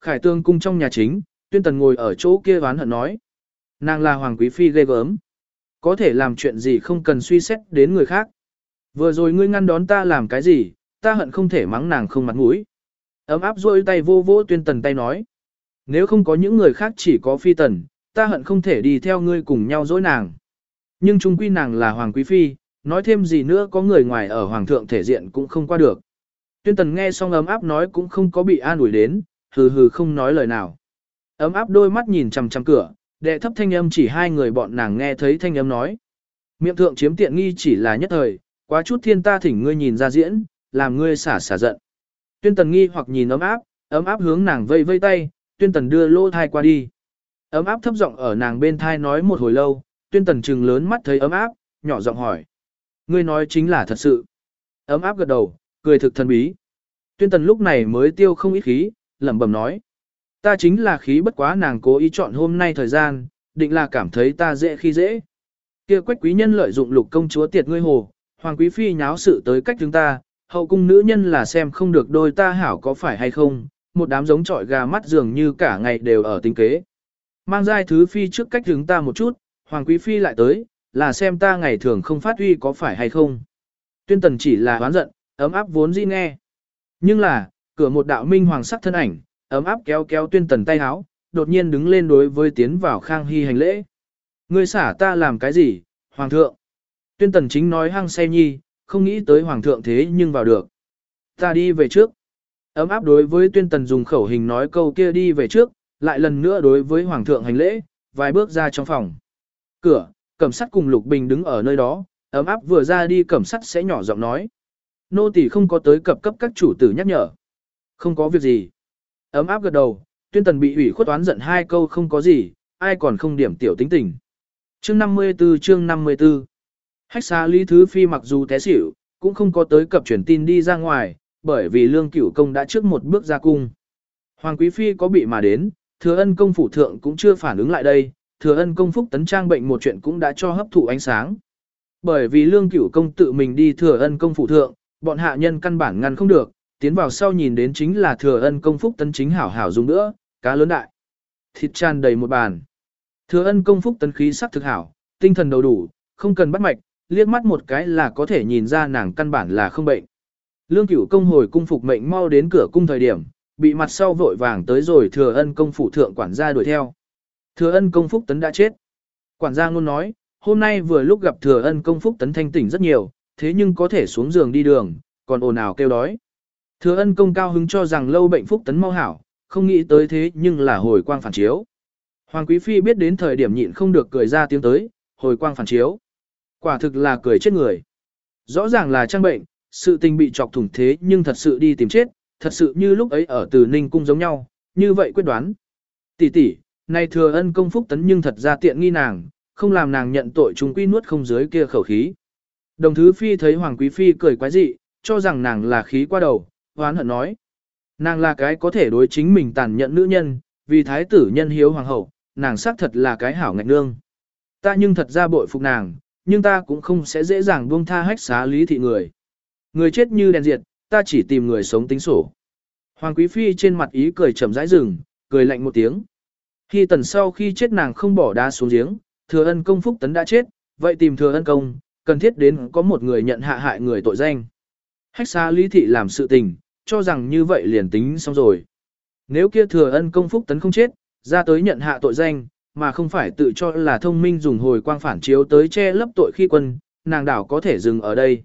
Khải tương cung trong nhà chính, tuyên tần ngồi ở chỗ kia ván hận nói. Nàng là hoàng quý phi ghê gớm. Có thể làm chuyện gì không cần suy xét đến người khác. Vừa rồi ngươi ngăn đón ta làm cái gì, ta hận không thể mắng nàng không mặt mũi. Ấm áp rôi tay vô vô tuyên tần tay nói. Nếu không có những người khác chỉ có phi tần, ta hận không thể đi theo ngươi cùng nhau dối nàng. Nhưng trung quy nàng là hoàng quý phi, nói thêm gì nữa có người ngoài ở hoàng thượng thể diện cũng không qua được. Tuyên tần nghe xong ấm áp nói cũng không có bị an ủi đến, hừ hừ không nói lời nào. Ấm áp đôi mắt nhìn chằm chằm cửa, đệ thấp thanh âm chỉ hai người bọn nàng nghe thấy thanh âm nói. Miệng thượng chiếm tiện nghi chỉ là nhất thời, quá chút thiên ta thỉnh ngươi nhìn ra diễn, làm ngươi xả xả giận. Tuyên tần nghi hoặc nhìn ấm áp, ấm áp hướng nàng vây vây tay, tuyên tần đưa lô thai qua đi. Ấm áp thấp giọng ở nàng bên thai nói một hồi lâu, tuyên tần trừng lớn mắt thấy ấm áp, nhỏ giọng hỏi. Ngươi nói chính là thật sự. Ấm áp gật đầu, cười thực thần bí. Tuyên tần lúc này mới tiêu không ít khí, lẩm bẩm nói. Ta chính là khí bất quá nàng cố ý chọn hôm nay thời gian, định là cảm thấy ta dễ khi dễ. Kia quách quý nhân lợi dụng lục công chúa tiệt ngươi hồ, hoàng quý phi nháo sự tới cách chúng ta, hậu cung nữ nhân là xem không được đôi ta hảo có phải hay không, một đám giống trọi gà mắt dường như cả ngày đều ở tinh kế. Mang giai thứ phi trước cách chúng ta một chút, hoàng quý phi lại tới, là xem ta ngày thường không phát huy có phải hay không. Tuyên tần chỉ là hoán giận, ấm áp vốn dĩ nghe. Nhưng là, cửa một đạo minh hoàng sắc thân ảnh, ấm áp kéo kéo tuyên tần tay háo, đột nhiên đứng lên đối với tiến vào khang hy hành lễ. Ngươi xả ta làm cái gì, hoàng thượng? Tuyên tần chính nói hăng say nhi, không nghĩ tới hoàng thượng thế nhưng vào được. Ta đi về trước. Ấm áp đối với tuyên tần dùng khẩu hình nói câu kia đi về trước, lại lần nữa đối với hoàng thượng hành lễ, vài bước ra trong phòng. Cửa, cẩm sắt cùng lục bình đứng ở nơi đó, ấm áp vừa ra đi cẩm sắt sẽ nhỏ giọng nói. Nô tỳ không có tới cập cấp các chủ tử nhắc nhở. Không có việc gì. Ấm áp gật đầu, tuyên tần bị ủy khuất toán giận hai câu không có gì, ai còn không điểm tiểu tính tình. Chương 54 chương 54 Hách xa Lý Thứ Phi mặc dù té xỉu, cũng không có tới cập truyền tin đi ra ngoài, bởi vì lương cửu công đã trước một bước ra cung. Hoàng Quý Phi có bị mà đến, thừa ân công phủ thượng cũng chưa phản ứng lại đây, thừa ân công phúc tấn trang bệnh một chuyện cũng đã cho hấp thụ ánh sáng. Bởi vì lương cửu công tự mình đi thừa ân công phủ thượng, bọn hạ nhân căn bản ngăn không được, tiến vào sau nhìn đến chính là thừa ân công phúc tấn chính hảo hảo dùng nữa, cá lớn đại. Thịt tràn đầy một bàn. Thừa ân công phúc tấn khí sắc thực hảo, tinh thần đầu đủ, không cần bắt mạch, liếc mắt một cái là có thể nhìn ra nàng căn bản là không bệnh. Lương cửu công hồi cung phục mệnh mau đến cửa cung thời điểm, bị mặt sau vội vàng tới rồi thừa ân công phủ thượng quản gia đuổi theo. Thừa ân công phúc tấn đã chết. Quản gia luôn nói, hôm nay vừa lúc gặp thừa ân công phúc tấn thanh tỉnh rất nhiều, thế nhưng có thể xuống giường đi đường, còn ồn ào kêu đói. Thừa ân công cao hứng cho rằng lâu bệnh phúc tấn mau hảo, không nghĩ tới thế nhưng là hồi quang phản chiếu. Hoàng Quý Phi biết đến thời điểm nhịn không được cười ra tiếng tới, hồi quang phản chiếu. Quả thực là cười chết người. Rõ ràng là trang bệnh, sự tình bị chọc thủng thế nhưng thật sự đi tìm chết, thật sự như lúc ấy ở từ Ninh Cung giống nhau, như vậy quyết đoán. Tỷ tỷ, nay thừa ân công phúc tấn nhưng thật ra tiện nghi nàng, không làm nàng nhận tội chúng quy nuốt không dưới kia khẩu khí. Đồng thứ phi thấy Hoàng Quý Phi cười quái dị, cho rằng nàng là khí qua đầu, hoán hận nói. Nàng là cái có thể đối chính mình tàn nhẫn nữ nhân, vì thái tử nhân hiếu hoàng hậu, nàng xác thật là cái hảo ngạch nương. Ta nhưng thật ra bội phục nàng, nhưng ta cũng không sẽ dễ dàng buông tha hách xá lý thị người. Người chết như đèn diệt, ta chỉ tìm người sống tính sổ. Hoàng Quý Phi trên mặt ý cười chậm rãi rừng, cười lạnh một tiếng. Khi tần sau khi chết nàng không bỏ đá xuống giếng, thừa ân công phúc tấn đã chết, vậy tìm thừa ân công, cần thiết đến có một người nhận hạ hại người tội danh. Hách xá lý thị làm sự tình, cho rằng như vậy liền tính xong rồi. Nếu kia thừa ân công phúc tấn không chết, ra tới nhận hạ tội danh, mà không phải tự cho là thông minh dùng hồi quang phản chiếu tới che lấp tội khi quân, nàng đảo có thể dừng ở đây.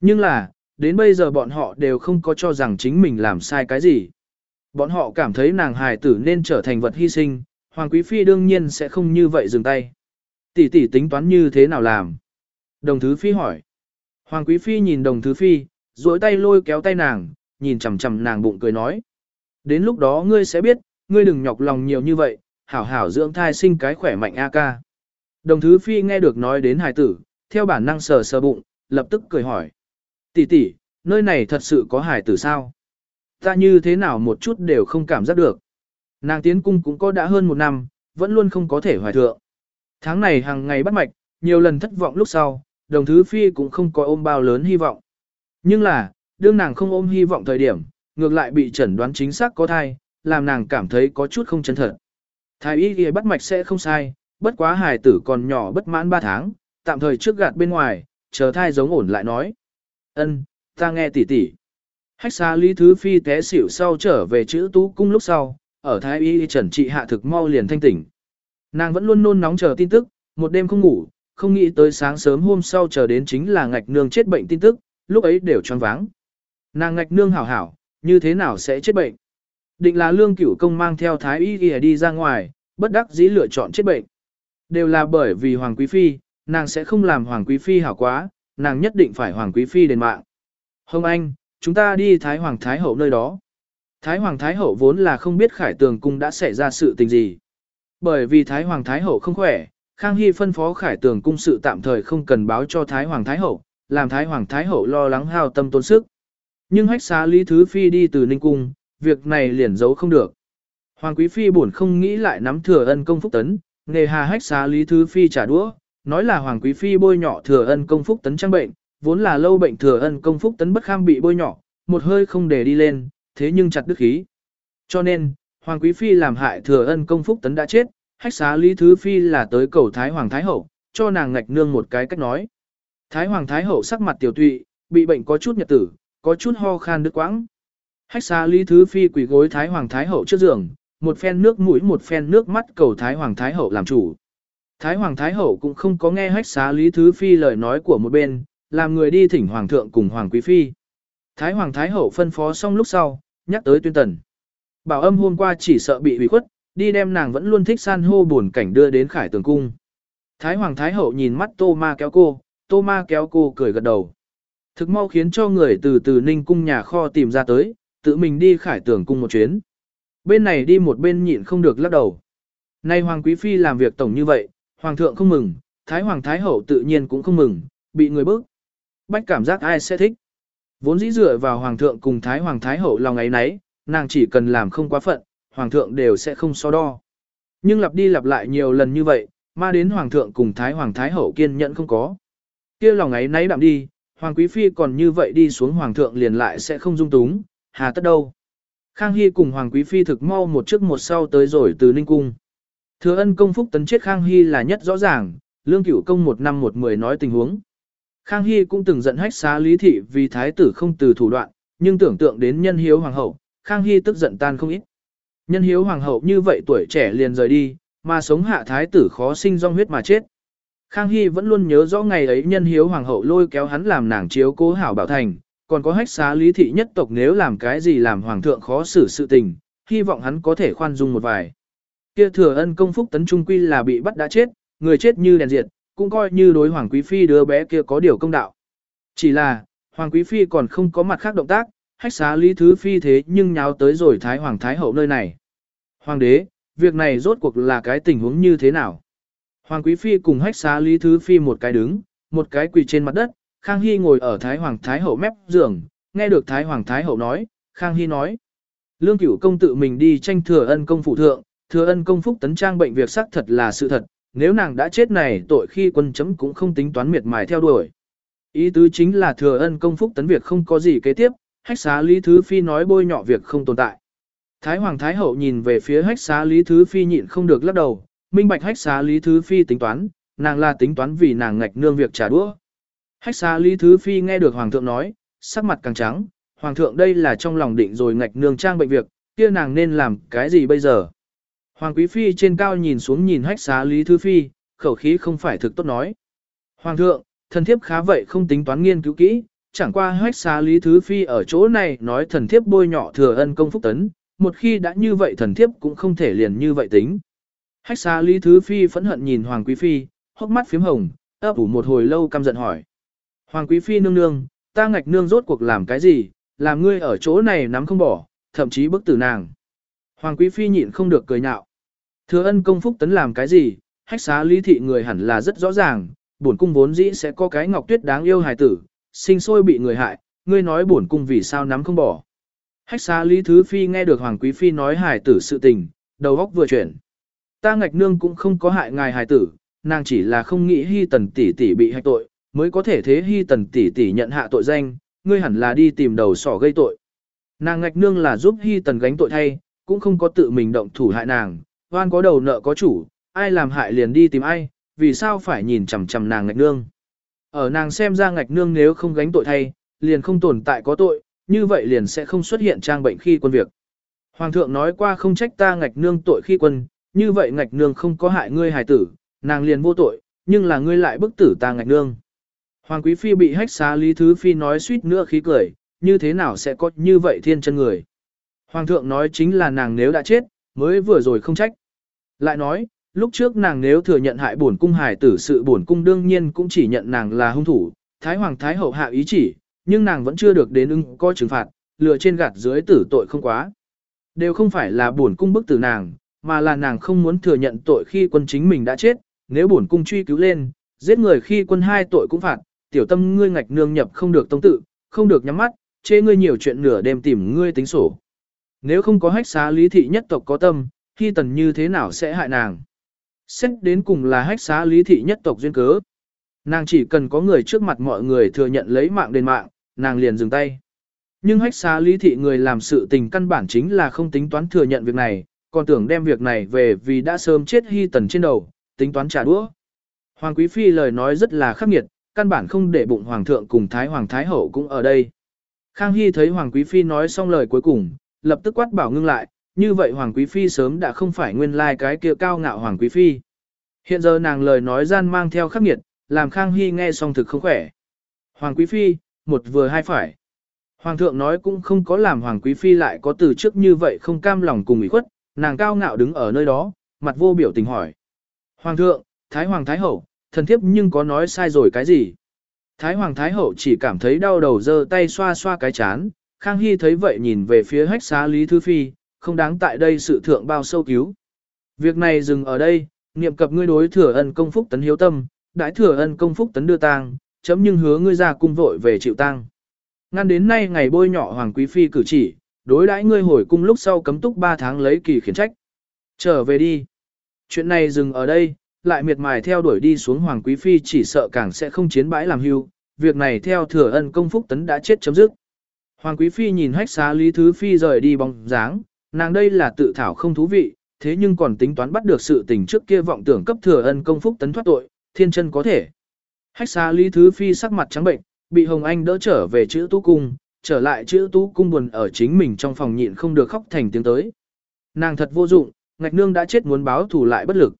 Nhưng là, đến bây giờ bọn họ đều không có cho rằng chính mình làm sai cái gì. Bọn họ cảm thấy nàng hài tử nên trở thành vật hy sinh, Hoàng Quý Phi đương nhiên sẽ không như vậy dừng tay. Tỷ tỷ tính toán như thế nào làm? Đồng Thứ Phi hỏi. Hoàng Quý Phi nhìn Đồng Thứ Phi, duỗi tay lôi kéo tay nàng, nhìn chằm chằm nàng bụng cười nói. Đến lúc đó ngươi sẽ biết, ngươi đừng nhọc lòng nhiều như vậy, hảo hảo dưỡng thai sinh cái khỏe mạnh a ca. Đồng Thứ Phi nghe được nói đến hài tử, theo bản năng sờ sờ bụng, lập tức cười hỏi. Tỷ tỷ, nơi này thật sự có hài tử sao? Ta như thế nào một chút đều không cảm giác được. Nàng tiến cung cũng có đã hơn một năm, vẫn luôn không có thể hoài thượng. Tháng này hàng ngày bắt mạch, nhiều lần thất vọng lúc sau, đồng thứ phi cũng không có ôm bao lớn hy vọng. Nhưng là, đương nàng không ôm hy vọng thời điểm, ngược lại bị chẩn đoán chính xác có thai, làm nàng cảm thấy có chút không chân thật. Thái y ghi bắt mạch sẽ không sai, bất quá hài tử còn nhỏ bất mãn 3 tháng, tạm thời trước gạt bên ngoài, chờ thai giống ổn lại nói. Ân, ta nghe tỉ tỉ. Hách xa Lý Thứ Phi té xỉu sau trở về chữ tú cung lúc sau, ở Thái Y trần trị hạ thực mau liền thanh tỉnh. Nàng vẫn luôn nôn nóng chờ tin tức, một đêm không ngủ, không nghĩ tới sáng sớm hôm sau chờ đến chính là ngạch nương chết bệnh tin tức, lúc ấy đều choáng váng. Nàng ngạch nương hảo hảo, như thế nào sẽ chết bệnh? Định là lương cửu công mang theo Thái Y đi ra ngoài, bất đắc dĩ lựa chọn chết bệnh. Đều là bởi vì Hoàng Quý Phi, nàng sẽ không làm Hoàng Quý Phi hảo quá, nàng nhất định phải Hoàng Quý Phi đền mạng. Hồng Anh, chúng ta đi Thái Hoàng Thái Hậu nơi đó. Thái Hoàng Thái Hậu vốn là không biết Khải Tường Cung đã xảy ra sự tình gì. Bởi vì Thái Hoàng Thái Hậu không khỏe, Khang Hy phân phó Khải Tường Cung sự tạm thời không cần báo cho Thái Hoàng Thái Hậu, làm Thái Hoàng Thái Hậu lo lắng hao tâm tốn sức. Nhưng hách xá Lý Thứ Phi đi từ Ninh Cung, việc này liền giấu không được. Hoàng Quý Phi buồn không nghĩ lại nắm thừa ân công phúc tấn, nghề hà hách xá Lý Thứ Phi trả đũa, nói là Hoàng Quý Phi bôi nhỏ thừa ân công phúc tấn trang bệnh, vốn là lâu bệnh thừa ân công phúc tấn bất kham bị bôi nhỏ, một hơi không để đi lên, thế nhưng chặt đức khí. Cho nên, Hoàng Quý Phi làm hại thừa ân công phúc tấn đã chết, hách xá Lý Thứ Phi là tới cầu Thái Hoàng Thái Hậu, cho nàng ngạch nương một cái cách nói. Thái Hoàng Thái Hậu sắc mặt tiểu tụy, bị bệnh có chút nhật tử, có chút ho khan đứt quãng. Hách xa Lý Thứ Phi quỳ gối Thái Hoàng Thái Hậu trước giường, một phen nước mũi một phen nước mắt cầu Thái Hoàng Thái Hậu làm chủ. Thái Hoàng Thái Hậu cũng không có nghe hách xá Lý Thứ Phi lời nói của một bên, làm người đi thỉnh Hoàng thượng cùng Hoàng Quý Phi. Thái Hoàng Thái Hậu phân phó xong lúc sau, nhắc tới tuyên tần. Bảo âm hôm qua chỉ sợ bị hủy khuất, đi đem nàng vẫn luôn thích san hô buồn cảnh đưa đến khải tường cung. Thái Hoàng Thái Hậu nhìn mắt Tô Ma kéo cô, Tô Ma kéo cô cười gật đầu. Thực mau khiến cho người từ từ ninh cung nhà kho tìm ra tới, tự mình đi khải tưởng cung một chuyến. Bên này đi một bên nhịn không được lắc đầu. Nay Hoàng Quý Phi làm việc tổng như vậy, Hoàng thượng không mừng, Thái Hoàng Thái Hậu tự nhiên cũng không mừng, bị người bức. Bách cảm giác ai sẽ thích. Vốn dĩ dựa vào Hoàng thượng cùng Thái Hoàng Thái Hậu lòng ấy nấy, nàng chỉ cần làm không quá phận, Hoàng thượng đều sẽ không so đo. Nhưng lặp đi lặp lại nhiều lần như vậy, mà đến Hoàng thượng cùng Thái Hoàng Thái Hậu kiên nhẫn không có. kia lòng ấy nấy đạm đi, Hoàng Quý Phi còn như vậy đi xuống Hoàng thượng liền lại sẽ không dung túng, hà tất đâu. Khang Hy cùng Hoàng Quý Phi thực mau một trước một sau tới rồi từ Ninh Cung. Thừa ân công phúc tấn chết Khang Hy là nhất rõ ràng, lương cửu công một năm một mười nói tình huống. Khang Hy cũng từng giận hách xá lý thị vì thái tử không từ thủ đoạn, nhưng tưởng tượng đến nhân hiếu hoàng hậu, Khang Hy tức giận tan không ít. Nhân hiếu hoàng hậu như vậy tuổi trẻ liền rời đi, mà sống hạ thái tử khó sinh rong huyết mà chết. Khang Hy vẫn luôn nhớ rõ ngày ấy nhân hiếu hoàng hậu lôi kéo hắn làm nàng chiếu cố hảo bảo thành, còn có hách xá lý thị nhất tộc nếu làm cái gì làm hoàng thượng khó xử sự tình, hy vọng hắn có thể khoan dung một vài. Kia thừa ân công phúc tấn trung quy là bị bắt đã chết, người chết như đèn diệt, cũng coi như đối hoàng quý phi đứa bé kia có điều công đạo. Chỉ là, hoàng quý phi còn không có mặt khác động tác, hách xá lý thứ phi thế nhưng nháo tới rồi thái hoàng thái hậu nơi này. Hoàng đế, việc này rốt cuộc là cái tình huống như thế nào? Hoàng quý phi cùng hách xá lý thứ phi một cái đứng, một cái quỳ trên mặt đất, Khang Hy ngồi ở thái hoàng thái hậu mép giường, nghe được thái hoàng thái hậu nói, Khang Hy nói. Lương cửu công tự mình đi tranh thừa ân công phụ thượng, thừa ân công phúc tấn trang bệnh việc xác thật là sự thật, nếu nàng đã chết này tội khi quân chấm cũng không tính toán miệt mài theo đuổi. Ý tứ chính là thừa ân công phúc tấn việc không có gì kế tiếp, hách xá Lý Thứ Phi nói bôi nhọ việc không tồn tại. Thái Hoàng Thái Hậu nhìn về phía hách xá Lý Thứ Phi nhịn không được lắc đầu, minh bạch hách xá Lý Thứ Phi tính toán, nàng là tính toán vì nàng ngạch nương việc trả đũa. Hách xá Lý Thứ Phi nghe được Hoàng thượng nói, sắc mặt càng trắng, Hoàng thượng đây là trong lòng định rồi ngạch nương trang bệnh việc, kia nàng nên làm cái gì bây giờ? Hoàng Quý Phi trên cao nhìn xuống nhìn hách xá Lý Thứ Phi, khẩu khí không phải thực tốt nói. Hoàng thượng, thần thiếp khá vậy không tính toán nghiên cứu kỹ, chẳng qua hách xá Lý Thứ Phi ở chỗ này nói thần thiếp bôi nhọ thừa ân công phúc tấn, một khi đã như vậy thần thiếp cũng không thể liền như vậy tính. Hách xá Lý Thứ Phi phẫn hận nhìn Hoàng Quý Phi, hốc mắt phím hồng, ấp ủ một hồi lâu căm giận hỏi. Hoàng Quý Phi nương nương, ta ngạch nương rốt cuộc làm cái gì, làm ngươi ở chỗ này nắm không bỏ, thậm chí bức tử nàng. Hoàng Quý Phi nhịn không được cười nhạo. Thừa ân công phúc tấn làm cái gì, hách xá lý thị người hẳn là rất rõ ràng, bổn cung vốn dĩ sẽ có cái ngọc tuyết đáng yêu hài tử, sinh sôi bị người hại, ngươi nói bổn cung vì sao nắm không bỏ. Hách xá lý thứ phi nghe được hoàng quý phi nói hài tử sự tình, đầu óc vừa chuyển. Ta ngạch nương cũng không có hại ngài hài tử, nàng chỉ là không nghĩ hy tần tỷ tỷ bị hạch tội, mới có thể thế hy tần tỷ tỷ nhận hạ tội danh, ngươi hẳn là đi tìm đầu sỏ gây tội. Nàng ngạch nương là giúp hy tần gánh tội thay, cũng không có tự mình động thủ hại nàng, oan có đầu nợ có chủ, ai làm hại liền đi tìm ai, vì sao phải nhìn chằm chằm nàng ngạch nương. Ở nàng xem ra ngạch nương nếu không gánh tội thay, liền không tồn tại có tội, như vậy liền sẽ không xuất hiện trang bệnh khi quân việc. Hoàng thượng nói qua không trách ta ngạch nương tội khi quân, như vậy ngạch nương không có hại ngươi hài tử, nàng liền vô tội, nhưng là ngươi lại bức tử ta ngạch nương. Hoàng quý phi bị hách xá Lý Thứ Phi nói suýt nữa khí cười, như thế nào sẽ có như vậy thiên chân người. Hoàng thượng nói chính là nàng nếu đã chết, mới vừa rồi không trách. Lại nói, lúc trước nàng nếu thừa nhận hại bổn cung hài tử sự bổn cung đương nhiên cũng chỉ nhận nàng là hung thủ, Thái Hoàng Thái Hậu hạ ý chỉ, nhưng nàng vẫn chưa được đến ưng coi trừng phạt, lừa trên gạt dưới tử tội không quá. Đều không phải là bổn cung bức tử nàng, mà là nàng không muốn thừa nhận tội khi quân chính mình đã chết, nếu bổn cung truy cứu lên, giết người khi quân hai tội cũng phạt, tiểu tâm ngươi ngạch nương nhập không được tông tự, không được nhắm mắt, chê ngươi nhiều chuyện nửa đêm tìm ngươi tính sổ. Nếu không có hách xá lý thị nhất tộc có tâm, khi tần như thế nào sẽ hại nàng? Xét đến cùng là hách xá lý thị nhất tộc duyên cớ. Nàng chỉ cần có người trước mặt mọi người thừa nhận lấy mạng đền mạng, nàng liền dừng tay. Nhưng hách xá lý thị người làm sự tình căn bản chính là không tính toán thừa nhận việc này, còn tưởng đem việc này về vì đã sớm chết hy tần trên đầu, tính toán trả đũa. Hoàng Quý Phi lời nói rất là khắc nghiệt, căn bản không để bụng Hoàng thượng cùng Thái Hoàng Thái Hậu cũng ở đây. Khang Hy thấy Hoàng Quý Phi nói xong lời cuối cùng, lập tức quát bảo ngưng lại, như vậy Hoàng Quý Phi sớm đã không phải nguyên lai like cái kia cao ngạo Hoàng Quý Phi. Hiện giờ nàng lời nói gian mang theo khắc nghiệt, làm Khang Hy nghe xong thực không khỏe. Hoàng Quý Phi, một vừa hai phải. Hoàng thượng nói cũng không có làm Hoàng Quý Phi lại có từ trước như vậy không cam lòng cùng ủy khuất, nàng cao ngạo đứng ở nơi đó, mặt vô biểu tình hỏi. Hoàng thượng, Thái Hoàng Thái Hậu, thần thiếp nhưng có nói sai rồi cái gì? Thái Hoàng Thái Hậu chỉ cảm thấy đau đầu giơ tay xoa xoa cái chán, Khang Hy thấy vậy nhìn về phía hách xá Lý Thư Phi, không đáng tại đây sự thượng bao sâu cứu. Việc này dừng ở đây, niệm cập ngươi đối thừa ân công phúc tấn hiếu tâm, đãi thừa ân công phúc tấn đưa tang, chấm nhưng hứa ngươi ra cung vội về chịu tang. Ngăn đến nay ngày bôi nhỏ Hoàng Quý Phi cử chỉ, đối đãi ngươi hồi cung lúc sau cấm túc 3 tháng lấy kỳ khiển trách. Trở về đi. Chuyện này dừng ở đây, lại miệt mài theo đuổi đi xuống Hoàng Quý Phi chỉ sợ càng sẽ không chiến bãi làm hưu, việc này theo thừa ân công phúc tấn đã chết chấm dứt. Hoàng Quý Phi nhìn hách xá Lý Thứ Phi rời đi bóng dáng, nàng đây là tự thảo không thú vị, thế nhưng còn tính toán bắt được sự tình trước kia vọng tưởng cấp thừa ân công phúc tấn thoát tội, thiên chân có thể. Hách xá Lý Thứ Phi sắc mặt trắng bệnh, bị Hồng Anh đỡ trở về chữ tú cung, trở lại chữ tú cung buồn ở chính mình trong phòng nhịn không được khóc thành tiếng tới. Nàng thật vô dụng, ngạch nương đã chết muốn báo thù lại bất lực.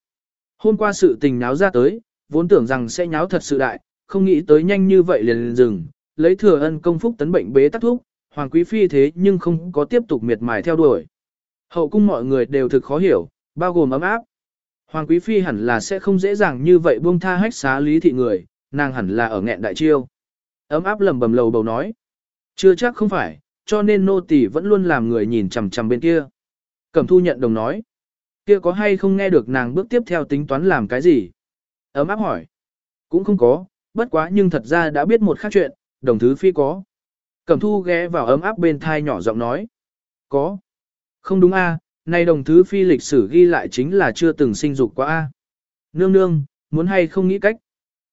Hôm qua sự tình náo ra tới, vốn tưởng rằng sẽ nháo thật sự đại, không nghĩ tới nhanh như vậy liền liền dừng, lấy thừa ân công phúc tấn bệnh bế tắc thuốc, hoàng quý phi thế nhưng không có tiếp tục miệt mài theo đuổi. Hậu cung mọi người đều thực khó hiểu, bao gồm ấm áp. Hoàng quý phi hẳn là sẽ không dễ dàng như vậy buông tha hách xá lý thị người, nàng hẳn là ở nghẹn đại chiêu. Ấm áp lầm bầm lầu bầu nói. Chưa chắc không phải, cho nên nô tỳ vẫn luôn làm người nhìn chằm chằm bên kia. Cẩm thu nhận đồng nói. Kia có hay không nghe được nàng bước tiếp theo tính toán làm cái gì? Ấm áp hỏi. Cũng không có, bất quá nhưng thật ra đã biết một khác chuyện, đồng thứ phi có. Cẩm thu ghé vào ấm áp bên thai nhỏ giọng nói. Có. Không đúng a, à, nay đồng thứ phi lịch sử ghi lại chính là chưa từng sinh dục quá a. Nương nương, muốn hay không nghĩ cách.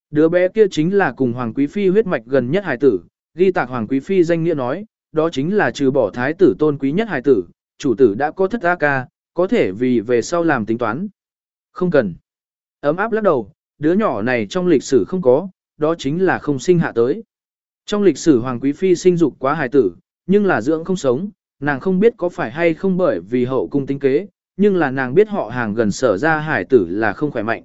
Đứa bé kia chính là cùng Hoàng Quý Phi huyết mạch gần nhất hài tử, ghi tạc Hoàng Quý Phi danh nghĩa nói, đó chính là trừ bỏ thái tử tôn quý nhất hài tử, chủ tử đã có thất A ca, có thể vì về sau làm tính toán. Không cần. Ấm áp lắc đầu, đứa nhỏ này trong lịch sử không có, đó chính là không sinh hạ tới. Trong lịch sử Hoàng Quý Phi sinh dục quá hài tử, nhưng là dưỡng không sống, nàng không biết có phải hay không bởi vì hậu cung tính kế, nhưng là nàng biết họ hàng gần sở ra hải tử là không khỏe mạnh.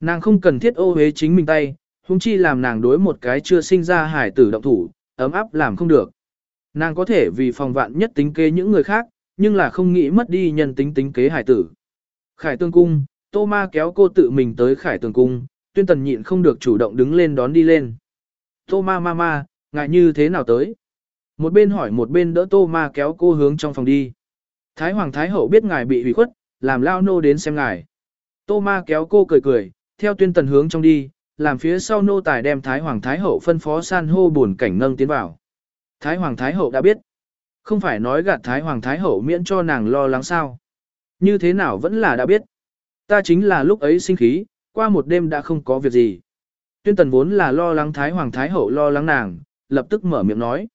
Nàng không cần thiết ô hế chính mình tay, huống chi làm nàng đối một cái chưa sinh ra hải tử động thủ, ấm áp làm không được. Nàng có thể vì phòng vạn nhất tính kế những người khác, nhưng là không nghĩ mất đi nhân tính tính kế hải tử. Khải tương cung, tô ma kéo cô tự mình tới khải tương cung, tuyên tần nhịn không được chủ động đứng lên đón đi lên. Tô ma ma ma, ngại như thế nào tới? Một bên hỏi một bên đỡ tô ma kéo cô hướng trong phòng đi. Thái hoàng thái hậu biết ngài bị hủy khuất, làm lao nô đến xem ngài. Tô ma kéo cô cười cười, theo tuyên tần hướng trong đi, làm phía sau nô tài đem Thái Hoàng Thái Hậu phân phó san hô buồn cảnh nâng tiến vào. Thái Hoàng Thái Hậu đã biết. Không phải nói gạt Thái Hoàng Thái Hậu miễn cho nàng lo lắng sao. Như thế nào vẫn là đã biết. Ta chính là lúc ấy sinh khí, qua một đêm đã không có việc gì. Tuyên tần vốn là lo lắng Thái Hoàng Thái Hậu lo lắng nàng, lập tức mở miệng nói.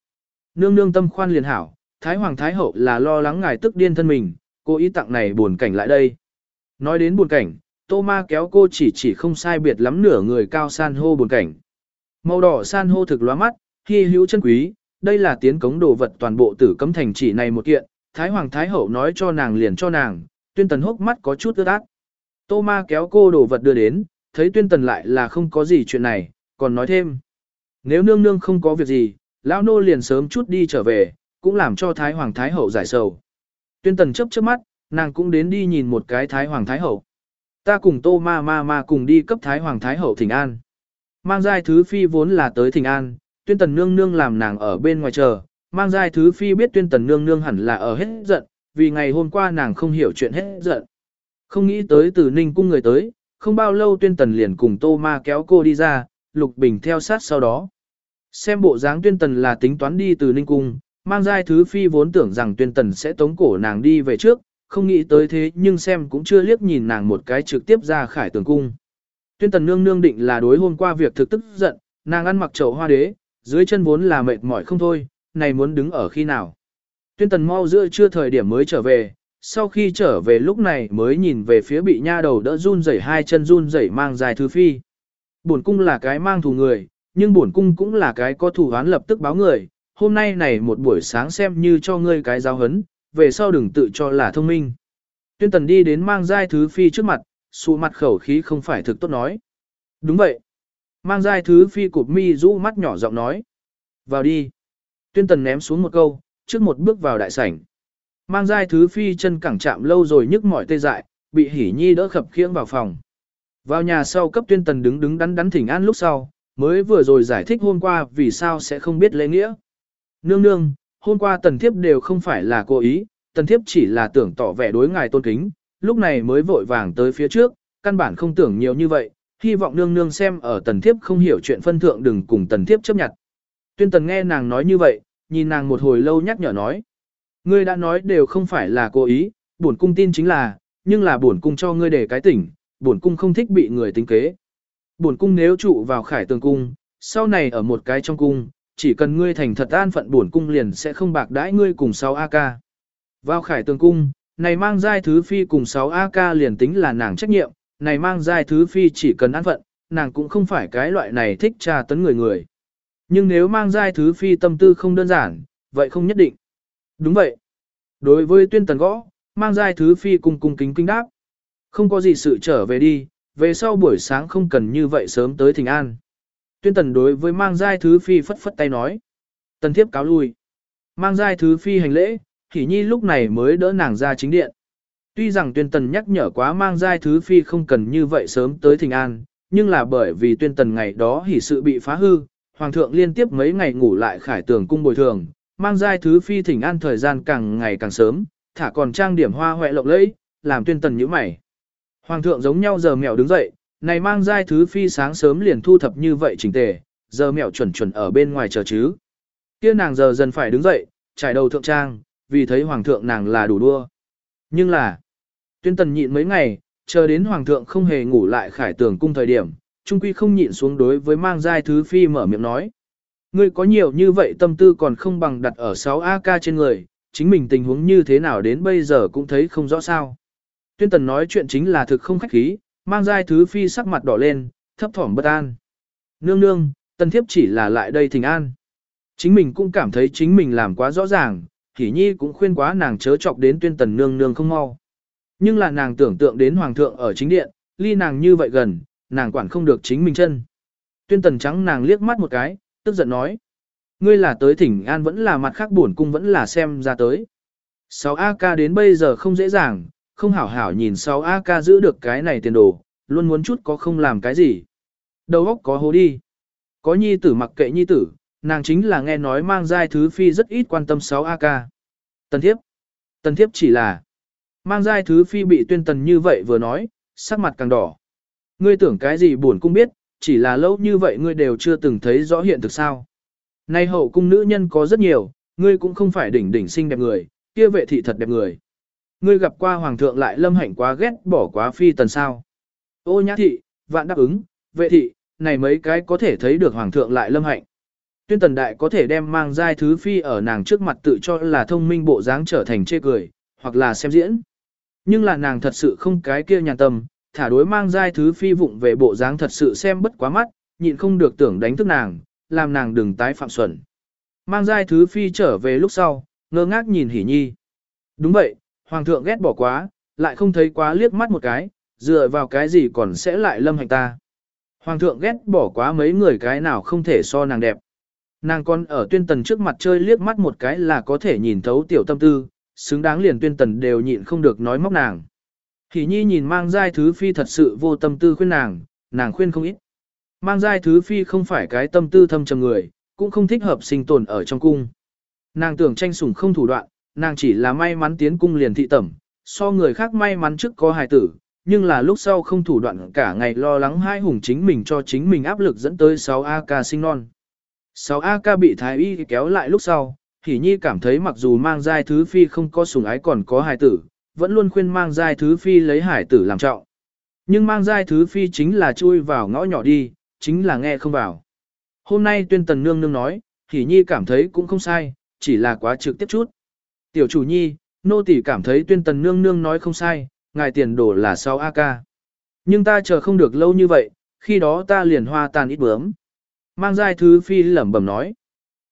Nương nương tâm khoan liền hảo, Thái Hoàng Thái Hậu là lo lắng ngài tức điên thân mình, cô ý tặng này buồn cảnh lại đây. Nói đến buồn cảnh, tô ma kéo cô chỉ chỉ không sai biệt lắm nửa người cao san hô buồn cảnh. Màu đỏ san hô thực lóa mắt, hy hữu chân quý, đây là tiến cống đồ vật toàn bộ tử cấm thành chỉ này một kiện, Thái Hoàng Thái Hậu nói cho nàng liền cho nàng, tuyên tần hốc mắt có chút ướt át. Tô ma kéo cô đồ vật đưa đến, thấy tuyên tần lại là không có gì chuyện này, còn nói thêm. Nếu nương nương không có việc gì, lão nô liền sớm chút đi trở về, cũng làm cho Thái Hoàng Thái Hậu giải sầu. Tuyên tần chấp trước mắt, nàng cũng đến đi nhìn một cái Thái Hoàng Thái Hậu. Ta cùng tô ma ma ma cùng đi cấp Thái Hoàng Thái Hậu thỉnh an. Mang giai thứ phi vốn là tới thỉnh an, tuyên tần nương nương làm nàng ở bên ngoài chờ, mang giai thứ phi biết tuyên tần nương nương hẳn là ở hết giận, vì ngày hôm qua nàng không hiểu chuyện hết giận. Không nghĩ tới từ ninh cung người tới, không bao lâu tuyên tần liền cùng tô ma kéo cô đi ra, lục bình theo sát sau đó. Xem bộ dáng tuyên tần là tính toán đi từ ninh cung, mang giai thứ phi vốn tưởng rằng tuyên tần sẽ tống cổ nàng đi về trước, không nghĩ tới thế nhưng xem cũng chưa liếc nhìn nàng một cái trực tiếp ra khải tường cung. Tuyên tần nương nương định là đối hôm qua việc thực tức giận, nàng ăn mặc chậu hoa đế, dưới chân vốn là mệt mỏi không thôi, này muốn đứng ở khi nào. Tuyên tần mau giữa trưa thời điểm mới trở về, sau khi trở về lúc này mới nhìn về phía bị nha đầu đỡ run rẩy hai chân run rẩy mang dài thứ phi. Bổn cung là cái mang thù người, nhưng bổn cung cũng là cái có thù oán lập tức báo người, hôm nay này một buổi sáng xem như cho ngươi cái giáo hấn, về sau đừng tự cho là thông minh. Tuyên tần đi đến mang giai thứ phi trước mặt, sụ mặt khẩu khí không phải thực tốt nói. Đúng vậy. Mang giai thứ phi cụp mi rũ mắt nhỏ giọng nói. Vào đi. Tuyên tần ném xuống một câu, trước một bước vào đại sảnh. Mang giai thứ phi chân cẳng chạm lâu rồi nhức mỏi tê dại, bị hỉ nhi đỡ khập khiễng vào phòng. Vào nhà sau cấp tuyên tần đứng đứng đắn đắn thỉnh an lúc sau, mới vừa rồi giải thích hôm qua vì sao sẽ không biết lễ nghĩa. Nương nương, hôm qua tần thiếp đều không phải là cố ý, tần thiếp chỉ là tưởng tỏ vẻ đối ngài tôn kính, lúc này mới vội vàng tới phía trước, căn bản không tưởng nhiều như vậy, hy vọng nương nương xem ở tần thiếp không hiểu chuyện phân thượng đừng cùng tần thiếp chấp nhận. Tuyên tần nghe nàng nói như vậy, nhìn nàng một hồi lâu nhắc nhở nói. Ngươi đã nói đều không phải là cố ý, bổn cung tin chính là, nhưng là bổn cung cho ngươi để cái tỉnh, bổn cung không thích bị người tính kế. Bổn cung nếu trụ vào khải tường cung, sau này ở một cái trong cung, chỉ cần ngươi thành thật an phận bổn cung liền sẽ không bạc đãi ngươi cùng 6 AK. Vào khải tường cung, này mang giai thứ phi cùng 6 AK liền tính là nàng trách nhiệm, này mang giai thứ phi chỉ cần an phận, nàng cũng không phải cái loại này thích tra tấn người người. Nhưng nếu mang giai thứ phi tâm tư không đơn giản, vậy không nhất định. Đúng vậy. Đối với tuyên tần gõ, mang giai thứ phi cùng cung kính kinh đáp. Không có gì sự trở về đi, về sau buổi sáng không cần như vậy sớm tới thỉnh an. Tuyên tần đối với mang giai thứ phi phất phất tay nói. Tần thiếp cáo lui. Mang giai thứ phi hành lễ, hỉ nhi lúc này mới đỡ nàng ra chính điện. Tuy rằng tuyên tần nhắc nhở quá mang giai thứ phi không cần như vậy sớm tới thình an, nhưng là bởi vì tuyên tần ngày đó hỉ sự bị phá hư, hoàng thượng liên tiếp mấy ngày ngủ lại khải tường cung bồi thường, mang giai thứ phi thỉnh an thời gian càng ngày càng sớm, thả còn trang điểm hoa hoẹ lộng lẫy, làm tuyên tần nhíu mày. Hoàng thượng giống nhau giờ mèo đứng dậy, này mang giai thứ phi sáng sớm liền thu thập như vậy chỉnh tề, giờ mẹo chuẩn chuẩn ở bên ngoài chờ chứ. Kia nàng giờ dần phải đứng dậy, trải đầu thượng trang, vì thấy hoàng thượng nàng là đủ đua. Nhưng là, tuyên tần nhịn mấy ngày, chờ đến hoàng thượng không hề ngủ lại khải tường cung thời điểm, trung quy không nhịn xuống đối với mang giai thứ phi mở miệng nói. Ngươi có nhiều như vậy tâm tư còn không bằng đặt ở 6 AK trên người, chính mình tình huống như thế nào đến bây giờ cũng thấy không rõ sao. Tuyên tần nói chuyện chính là thực không khách khí, mang giai thứ phi sắc mặt đỏ lên, thấp thỏm bất an. Nương nương, tần thiếp chỉ là lại đây thỉnh an. Chính mình cũng cảm thấy chính mình làm quá rõ ràng, Hỷ Nhi cũng khuyên quá nàng chớ chọc đến tuyên tần nương nương không mau. Nhưng là nàng tưởng tượng đến hoàng thượng ở chính điện, ly nàng như vậy gần, nàng quản không được chính mình chân. Tuyên tần trắng nàng liếc mắt một cái, tức giận nói. Ngươi là tới thỉnh an vẫn là mặt khác buồn cung vẫn là xem ra tới. 6AK đến bây giờ không dễ dàng, không hảo hảo nhìn sáu a ca giữ được cái này tiền đồ, luôn muốn chút có không làm cái gì. Đầu óc có hố đi. Có nhi tử mặc kệ nhi tử, nàng chính là nghe nói mang giai thứ phi rất ít quan tâm 6AK. Tần thiếp. Tần thiếp chỉ là mang giai thứ phi bị tuyên tần như vậy vừa nói, sắc mặt càng đỏ. Ngươi tưởng cái gì buồn cũng biết, chỉ là lâu như vậy ngươi đều chưa từng thấy rõ hiện thực sao. Nay hậu cung nữ nhân có rất nhiều, ngươi cũng không phải đỉnh đỉnh xinh đẹp người, kia vệ thị thật đẹp người. Ngươi gặp qua hoàng thượng lại lâm hạnh quá ghét bỏ quá phi tần sao. Ô nhã thị, vạn đáp ứng, vệ thị, này mấy cái có thể thấy được hoàng thượng lại lâm hạnh. Tuyên tần đại có thể đem mang giai thứ phi ở nàng trước mặt tự cho là thông minh bộ dáng trở thành chê cười, hoặc là xem diễn. Nhưng là nàng thật sự không cái kia nhàn tâm, thả đối mang giai thứ phi vụng về bộ dáng thật sự xem bất quá mắt, nhịn không được tưởng đánh thức nàng, làm nàng đừng tái phạm xuẩn. Mang giai thứ phi trở về lúc sau, ngơ ngác nhìn hỉ nhi. Đúng vậy, hoàng thượng ghét bỏ quá, lại không thấy quá liếc mắt một cái, dựa vào cái gì còn sẽ lại lâm hành ta. Hoàng thượng ghét bỏ quá mấy người cái nào không thể so nàng đẹp. Nàng con ở tuyên tần trước mặt chơi liếc mắt một cái là có thể nhìn thấu tiểu tâm tư, xứng đáng liền tuyên tần đều nhịn không được nói móc nàng. Hỷ nhi nhìn mang giai thứ phi thật sự vô tâm tư khuyên nàng, nàng khuyên không ít. Mang giai thứ phi không phải cái tâm tư thâm trầm người, cũng không thích hợp sinh tồn ở trong cung. Nàng tưởng tranh sủng không thủ đoạn, nàng chỉ là may mắn tiến cung liền thị tẩm, so người khác may mắn trước có hài tử, nhưng là lúc sau không thủ đoạn cả ngày lo lắng hai hùng chính mình cho chính mình áp lực dẫn tới 6 AK sinh non. 6 AK bị thái y kéo lại lúc sau, thì Nhi cảm thấy mặc dù mang giai thứ phi không có sủng ái còn có hài tử, vẫn luôn khuyên mang giai thứ phi lấy hải tử làm trọng. Nhưng mang giai thứ phi chính là chui vào ngõ nhỏ đi, chính là nghe không vào. Hôm nay tuyên tần nương nương nói, thì Nhi cảm thấy cũng không sai, chỉ là quá trực tiếp chút. Tiểu chủ nhi, nô tỳ cảm thấy tuyên tần nương nương nói không sai, ngài tiền đổ là sáu a ca, Nhưng ta chờ không được lâu như vậy, khi đó ta liền hoa tàn ít bướm. Mang giai thứ phi lẩm bẩm nói.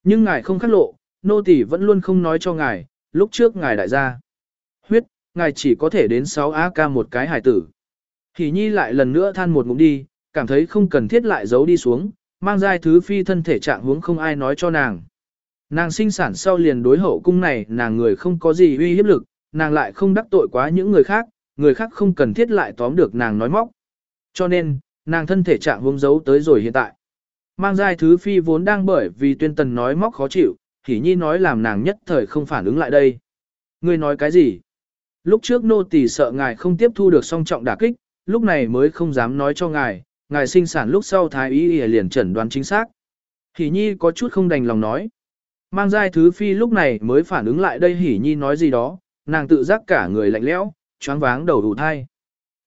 Nhưng ngài không khắc lộ, nô tỳ vẫn luôn không nói cho ngài, lúc trước ngài đại gia. Huyết, ngài chỉ có thể đến 6 AK một cái hải tử. Hỉ nhi lại lần nữa than một ngụm đi, cảm thấy không cần thiết lại giấu đi xuống, mang giai thứ phi thân thể trạng huống không ai nói cho nàng. Nàng sinh sản sau liền đối hậu cung này nàng người không có gì uy hiếp lực, nàng lại không đắc tội quá những người khác, người khác không cần thiết lại tóm được nàng nói móc. Cho nên, nàng thân thể trạng vương giấu tới rồi hiện tại. Mang giai thứ phi vốn đang bởi vì tuyên tần nói móc khó chịu, thì nhi nói làm nàng nhất thời không phản ứng lại đây. Ngươi nói cái gì? Lúc trước nô tỳ sợ ngài không tiếp thu được song trọng đả kích, lúc này mới không dám nói cho ngài, ngài sinh sản lúc sau thái y liền chẩn đoán chính xác. Thì nhi có chút không đành lòng nói. Mang giai thứ phi lúc này mới phản ứng lại đây hỉ nhi nói gì đó, nàng tự giác cả người lạnh lẽo, choáng váng đầu đủ thai.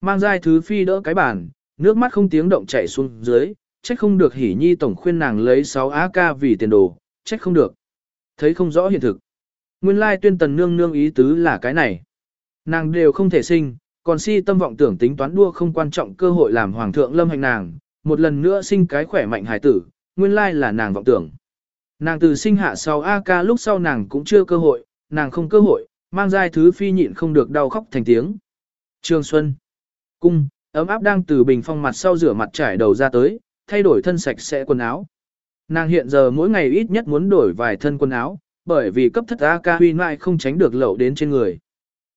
Mang giai thứ phi đỡ cái bàn, nước mắt không tiếng động chảy xuống dưới, trách không được hỉ nhi tổng khuyên nàng lấy 6 AK vì tiền đồ, trách không được. Thấy không rõ hiện thực. Nguyên lai tuyên tần nương nương ý tứ là cái này. Nàng đều không thể sinh, còn si tâm vọng tưởng tính toán đua không quan trọng cơ hội làm hoàng thượng lâm hành nàng, một lần nữa sinh cái khỏe mạnh hài tử, nguyên lai là nàng vọng tưởng. Nàng từ sinh hạ sau AK lúc sau nàng cũng chưa cơ hội, nàng không cơ hội, mang giai thứ phi nhịn không được đau khóc thành tiếng. Trường Xuân. Cung, ấm áp đang từ bình phong mặt sau rửa mặt trải đầu ra tới, thay đổi thân sạch sẽ quần áo. Nàng hiện giờ mỗi ngày ít nhất muốn đổi vài thân quần áo, bởi vì cấp thất AK huy mại không tránh được lậu đến trên người.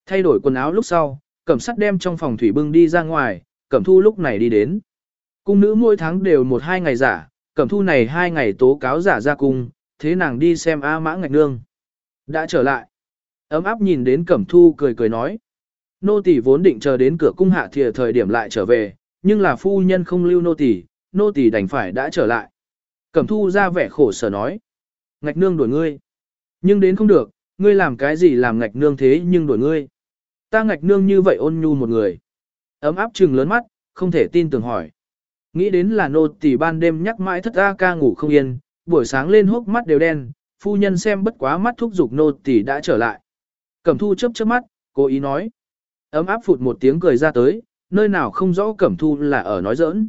Thay đổi quần áo lúc sau, cẩm sắt đem trong phòng thủy bưng đi ra ngoài, cẩm thu lúc này đi đến. Cung nữ mỗi tháng đều một hai ngày giả, cẩm thu này hai ngày tố cáo giả ra cung, thế nàng đi xem A mã ngạch nương. Đã trở lại. Ấm áp nhìn đến cẩm thu cười cười nói. Nô tỷ vốn định chờ đến cửa cung hạ thìa thời điểm lại trở về, nhưng là phu nhân không lưu nô tỷ, nô tỷ đành phải đã trở lại. Cẩm thu ra vẻ khổ sở nói. Ngạch nương đuổi ngươi. Nhưng đến không được, ngươi làm cái gì làm ngạch nương thế nhưng đuổi ngươi. Ta ngạch nương như vậy ôn nhu một người. Ấm áp trừng lớn mắt, không thể tin tưởng hỏi. Nghĩ đến là nô tỷ ban đêm nhắc mãi thất A ca ngủ không yên, buổi sáng lên hốc mắt đều đen, phu nhân xem bất quá mắt thúc giục nô tỷ đã trở lại. Cẩm thu chớp chớp mắt, cố ý nói. Ấm áp phụt một tiếng cười ra tới, nơi nào không rõ cẩm thu là ở nói giỡn.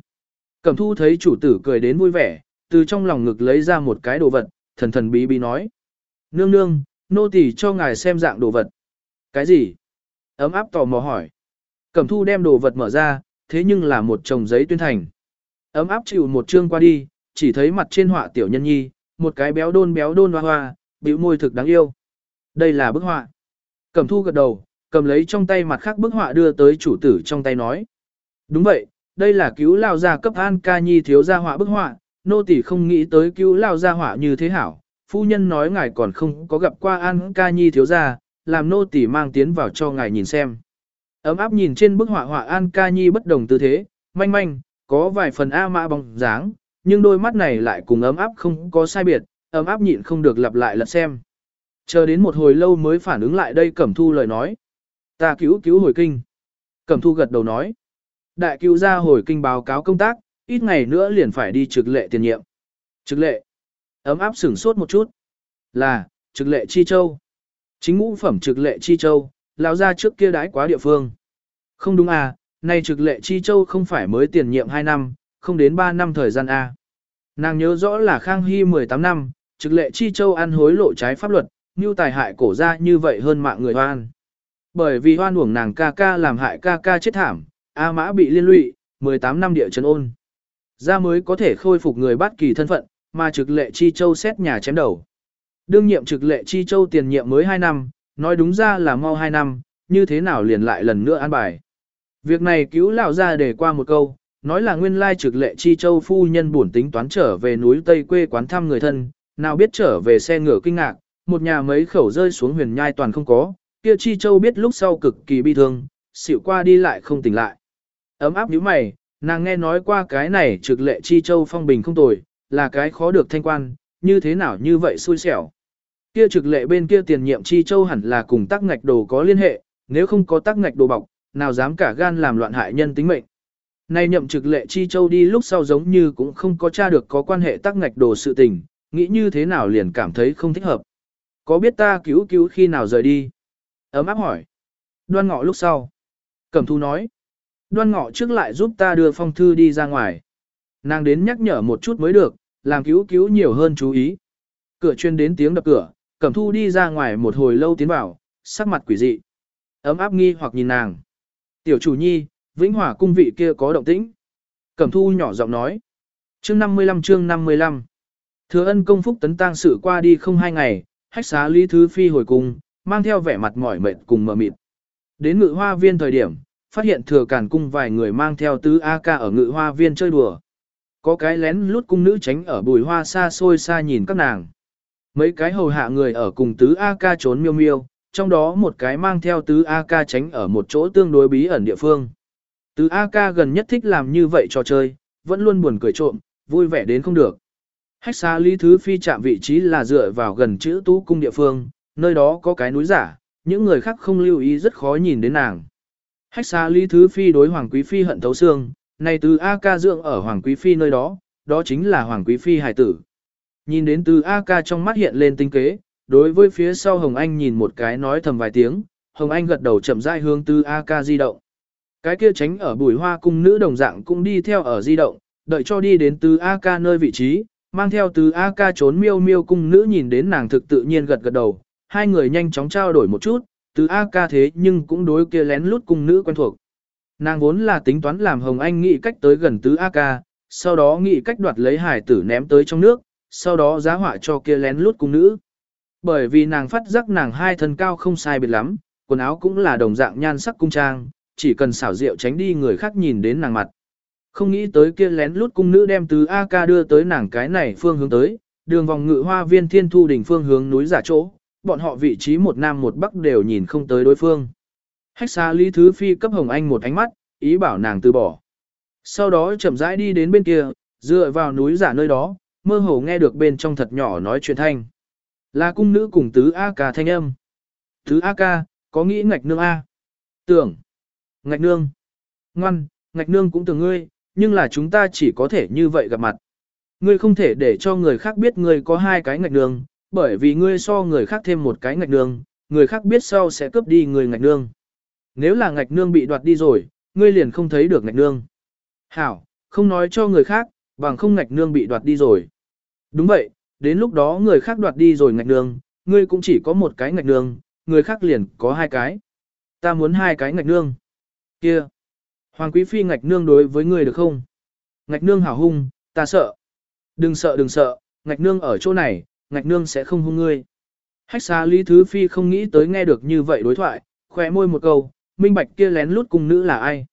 Cẩm thu thấy chủ tử cười đến vui vẻ, từ trong lòng ngực lấy ra một cái đồ vật, thần thần bí bí nói. Nương nương, nô tỳ cho ngài xem dạng đồ vật. Cái gì? Ấm áp tò mò hỏi. Cẩm thu đem đồ vật mở ra, thế nhưng là một chồng giấy tuyên thành. Ấm áp chịu một chương qua đi, chỉ thấy mặt trên họa tiểu nhân nhi, một cái béo đôn béo đôn hoa hoa, bĩu môi thực đáng yêu. Đây là bức họa. Cẩm thu gật đầu, cầm lấy trong tay mặt khác bức họa đưa tới chủ tử trong tay nói. Đúng vậy, đây là cứu lao gia cấp an ca nhi thiếu gia họa bức họa, nô tỳ không nghĩ tới cứu lao gia họa như thế hảo. Phu nhân nói ngài còn không có gặp qua an ca nhi thiếu gia, làm nô tỳ mang tiến vào cho ngài nhìn xem. Ấm áp nhìn trên bức họa họa an ca nhi bất đồng tư thế, manh manh, có vài phần A mã bóng dáng, nhưng đôi mắt này lại cùng ấm áp không có sai biệt, ấm áp nhịn không được lặp lại lật xem. Chờ đến một hồi lâu mới phản ứng lại đây Cẩm Thu lời nói. Ta cứu cứu hồi kinh. Cẩm Thu gật đầu nói. Đại cứu ra hồi kinh báo cáo công tác, ít ngày nữa liền phải đi trực lệ tiền nhiệm. Trực lệ. Ấm áp sửng sốt một chút. Là, trực lệ chi châu. Chính ngũ phẩm trực lệ chi châu, lão ra trước kia đái quá địa phương. Không đúng à, nay trực lệ chi châu không phải mới tiền nhiệm 2 năm, không đến 3 năm thời gian A. Nàng nhớ rõ là Khang Hy 18 năm, trực lệ chi châu ăn hối lộ trái pháp luật, như tài hại cổ ra như vậy hơn mạng người hoan. Bởi vì hoan uổng nàng ca ca làm hại ca ca chết thảm, A mã bị liên lụy, 18 năm địa chấn ôn. Ra mới có thể khôi phục người bắt kỳ thân phận, mà trực lệ chi châu xét nhà chém đầu. Đương nhiệm trực lệ chi châu tiền nhiệm mới 2 năm, nói đúng ra là mau 2 năm, như thế nào liền lại lần nữa an bài. Việc này cứu lão ra để qua một câu, nói là nguyên lai trực lệ chi châu phu nhân buồn tính toán trở về núi Tây quê quán thăm người thân, nào biết trở về xe ngựa kinh ngạc, một nhà mấy khẩu rơi xuống huyền nhai toàn không có, kia chi châu biết lúc sau cực kỳ bi thương, xỉu qua đi lại không tỉnh lại. Ấm áp như mày, nàng nghe nói qua cái này trực lệ chi châu phong bình không tồi, là cái khó được thanh quan, như thế nào như vậy xui xẻo. Kia trực lệ bên kia tiền nhiệm chi châu hẳn là cùng tác ngạch đồ có liên hệ, nếu không có tác ngạch đồ bọc, nào dám cả gan làm loạn hại nhân tính mệnh. Nay nhậm trực lệ chi châu đi lúc sau giống như cũng không có tra được có quan hệ tắc ngạch đồ sự tình, nghĩ như thế nào liền cảm thấy không thích hợp. Có biết ta cứu cứu khi nào rời đi? Ấm áp hỏi. Đoan ngọ lúc sau. Cẩm thu nói. Đoan ngọ trước lại giúp ta đưa phong thư đi ra ngoài. Nàng đến nhắc nhở một chút mới được, làm cứu cứu nhiều hơn chú ý. Cửa chuyên đến tiếng đập cửa, cẩm thu đi ra ngoài một hồi lâu tiến vào, sắc mặt quỷ dị. Ấm áp nghi hoặc nhìn nàng. Tiểu chủ nhi, vĩnh hỏa cung vị kia có động tĩnh. Cẩm thu nhỏ giọng nói. Chương 55 chương 55. Thừa ân công phúc tấn tang sự qua đi không hai ngày, hách xá lý thứ phi hồi cung, mang theo vẻ mặt mỏi mệt cùng mờ mịt. Đến ngự hoa viên thời điểm, phát hiện thừa cản cung vài người mang theo tứ A ca ở ngự hoa viên chơi đùa. Có cái lén lút cung nữ tránh ở bùi hoa xa xôi xa nhìn các nàng. Mấy cái hầu hạ người ở cùng tứ A ca trốn miêu miêu, trong đó một cái mang theo tứ A ca tránh ở một chỗ tương đối bí ẩn địa phương. Tứ A ca gần nhất thích làm như vậy trò chơi, vẫn luôn buồn cười trộm, vui vẻ đến không được. Hách xa lý thứ phi chạm vị trí là dựa vào gần chữ tú cung địa phương, nơi đó có cái núi giả, những người khác không lưu ý rất khó nhìn đến nàng. Hách xa lý thứ phi đối hoàng quý phi hận thấu xương, này từ A ca dưỡng ở hoàng quý phi nơi đó, đó chính là hoàng quý phi hải tử. Nhìn đến từ A ca trong mắt hiện lên tinh kế, đối với phía sau Hồng Anh nhìn một cái nói thầm vài tiếng, Hồng Anh gật đầu chậm rãi hướng từ A di động. Cái kia tránh ở bùi hoa cung nữ đồng dạng cũng đi theo ở di động, đợi cho đi đến từ A nơi vị trí, mang theo từ A trốn miêu miêu cung nữ nhìn đến nàng thực tự nhiên gật gật đầu, hai người nhanh chóng trao đổi một chút, từ A thế nhưng cũng đối kia lén lút cung nữ quen thuộc. Nàng vốn là tính toán làm Hồng Anh nghĩ cách tới gần tứ A sau đó nghĩ cách đoạt lấy hải tử ném tới trong nước, sau đó giá họa cho kia lén lút cung nữ. Bởi vì nàng phát giác nàng hai thân cao không sai biệt lắm, quần áo cũng là đồng dạng nhan sắc cung trang, chỉ cần xảo diệu tránh đi người khác nhìn đến nàng mặt. Không nghĩ tới kia lén lút cung nữ đem từ A ca đưa tới nàng cái này phương hướng tới, đường vòng ngự hoa viên thiên thu đỉnh phương hướng núi giả chỗ, bọn họ vị trí một nam một bắc đều nhìn không tới đối phương. Hách xa Lý Thứ Phi cấp Hồng Anh một ánh mắt, ý bảo nàng từ bỏ. Sau đó chậm rãi đi đến bên kia, dựa vào núi giả nơi đó, mơ hồ nghe được bên trong thật nhỏ nói chuyện thanh. Là cung nữ cùng tứ A ca thanh âm. Tứ A ca, có nghĩ ngạch nương A. Tưởng. Ngạch nương. Ngoan, ngạch nương cũng tưởng ngươi, nhưng là chúng ta chỉ có thể như vậy gặp mặt. Ngươi không thể để cho người khác biết ngươi có hai cái ngạch nương, bởi vì ngươi so người khác thêm một cái ngạch nương, người khác biết sau sẽ cướp đi người ngạch nương. Nếu là ngạch nương bị đoạt đi rồi, ngươi liền không thấy được ngạch nương. Hảo, không nói cho người khác, bằng không ngạch nương bị đoạt đi rồi. Đúng vậy, đến lúc đó người khác đoạt đi rồi ngạch nương, ngươi cũng chỉ có một cái ngạch nương, người khác liền có hai cái. Ta muốn hai cái ngạch nương. Kia, Hoàng Quý Phi ngạch nương đối với ngươi được không? Ngạch nương hảo hung, ta sợ. Đừng sợ đừng sợ, ngạch nương ở chỗ này, ngạch nương sẽ không hung ngươi. Hách xa Lý Thứ Phi không nghĩ tới nghe được như vậy đối thoại, khỏe môi một câu, minh bạch kia lén lút cung nữ là ai.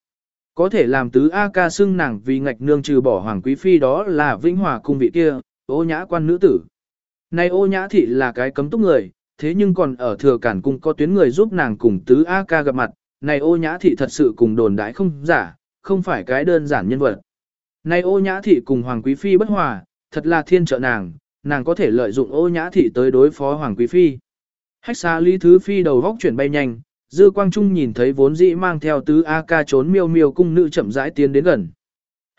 Có thể làm tứ A ca xưng nàng vì ngạch nương trừ bỏ Hoàng Quý Phi đó là Vĩnh Hòa cung vị kia, ô nhã quan nữ tử. Này ô nhã thị là cái cấm túc người, thế nhưng còn ở thừa cản cung có tuyến người giúp nàng cùng tứ A ca gặp mặt, này ô nhã thị thật sự cùng đồn đãi không giả, không phải cái đơn giản nhân vật. Này ô nhã thị cùng Hoàng Quý Phi bất hòa, thật là thiên trợ nàng, nàng có thể lợi dụng ô nhã thị tới đối phó Hoàng Quý Phi. Hách xa Lý Thứ Phi đầu góc chuyển bay nhanh, Dư Quang Trung nhìn thấy vốn dĩ mang theo tứ A ca trốn miêu miêu cung nữ chậm rãi tiến đến gần.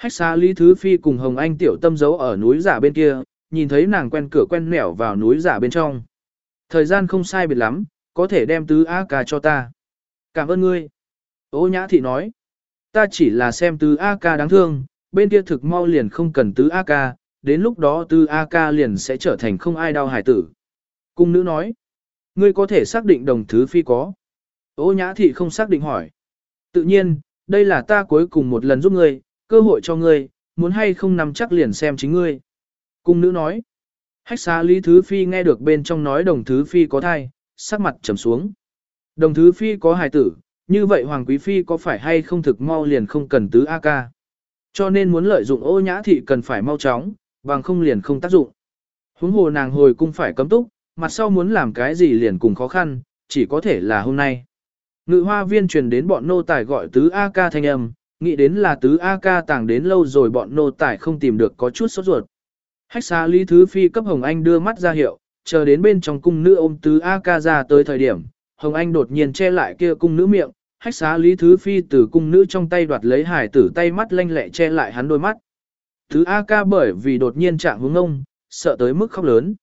Hách xa Lý Thứ Phi cùng Hồng Anh tiểu tâm giấu ở núi giả bên kia, nhìn thấy nàng quen cửa quen nẻo vào núi giả bên trong. Thời gian không sai biệt lắm, có thể đem tứ A ca cho ta. Cảm ơn ngươi. Ô nhã thị nói. Ta chỉ là xem tứ A-ca đáng thương, bên kia thực mau liền không cần tứ A-ca, đến lúc đó tứ A-ca liền sẽ trở thành không ai đau hải tử. Cung nữ nói. Ngươi có thể xác định đồng thứ phi có. Ô nhã thị không xác định hỏi. Tự nhiên, đây là ta cuối cùng một lần giúp ngươi, cơ hội cho ngươi, muốn hay không nằm chắc liền xem chính ngươi. Cung nữ nói. Hách xá Lý Thứ Phi nghe được bên trong nói đồng Thứ Phi có thai, sắc mặt trầm xuống. Đồng Thứ Phi có hài tử, như vậy Hoàng Quý Phi có phải hay không thực mau liền không cần tứ A ca. Cho nên muốn lợi dụng ô nhã thị cần phải mau chóng, bằng không liền không tác dụng. Huống hồ nàng hồi cung phải cấm túc, mặt sau muốn làm cái gì liền cùng khó khăn, chỉ có thể là hôm nay. Ngự hoa viên truyền đến bọn nô tài gọi tứ A ca thanh âm, nghĩ đến là tứ A ca tàng đến lâu rồi bọn nô tài không tìm được có chút sốt ruột. Hách xa Lý Thứ Phi cấp Hồng Anh đưa mắt ra hiệu, chờ đến bên trong cung nữ ôm tứ A ca ra tới thời điểm, Hồng Anh đột nhiên che lại kia cung nữ miệng, hách xá Lý Thứ Phi từ cung nữ trong tay đoạt lấy hải tử tay mắt lanh lẹ che lại hắn đôi mắt. Tứ A ca bởi vì đột nhiên chạm hướng ông, sợ tới mức khóc lớn.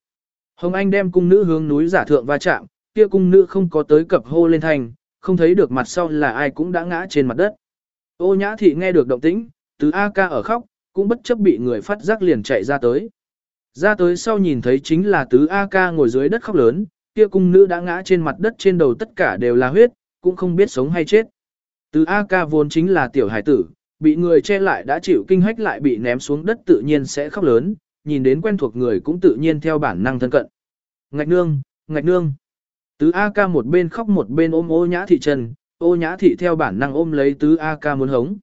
Hồng Anh đem cung nữ hướng núi giả thượng va chạm, kia cung nữ không có tới cập hô lên thành, không thấy được mặt sau là ai cũng đã ngã trên mặt đất. Ô nhã thị nghe được động tĩnh, tứ A ca ở khóc, cũng bất chấp bị người phát giác liền chạy ra tới. Ra tới sau nhìn thấy chính là tứ A ca ngồi dưới đất khóc lớn, kia cung nữ đã ngã trên mặt đất trên đầu tất cả đều là huyết, cũng không biết sống hay chết. Tứ A ca vốn chính là tiểu hải tử, bị người che lại đã chịu kinh hách lại bị ném xuống đất tự nhiên sẽ khóc lớn, nhìn đến quen thuộc người cũng tự nhiên theo bản năng thân cận. Ngạch nương, ngạch nương. Tứ A ca một bên khóc một bên ôm ô nhã thị trần, ô nhã thị theo bản năng ôm lấy tứ A ca muốn hống.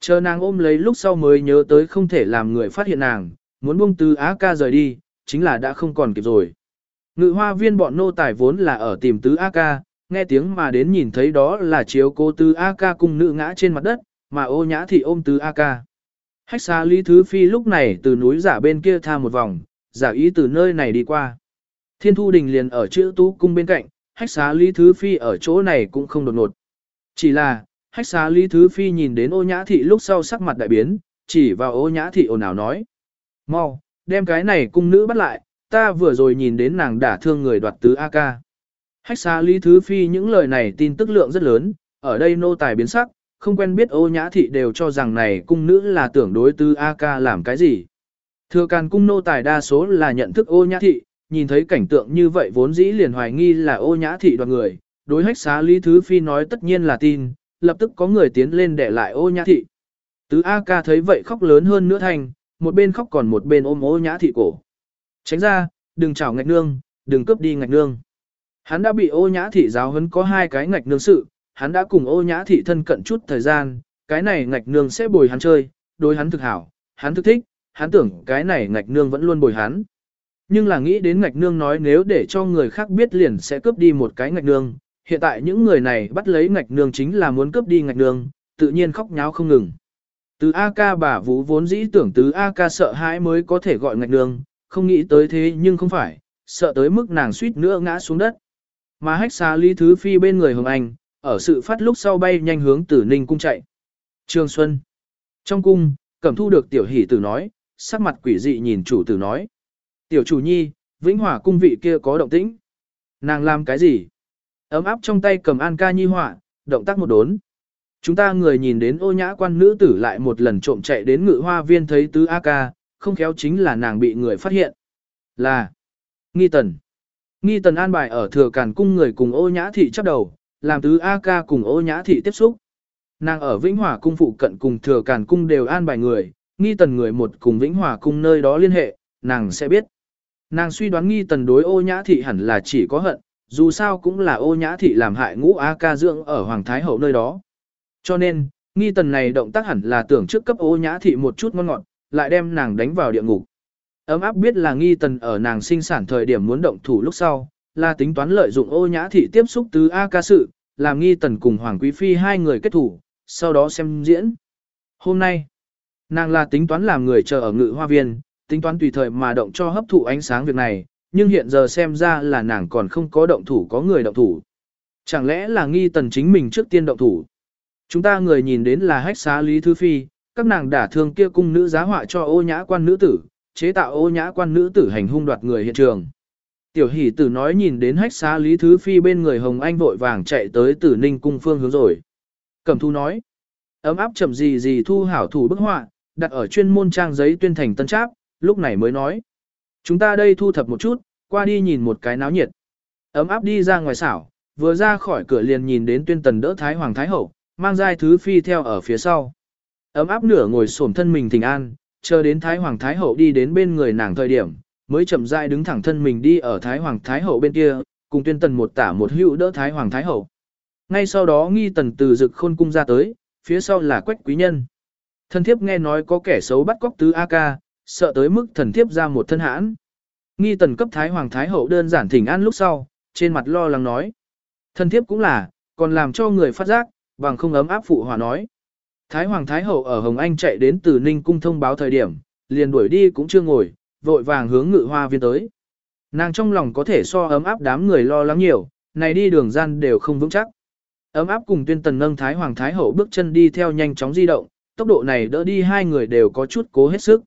Chờ nàng ôm lấy lúc sau mới nhớ tới không thể làm người phát hiện nàng, muốn buông tứ A ca rời đi, chính là đã không còn kịp rồi. Ngự hoa viên bọn nô tài vốn là ở tìm tứ A ca, nghe tiếng mà đến nhìn thấy đó là chiếu cô tứ A ca cùng nữ ngã trên mặt đất, mà ô nhã thị ôm tứ A ca. Hách xa Lý Thứ Phi lúc này từ núi giả bên kia tha một vòng, giả ý từ nơi này đi qua. Thiên Thu Đình liền ở chữ tú cung bên cạnh, hách xá Lý Thứ Phi ở chỗ này cũng không đột ngột. Chỉ là, hách xá Lý Thứ Phi nhìn đến ô nhã thị lúc sau sắc mặt đại biến, chỉ vào ô nhã thị ồn ào nói. mau đem cái này cung nữ bắt lại, ta vừa rồi nhìn đến nàng đả thương người đoạt tứ A ca. Hách xá Lý Thứ Phi những lời này tin tức lượng rất lớn, ở đây nô tài biến sắc, không quen biết ô nhã thị đều cho rằng này cung nữ là tưởng đối tứ A ca làm cái gì. Thừa càn cung nô tài đa số là nhận thức ô nhã thị, nhìn thấy cảnh tượng như vậy vốn dĩ liền hoài nghi là ô nhã thị đoạt người, đối hách xá Lý Thứ Phi nói tất nhiên là tin, lập tức có người tiến lên để lại ô nhã thị. Tứ A ca thấy vậy khóc lớn hơn nữa thành, một bên khóc còn một bên ôm ô nhã thị cổ. Tránh ra, đừng chảo ngạch nương, đừng cướp đi ngạch nương. Hắn đã bị ô nhã thị giáo hấn có hai cái ngạch nương sự, hắn đã cùng ô nhã thị thân cận chút thời gian, cái này ngạch nương sẽ bồi hắn chơi, đối hắn thực hảo, hắn thực thích, hắn tưởng cái này ngạch nương vẫn luôn bồi hắn. Nhưng là nghĩ đến ngạch nương nói nếu để cho người khác biết liền sẽ cướp đi một cái ngạch nương, hiện tại những người này bắt lấy ngạch nương chính là muốn cướp đi ngạch nương, tự nhiên khóc nháo không ngừng. Từ A ca bà vũ vốn dĩ tưởng từ A ca sợ hãi mới có thể gọi ngạch nương, không nghĩ tới thế nhưng không phải, sợ tới mức nàng suýt nữa ngã xuống đất. Mà hách xa Lý Thứ Phi bên người Hồng Anh, ở sự phát lúc sau bay nhanh hướng tử ninh cung chạy. Trường Xuân. Trong cung, cẩm thu được tiểu hỷ tử nói, sắc mặt quỷ dị nhìn chủ tử nói. Tiểu chủ nhi, vĩnh hỏa cung vị kia có động tĩnh. Nàng làm cái gì? Ấm áp trong tay cầm an ca nhi họa, động tác một đốn. Chúng ta người nhìn đến ô nhã quan nữ tử lại một lần trộm chạy đến ngự hoa viên thấy tứ A ca, không khéo chính là nàng bị người phát hiện. Là Nghi Tần. Nghi Tần an bài ở thừa càn cung người cùng ô nhã thị chấp đầu, làm tứ A ca cùng ô nhã thị tiếp xúc. Nàng ở Vĩnh Hòa cung phụ cận cùng thừa càn cung đều an bài người, Nghi Tần người một cùng Vĩnh Hòa cung nơi đó liên hệ, nàng sẽ biết. Nàng suy đoán Nghi Tần đối ô nhã thị hẳn là chỉ có hận, dù sao cũng là ô nhã thị làm hại ngũ A ca dưỡng ở Hoàng Thái Hậu nơi đó. Cho nên, Nghi Tần này động tác hẳn là tưởng trước cấp ô nhã thị một chút ngon ngọt, lại đem nàng đánh vào địa ngục. Ấm áp biết là nghi tần ở nàng sinh sản thời điểm muốn động thủ lúc sau, là tính toán lợi dụng ô nhã thị tiếp xúc tứ A ca sự, làm nghi tần cùng Hoàng Quý Phi hai người kết thủ, sau đó xem diễn. Hôm nay, nàng là tính toán làm người chờ ở ngự hoa viên, tính toán tùy thời mà động cho hấp thụ ánh sáng việc này, nhưng hiện giờ xem ra là nàng còn không có động thủ có người động thủ. Chẳng lẽ là nghi tần chính mình trước tiên động thủ? Chúng ta người nhìn đến là hách xá Lý Thư Phi, các nàng đả thương kia cung nữ giá họa cho ô nhã quan nữ tử, chế tạo ô nhã quan nữ tử hành hung đoạt người hiện trường. Tiểu hỷ tử nói nhìn đến hách xá Lý Thứ Phi bên người Hồng Anh vội vàng chạy tới tử ninh cung phương hướng rồi. Cẩm thu nói, ấm áp chậm gì gì thu hảo thủ bức họa, đặt ở chuyên môn trang giấy tuyên thành tân tráp, lúc này mới nói. Chúng ta đây thu thập một chút, qua đi nhìn một cái náo nhiệt. Ấm áp đi ra ngoài xảo, vừa ra khỏi cửa liền nhìn đến tuyên tần đỡ Thái Hoàng Thái Hậu, mang giai thứ phi theo ở phía sau. Ấm áp nửa ngồi xổm thân mình thỉnh an, chờ đến Thái Hoàng Thái Hậu đi đến bên người nàng thời điểm, mới chậm rãi đứng thẳng thân mình đi ở Thái Hoàng Thái Hậu bên kia, cùng tuyên tần một tả một hữu đỡ Thái Hoàng Thái Hậu. Ngay sau đó nghi tần từ dực khôn cung ra tới, phía sau là quách quý nhân. thân thiếp nghe nói có kẻ xấu bắt cóc tứ A ca, sợ tới mức thần thiếp ra một thân hãn. Nghi tần cấp Thái Hoàng Thái Hậu đơn giản thỉnh an lúc sau, trên mặt lo lắng nói. Thần thiếp cũng là, còn làm cho người phát giác, bằng không ấm áp phụ hòa nói. Thái Hoàng Thái Hậu ở Hồng Anh chạy đến từ Ninh Cung thông báo thời điểm, liền đuổi đi cũng chưa ngồi, vội vàng hướng ngự hoa viên tới. Nàng trong lòng có thể so ấm áp đám người lo lắng nhiều, này đi đường gian đều không vững chắc. Ấm áp cùng tuyên tần nâng Thái Hoàng Thái Hậu bước chân đi theo nhanh chóng di động, tốc độ này đỡ đi hai người đều có chút cố hết sức.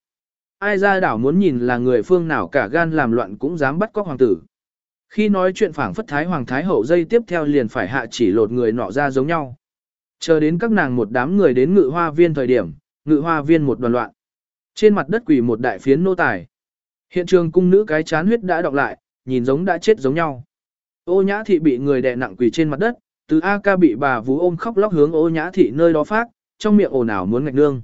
Ai ra đảo muốn nhìn là người phương nào cả gan làm loạn cũng dám bắt cóc hoàng tử. Khi nói chuyện phảng phất Thái Hoàng Thái Hậu dây tiếp theo liền phải hạ chỉ lột người nọ ra giống nhau. Chờ đến các nàng một đám người đến ngự hoa viên thời điểm, ngự hoa viên một đoàn loạn. Trên mặt đất quỷ một đại phiến nô tài. Hiện trường cung nữ cái chán huyết đã đọc lại, nhìn giống đã chết giống nhau. Ô nhã thị bị người đè nặng quỷ trên mặt đất, từ A ca bị bà vú ôm khóc lóc hướng ô nhã thị nơi đó phát, trong miệng ồn ào muốn ngạch nương.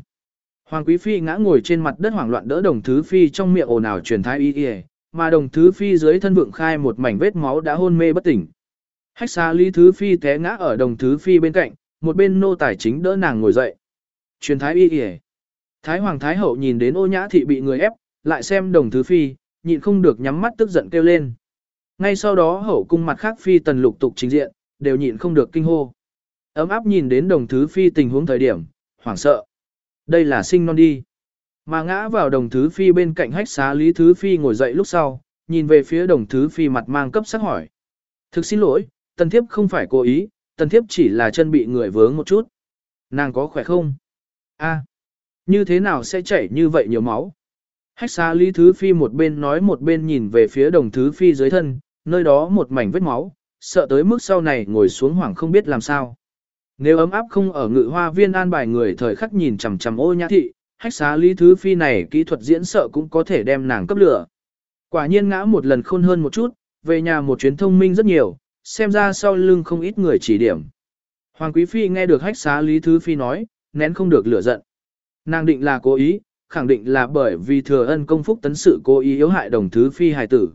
Hoàng quý phi ngã ngồi trên mặt đất hoảng loạn đỡ đồng thứ phi trong miệng ồn ào truyền thái y y, mà đồng thứ phi dưới thân vượng khai một mảnh vết máu đã hôn mê bất tỉnh. Hách xa lý thứ phi té ngã ở đồng thứ phi bên cạnh, một bên nô tài chính đỡ nàng ngồi dậy. Truyền thái y y. Thái hoàng thái hậu nhìn đến ô nhã thị bị người ép, lại xem đồng thứ phi, nhịn không được nhắm mắt tức giận kêu lên. Ngay sau đó hậu cung mặt khác phi tần lục tục chính diện, đều nhịn không được kinh hô. Ấm áp nhìn đến đồng thứ phi tình huống thời điểm, hoảng sợ. Đây là sinh non đi. Mà ngã vào đồng thứ phi bên cạnh hách xá lý thứ phi ngồi dậy lúc sau, nhìn về phía đồng thứ phi mặt mang cấp sắc hỏi. Thực xin lỗi, tần thiếp không phải cố ý, tần thiếp chỉ là chân bị người vướng một chút. Nàng có khỏe không? a như thế nào sẽ chảy như vậy nhiều máu? Hách xá lý thứ phi một bên nói một bên nhìn về phía đồng thứ phi dưới thân, nơi đó một mảnh vết máu, sợ tới mức sau này ngồi xuống hoảng không biết làm sao. Nếu ấm áp không ở ngự hoa viên an bài người thời khắc nhìn chằm chằm ô nhã thị, hách xá lý thứ phi này kỹ thuật diễn sợ cũng có thể đem nàng cấp lửa. Quả nhiên ngã một lần khôn hơn một chút, về nhà một chuyến thông minh rất nhiều, xem ra sau lưng không ít người chỉ điểm. Hoàng quý phi nghe được hách xá lý thứ phi nói, nén không được lửa giận. Nàng định là cố ý, khẳng định là bởi vì thừa ân công phúc tấn sự cố ý yếu hại đồng thứ phi hài tử.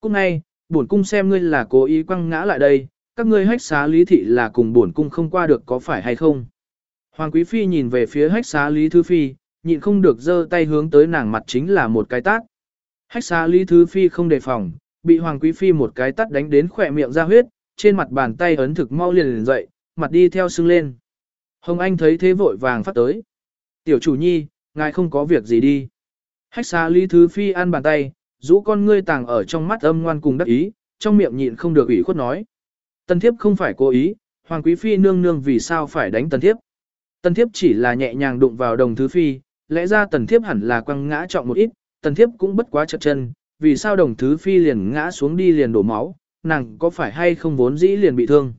Cung ngay, bổn cung xem ngươi là cố ý quăng ngã lại đây, các ngươi hách xá lý thị là cùng bổn cung không qua được có phải hay không. Hoàng quý phi nhìn về phía hách xá lý thứ phi, nhịn không được giơ tay hướng tới nàng mặt chính là một cái tát. Hách xá lý thứ phi không đề phòng, bị hoàng quý phi một cái tát đánh đến khỏe miệng ra huyết, trên mặt bàn tay ấn thực mau liền liền dậy, mặt đi theo sưng lên. Hồng Anh thấy thế vội vàng phát tới. Tiểu chủ nhi, ngài không có việc gì đi. Hách xá lý thứ phi ăn bàn tay, rũ con ngươi tàng ở trong mắt âm ngoan cùng đắc ý, trong miệng nhịn không được ủy khuất nói. Tần thiếp không phải cố ý, hoàng quý phi nương nương vì sao phải đánh tần thiếp. Tần thiếp chỉ là nhẹ nhàng đụng vào đồng thứ phi, lẽ ra tần thiếp hẳn là quăng ngã trọng một ít, tần thiếp cũng bất quá chật chân, vì sao đồng thứ phi liền ngã xuống đi liền đổ máu, nàng có phải hay không vốn dĩ liền bị thương.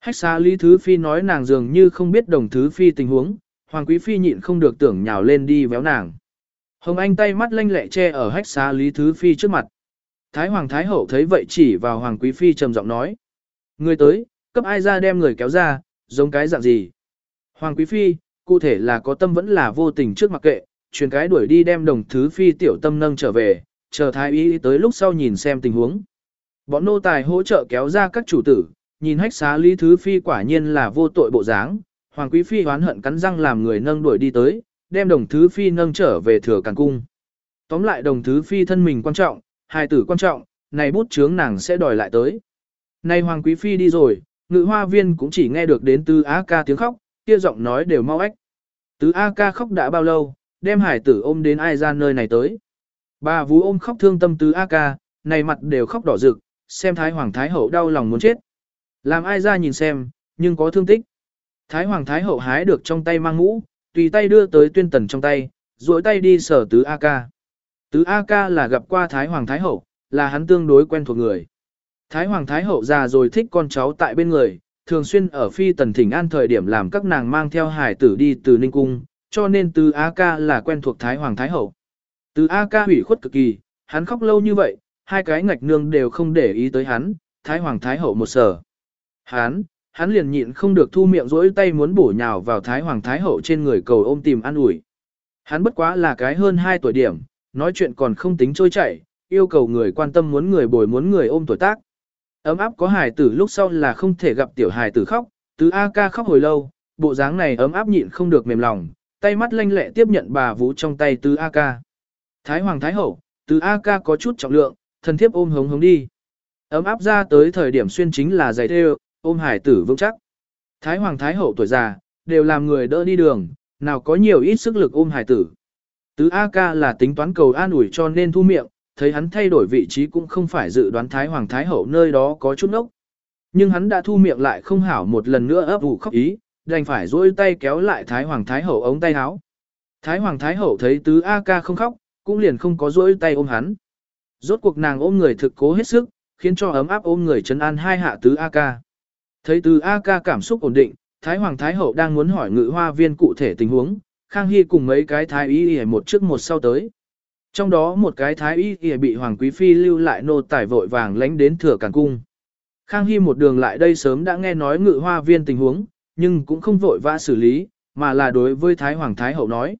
Hách xa lý thứ phi nói nàng dường như không biết đồng thứ phi tình huống, hoàng quý phi nhịn không được tưởng nhào lên đi véo nàng. Hồng Anh tay mắt lanh lẹ che ở hách xa Lý Thứ Phi trước mặt. Thái Hoàng Thái Hậu thấy vậy chỉ vào Hoàng Quý Phi trầm giọng nói. Người tới, cấp ai ra đem người kéo ra, giống cái dạng gì. Hoàng Quý Phi, cụ thể là có tâm vẫn là vô tình trước mặc kệ, truyền cái đuổi đi đem đồng Thứ Phi tiểu tâm nâng trở về, chờ Thái Y tới lúc sau nhìn xem tình huống. Bọn nô tài hỗ trợ kéo ra các chủ tử, nhìn hách xá Lý Thứ Phi quả nhiên là vô tội bộ dáng. Hoàng Quý Phi hoán hận cắn răng làm người nâng đuổi đi tới, đem đồng thứ phi nâng trở về thừa càng cung. Tóm lại đồng thứ phi thân mình quan trọng, hài tử quan trọng, này bút chướng nàng sẽ đòi lại tới nay hoàng quý phi đi rồi, ngự hoa viên cũng chỉ nghe được đến tứ A ca tiếng khóc, kia giọng nói đều mau ách. Tứ A ca khóc đã bao lâu, đem hải tử ôm đến ai ra nơi này tới. Bà vú ôm khóc thương tâm tứ A ca, này mặt đều khóc đỏ rực, xem thái hoàng thái hậu đau lòng muốn chết. Làm ai ra nhìn xem, nhưng có thương tích. Thái hoàng thái hậu hái được trong tay mang mũ, tùy tay đưa tới tuyên tần trong tay, duỗi tay đi sở tứ A ca. Tứ A ca là gặp qua Thái Hoàng Thái Hậu, là hắn tương đối quen thuộc người. Thái Hoàng Thái Hậu già rồi thích con cháu tại bên người, thường xuyên ở phi tần thỉnh an thời điểm làm các nàng mang theo hải tử đi từ Ninh Cung, cho nên từ A ca là quen thuộc Thái Hoàng Thái Hậu. Từ A ca hủy khuất cực kỳ, hắn khóc lâu như vậy, hai cái ngạch nương đều không để ý tới hắn, Thái Hoàng Thái Hậu một sở. Hắn, hắn liền nhịn không được thu miệng rỗi tay muốn bổ nhào vào Thái Hoàng Thái Hậu trên người cầu ôm tìm an ủi. Hắn bất quá là cái hơn 2 tuổi điểm, nói chuyện còn không tính trôi chảy, yêu cầu người quan tâm muốn người bồi muốn người ôm tuổi tác. Ấm áp có hài tử lúc sau là không thể gặp tiểu hài tử khóc, tứ A ca khóc hồi lâu, bộ dáng này ấm áp nhịn không được mềm lòng, tay mắt lanh lẹ tiếp nhận bà vũ trong tay tứ A ca. Thái Hoàng Thái Hậu, tứ A ca có chút trọng lượng, thân thiếp ôm hống hống đi. Ấm áp ra tới thời điểm xuyên chính là giày thêu, ôm hải tử vững chắc. Thái Hoàng Thái Hậu tuổi già, đều làm người đỡ đi đường, nào có nhiều ít sức lực ôm hải tử. Tứ A ca là tính toán cầu an ủi cho nên thu miệng, thấy hắn thay đổi vị trí cũng không phải dự đoán Thái Hoàng Thái Hậu nơi đó có chút nốc Nhưng hắn đã thu miệng lại không hảo một lần nữa ấp ủ khóc ý, đành phải duỗi tay kéo lại Thái Hoàng Thái Hậu ống tay áo. Thái Hoàng Thái Hậu thấy tứ A ca không khóc, cũng liền không có duỗi tay ôm hắn. Rốt cuộc nàng ôm người thực cố hết sức, khiến cho ấm áp ôm người chấn an hai hạ tứ A ca. Thấy tứ A ca cảm xúc ổn định, Thái Hoàng Thái Hậu đang muốn hỏi ngự hoa viên cụ thể tình huống, Khang Hy cùng mấy cái thái y y một trước một sau tới. Trong đó một cái thái y y bị Hoàng Quý Phi lưu lại nô tài vội vàng lánh đến thừa càn cung. Khang Hy một đường lại đây sớm đã nghe nói ngự hoa viên tình huống, nhưng cũng không vội vã xử lý, mà là đối với Thái Hoàng Thái Hậu nói.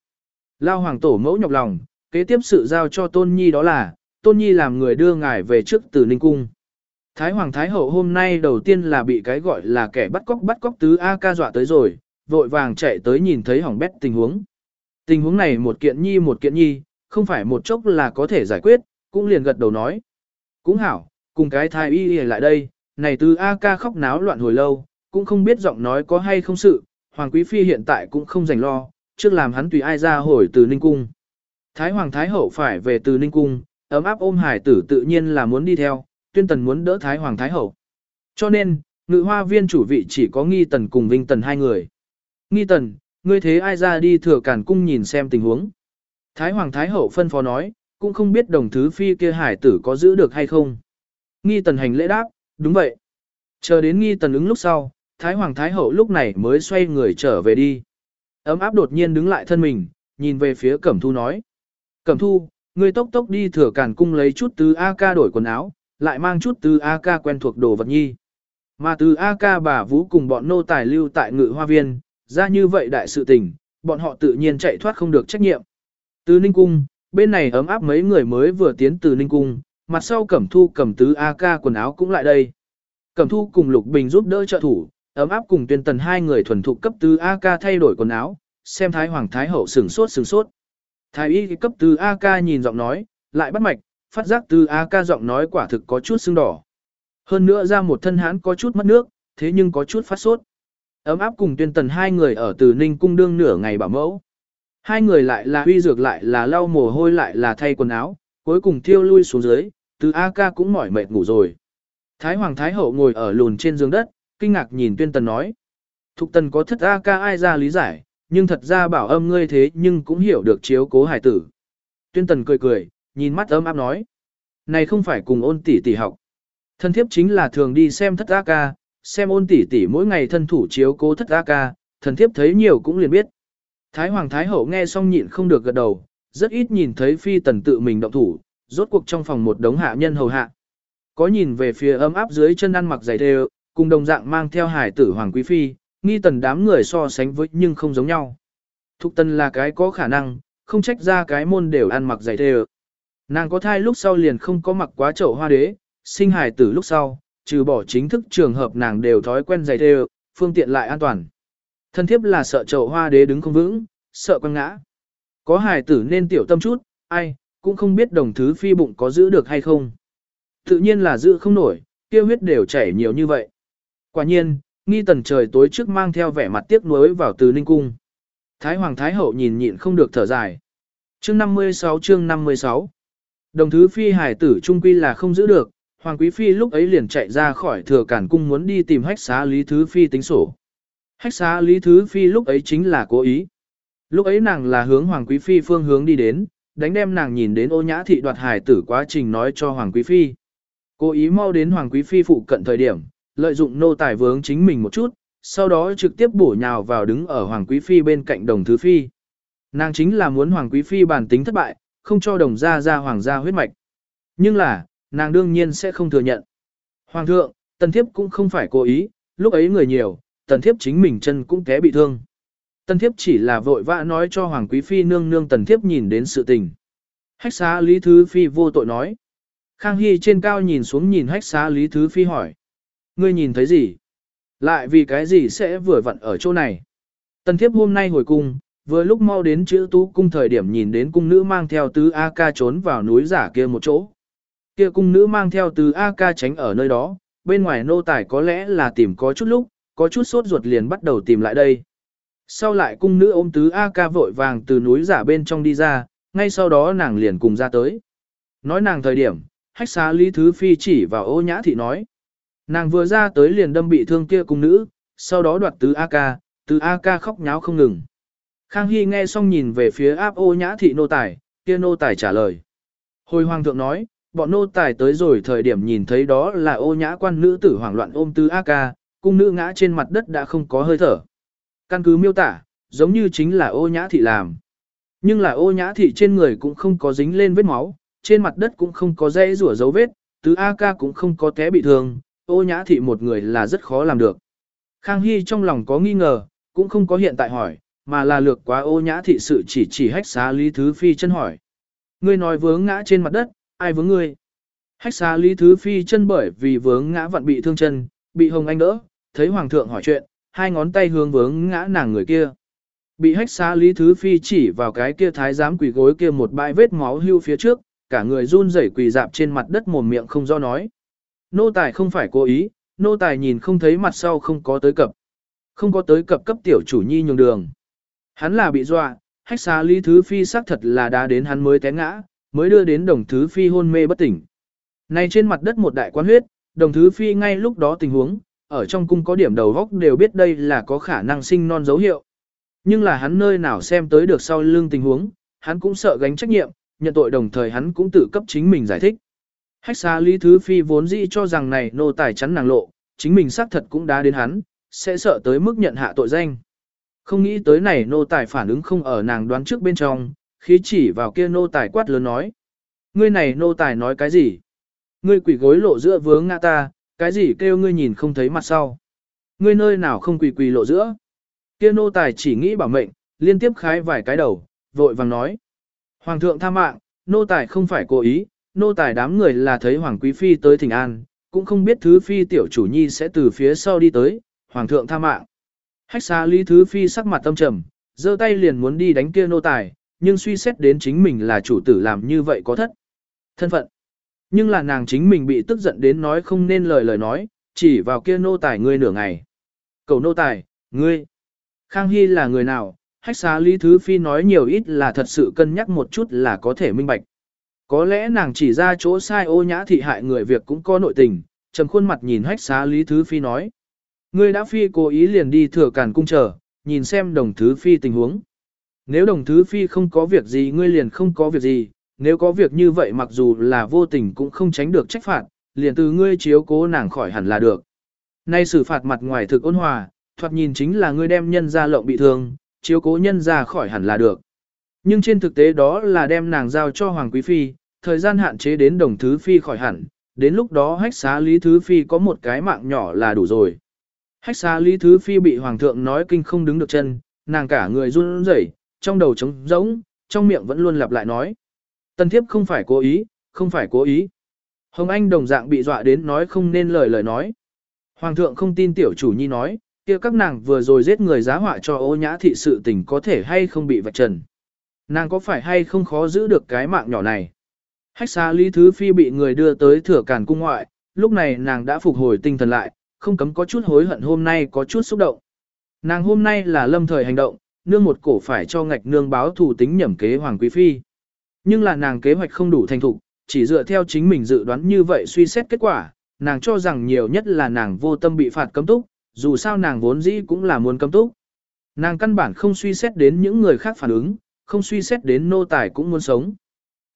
Lao Hoàng Tổ mẫu nhọc lòng, kế tiếp sự giao cho Tôn Nhi đó là, Tôn Nhi làm người đưa ngài về trước từ Ninh Cung. Thái Hoàng Thái Hậu hôm nay đầu tiên là bị cái gọi là kẻ bắt cóc bắt cóc tứ A ca dọa tới rồi, vội vàng chạy tới nhìn thấy hỏng bét tình huống. Tình huống này một kiện nhi một kiện nhi, không phải một chốc là có thể giải quyết, cũng liền gật đầu nói. Cũng hảo, cùng cái thái y y lại đây, này từ A ca khóc náo loạn hồi lâu, cũng không biết giọng nói có hay không sự, Hoàng Quý Phi hiện tại cũng không dành lo, trước làm hắn tùy ai ra hồi từ Ninh Cung. Thái Hoàng Thái Hậu phải về từ Ninh Cung, ấm áp ôm hải tử tự nhiên là muốn đi theo, tuyên tần muốn đỡ Thái Hoàng Thái Hậu. Cho nên, ngự hoa viên chủ vị chỉ có nghi tần cùng vinh tần hai người. Nghi tần, ngươi thế ai ra đi thừa cản cung nhìn xem tình huống. Thái Hoàng Thái Hậu phân phó nói, cũng không biết đồng thứ phi kia hải tử có giữ được hay không. Nghi tần hành lễ đáp, đúng vậy. Chờ đến nghi tần ứng lúc sau, Thái Hoàng Thái Hậu lúc này mới xoay người trở về đi. Ấm áp đột nhiên đứng lại thân mình, nhìn về phía Cẩm Thu nói. Cẩm Thu, ngươi tốc tốc đi thừa cản cung lấy chút từ A ca đổi quần áo, lại mang chút từ A ca quen thuộc đồ vật nhi. Mà từ A ca bà Vũ cùng bọn nô tài lưu tại ngự hoa viên, ra như vậy đại sự tình, bọn họ tự nhiên chạy thoát không được trách nhiệm. Từ Ninh Cung, bên này ấm áp mấy người mới vừa tiến từ Ninh Cung, mặt sau Cẩm Thu cầm tứ A ca quần áo cũng lại đây. Cẩm Thu cùng Lục Bình giúp đỡ trợ thủ, ấm áp cùng tuyên tần hai người thuần thục cấp tứ A ca thay đổi quần áo, xem Thái Hoàng Thái Hậu sửng sốt sửng sốt. Thái y cấp tứ A ca nhìn giọng nói, lại bắt mạch, phát giác tứ A ca giọng nói quả thực có chút sưng đỏ. Hơn nữa ra một thân hãn có chút mất nước, thế nhưng có chút phát sốt. Ấm áp cùng tuyên tần hai người ở từ Ninh cung đương nửa ngày bảo mẫu. Hai người lại là huy dược lại là lau mồ hôi lại là thay quần áo, cuối cùng thiêu lui xuống dưới, từ A ca cũng mỏi mệt ngủ rồi. Thái Hoàng Thái Hậu ngồi ở lùn trên giường đất, kinh ngạc nhìn tuyên tần nói. Thục tần có thất A ca ai ra lý giải, nhưng thật ra bảo âm ngươi thế nhưng cũng hiểu được chiếu cố hải tử. Tuyên tần cười cười, nhìn mắt ấm áp nói. Này không phải cùng ôn tỷ tỷ học. Thân thiếp chính là thường đi xem thất A ca, xem ôn tỷ tỷ mỗi ngày thân thủ chiếu cố thất A ca, thần thiếp thấy nhiều cũng liền biết. Thái Hoàng Thái Hậu nghe xong nhịn không được gật đầu, rất ít nhìn thấy phi tần tự mình động thủ, rốt cuộc trong phòng một đống hạ nhân hầu hạ. Có nhìn về phía ấm áp dưới chân ăn mặc giày đều, cùng đồng dạng mang theo hải tử Hoàng Quý Phi, nghi tần đám người so sánh với nhưng không giống nhau. Thục tần là cái có khả năng, không trách ra cái môn đều ăn mặc giày đều. Nàng có thai lúc sau liền không có mặc quá chậu hoa đế, sinh hải tử lúc sau, trừ bỏ chính thức trường hợp nàng đều thói quen giày đều, phương tiện lại an toàn. Thân thiếp là sợ chậu hoa đế đứng không vững, sợ quăng ngã. Có hài tử nên tiểu tâm chút, ai, cũng không biết đồng thứ phi bụng có giữ được hay không. Tự nhiên là giữ không nổi, kia huyết đều chảy nhiều như vậy. Quả nhiên, nghi tần trời tối trước mang theo vẻ mặt tiếc nuối vào từ ninh cung. Thái Hoàng Thái Hậu nhìn nhịn không được thở dài. Chương 56 chương 56 Đồng thứ phi hải tử trung quy là không giữ được, Hoàng Quý Phi lúc ấy liền chạy ra khỏi thừa cản cung muốn đi tìm hách xá Lý Thứ Phi tính sổ. Hách xá Lý Thứ Phi lúc ấy chính là cố ý. Lúc ấy nàng là hướng Hoàng Quý Phi phương hướng đi đến, đánh đem nàng nhìn đến ô nhã thị đoạt Hải tử quá trình nói cho Hoàng Quý Phi. Cố ý mau đến Hoàng Quý Phi phụ cận thời điểm, lợi dụng nô tài vướng chính mình một chút, sau đó trực tiếp bổ nhào vào đứng ở Hoàng Quý Phi bên cạnh đồng thứ Phi. Nàng chính là muốn Hoàng Quý Phi bản tính thất bại, không cho đồng gia ra Hoàng gia huyết mạch. Nhưng là, nàng đương nhiên sẽ không thừa nhận. Hoàng thượng, tần thiếp cũng không phải cố ý, lúc ấy người nhiều, tần thiếp chính mình chân cũng té bị thương. Tần thiếp chỉ là vội vã nói cho Hoàng Quý Phi nương nương tần thiếp nhìn đến sự tình. Hách xá Lý Thứ Phi vô tội nói. Khang Hy trên cao nhìn xuống nhìn hách xá Lý Thứ Phi hỏi. Ngươi nhìn thấy gì? Lại vì cái gì sẽ vừa vặn ở chỗ này? Tần thiếp hôm nay hồi cung, vừa lúc mau đến chữ tú cung thời điểm nhìn đến cung nữ mang theo tứ A ca trốn vào núi giả kia một chỗ. Kia cung nữ mang theo tứ A ca tránh ở nơi đó, bên ngoài nô tài có lẽ là tìm có chút lúc, có chút sốt ruột liền bắt đầu tìm lại đây. Sau lại cung nữ ôm tứ A ca vội vàng từ núi giả bên trong đi ra, ngay sau đó nàng liền cùng ra tới. Nói nàng thời điểm, hách xá Lý Thứ Phi chỉ vào ô nhã thị nói. Nàng vừa ra tới liền đâm bị thương kia cung nữ, sau đó đoạt tứ A ca, tứ A ca khóc nháo không ngừng. Khang Hy nghe xong nhìn về phía áp ô nhã thị nô tài, kia nô tài trả lời. Hồi hoàng thượng nói, bọn nô tài tới rồi thời điểm nhìn thấy đó là ô nhã quan nữ tử hoảng loạn ôm tứ A ca, cung nữ ngã trên mặt đất đã không có hơi thở. Căn cứ miêu tả, giống như chính là ô nhã thị làm. Nhưng là ô nhã thị trên người cũng không có dính lên vết máu, trên mặt đất cũng không có dây rủa dấu vết, tứ A ca cũng không có té bị thương, ô nhã thị một người là rất khó làm được. Khang Hy trong lòng có nghi ngờ, cũng không có hiện tại hỏi, mà là lược quá ô nhã thị sự chỉ chỉ hách xá Lý Thứ Phi chân hỏi. Ngươi nói vướng ngã trên mặt đất, ai vướng ngươi? Hách xá Lý Thứ Phi chân bởi vì vướng ngã vặn bị thương chân, bị Hồng Anh đỡ, thấy Hoàng thượng hỏi chuyện, hai ngón tay hướng vướng ngã nàng người kia. Bị hách xá Lý Thứ Phi chỉ vào cái kia thái giám quỳ gối kia một bãi vết máu hưu phía trước, cả người run rẩy quỳ dạp trên mặt đất mồm miệng không do nói. Nô tài không phải cố ý, nô tài nhìn không thấy mặt sau không có tới cập. Không có tới cập cấp tiểu chủ nhi nhường đường. Hắn là bị dọa, hách xá Lý Thứ Phi xác thật là đã đến hắn mới té ngã, mới đưa đến đồng Thứ Phi hôn mê bất tỉnh. Này trên mặt đất một đại quan huyết, đồng Thứ Phi ngay lúc đó tình huống, ở trong cung có điểm đầu góc đều biết đây là có khả năng sinh non dấu hiệu. Nhưng là hắn nơi nào xem tới được sau lưng tình huống, hắn cũng sợ gánh trách nhiệm, nhận tội đồng thời hắn cũng tự cấp chính mình giải thích. Hách xa Lý Thứ Phi vốn dĩ cho rằng này nô tài chắn nàng lộ, chính mình xác thật cũng đã đến hắn, sẽ sợ tới mức nhận hạ tội danh. Không nghĩ tới này nô tài phản ứng không ở nàng đoán trước bên trong, khi chỉ vào kia nô tài quát lớn nói. Ngươi này nô tài nói cái gì? Ngươi quỷ gối lộ giữa vướng ngã ta, cái gì kêu ngươi nhìn không thấy mặt sau? Ngươi nơi nào không quỳ quỳ lộ giữa? Kia nô tài chỉ nghĩ bảo mệnh, liên tiếp khái vài cái đầu, vội vàng nói. Hoàng thượng tha mạng, nô tài không phải cố ý, nô tài đám người là thấy Hoàng Quý Phi tới thỉnh an, cũng không biết thứ phi tiểu chủ nhi sẽ từ phía sau đi tới, Hoàng thượng tha mạng. Hách xa Lý Thứ Phi sắc mặt tâm trầm, giơ tay liền muốn đi đánh kia nô tài, nhưng suy xét đến chính mình là chủ tử làm như vậy có thất. Thân phận. Nhưng là nàng chính mình bị tức giận đến nói không nên lời lời nói, chỉ vào kia nô tài ngươi nửa ngày. Cầu nô tài, ngươi. Khang Hy là người nào? Hách xá Lý Thứ Phi nói nhiều ít là thật sự cân nhắc một chút là có thể minh bạch. Có lẽ nàng chỉ ra chỗ sai ô nhã thị hại người việc cũng có nội tình, trầm khuôn mặt nhìn hách xá Lý Thứ Phi nói. Ngươi đã phi cố ý liền đi thừa cản cung chờ, nhìn xem đồng thứ phi tình huống. Nếu đồng thứ phi không có việc gì ngươi liền không có việc gì, nếu có việc như vậy mặc dù là vô tình cũng không tránh được trách phạt, liền từ ngươi chiếu cố nàng khỏi hẳn là được. Nay xử phạt mặt ngoài thực ôn hòa, thoạt nhìn chính là ngươi đem nhân ra lộng bị thương, chiếu cố nhân ra khỏi hẳn là được. Nhưng trên thực tế đó là đem nàng giao cho Hoàng Quý Phi, thời gian hạn chế đến đồng thứ Phi khỏi hẳn, đến lúc đó hách xá Lý Thứ Phi có một cái mạng nhỏ là đủ rồi. Hách xá Lý Thứ Phi bị Hoàng thượng nói kinh không đứng được chân, nàng cả người run rẩy, trong đầu trống rỗng, trong miệng vẫn luôn lặp lại nói. Tần thiếp không phải cố ý, không phải cố ý. Hồng Anh đồng dạng bị dọa đến nói không nên lời lời nói. Hoàng thượng không tin tiểu chủ nhi nói, kia các nàng vừa rồi giết người giá họa cho ô nhã thị sự tình có thể hay không bị vạch trần. Nàng có phải hay không khó giữ được cái mạng nhỏ này. Hách xa Lý Thứ Phi bị người đưa tới thừa cản cung ngoại, lúc này nàng đã phục hồi tinh thần lại, không cấm có chút hối hận hôm nay có chút xúc động. Nàng hôm nay là lâm thời hành động, nương một cổ phải cho ngạch nương báo thủ tính nhẩm kế Hoàng Quý Phi. Nhưng là nàng kế hoạch không đủ thành thục, chỉ dựa theo chính mình dự đoán như vậy suy xét kết quả, nàng cho rằng nhiều nhất là nàng vô tâm bị phạt cấm túc, dù sao nàng vốn dĩ cũng là muốn cấm túc. Nàng căn bản không suy xét đến những người khác phản ứng, không suy xét đến nô tài cũng muốn sống.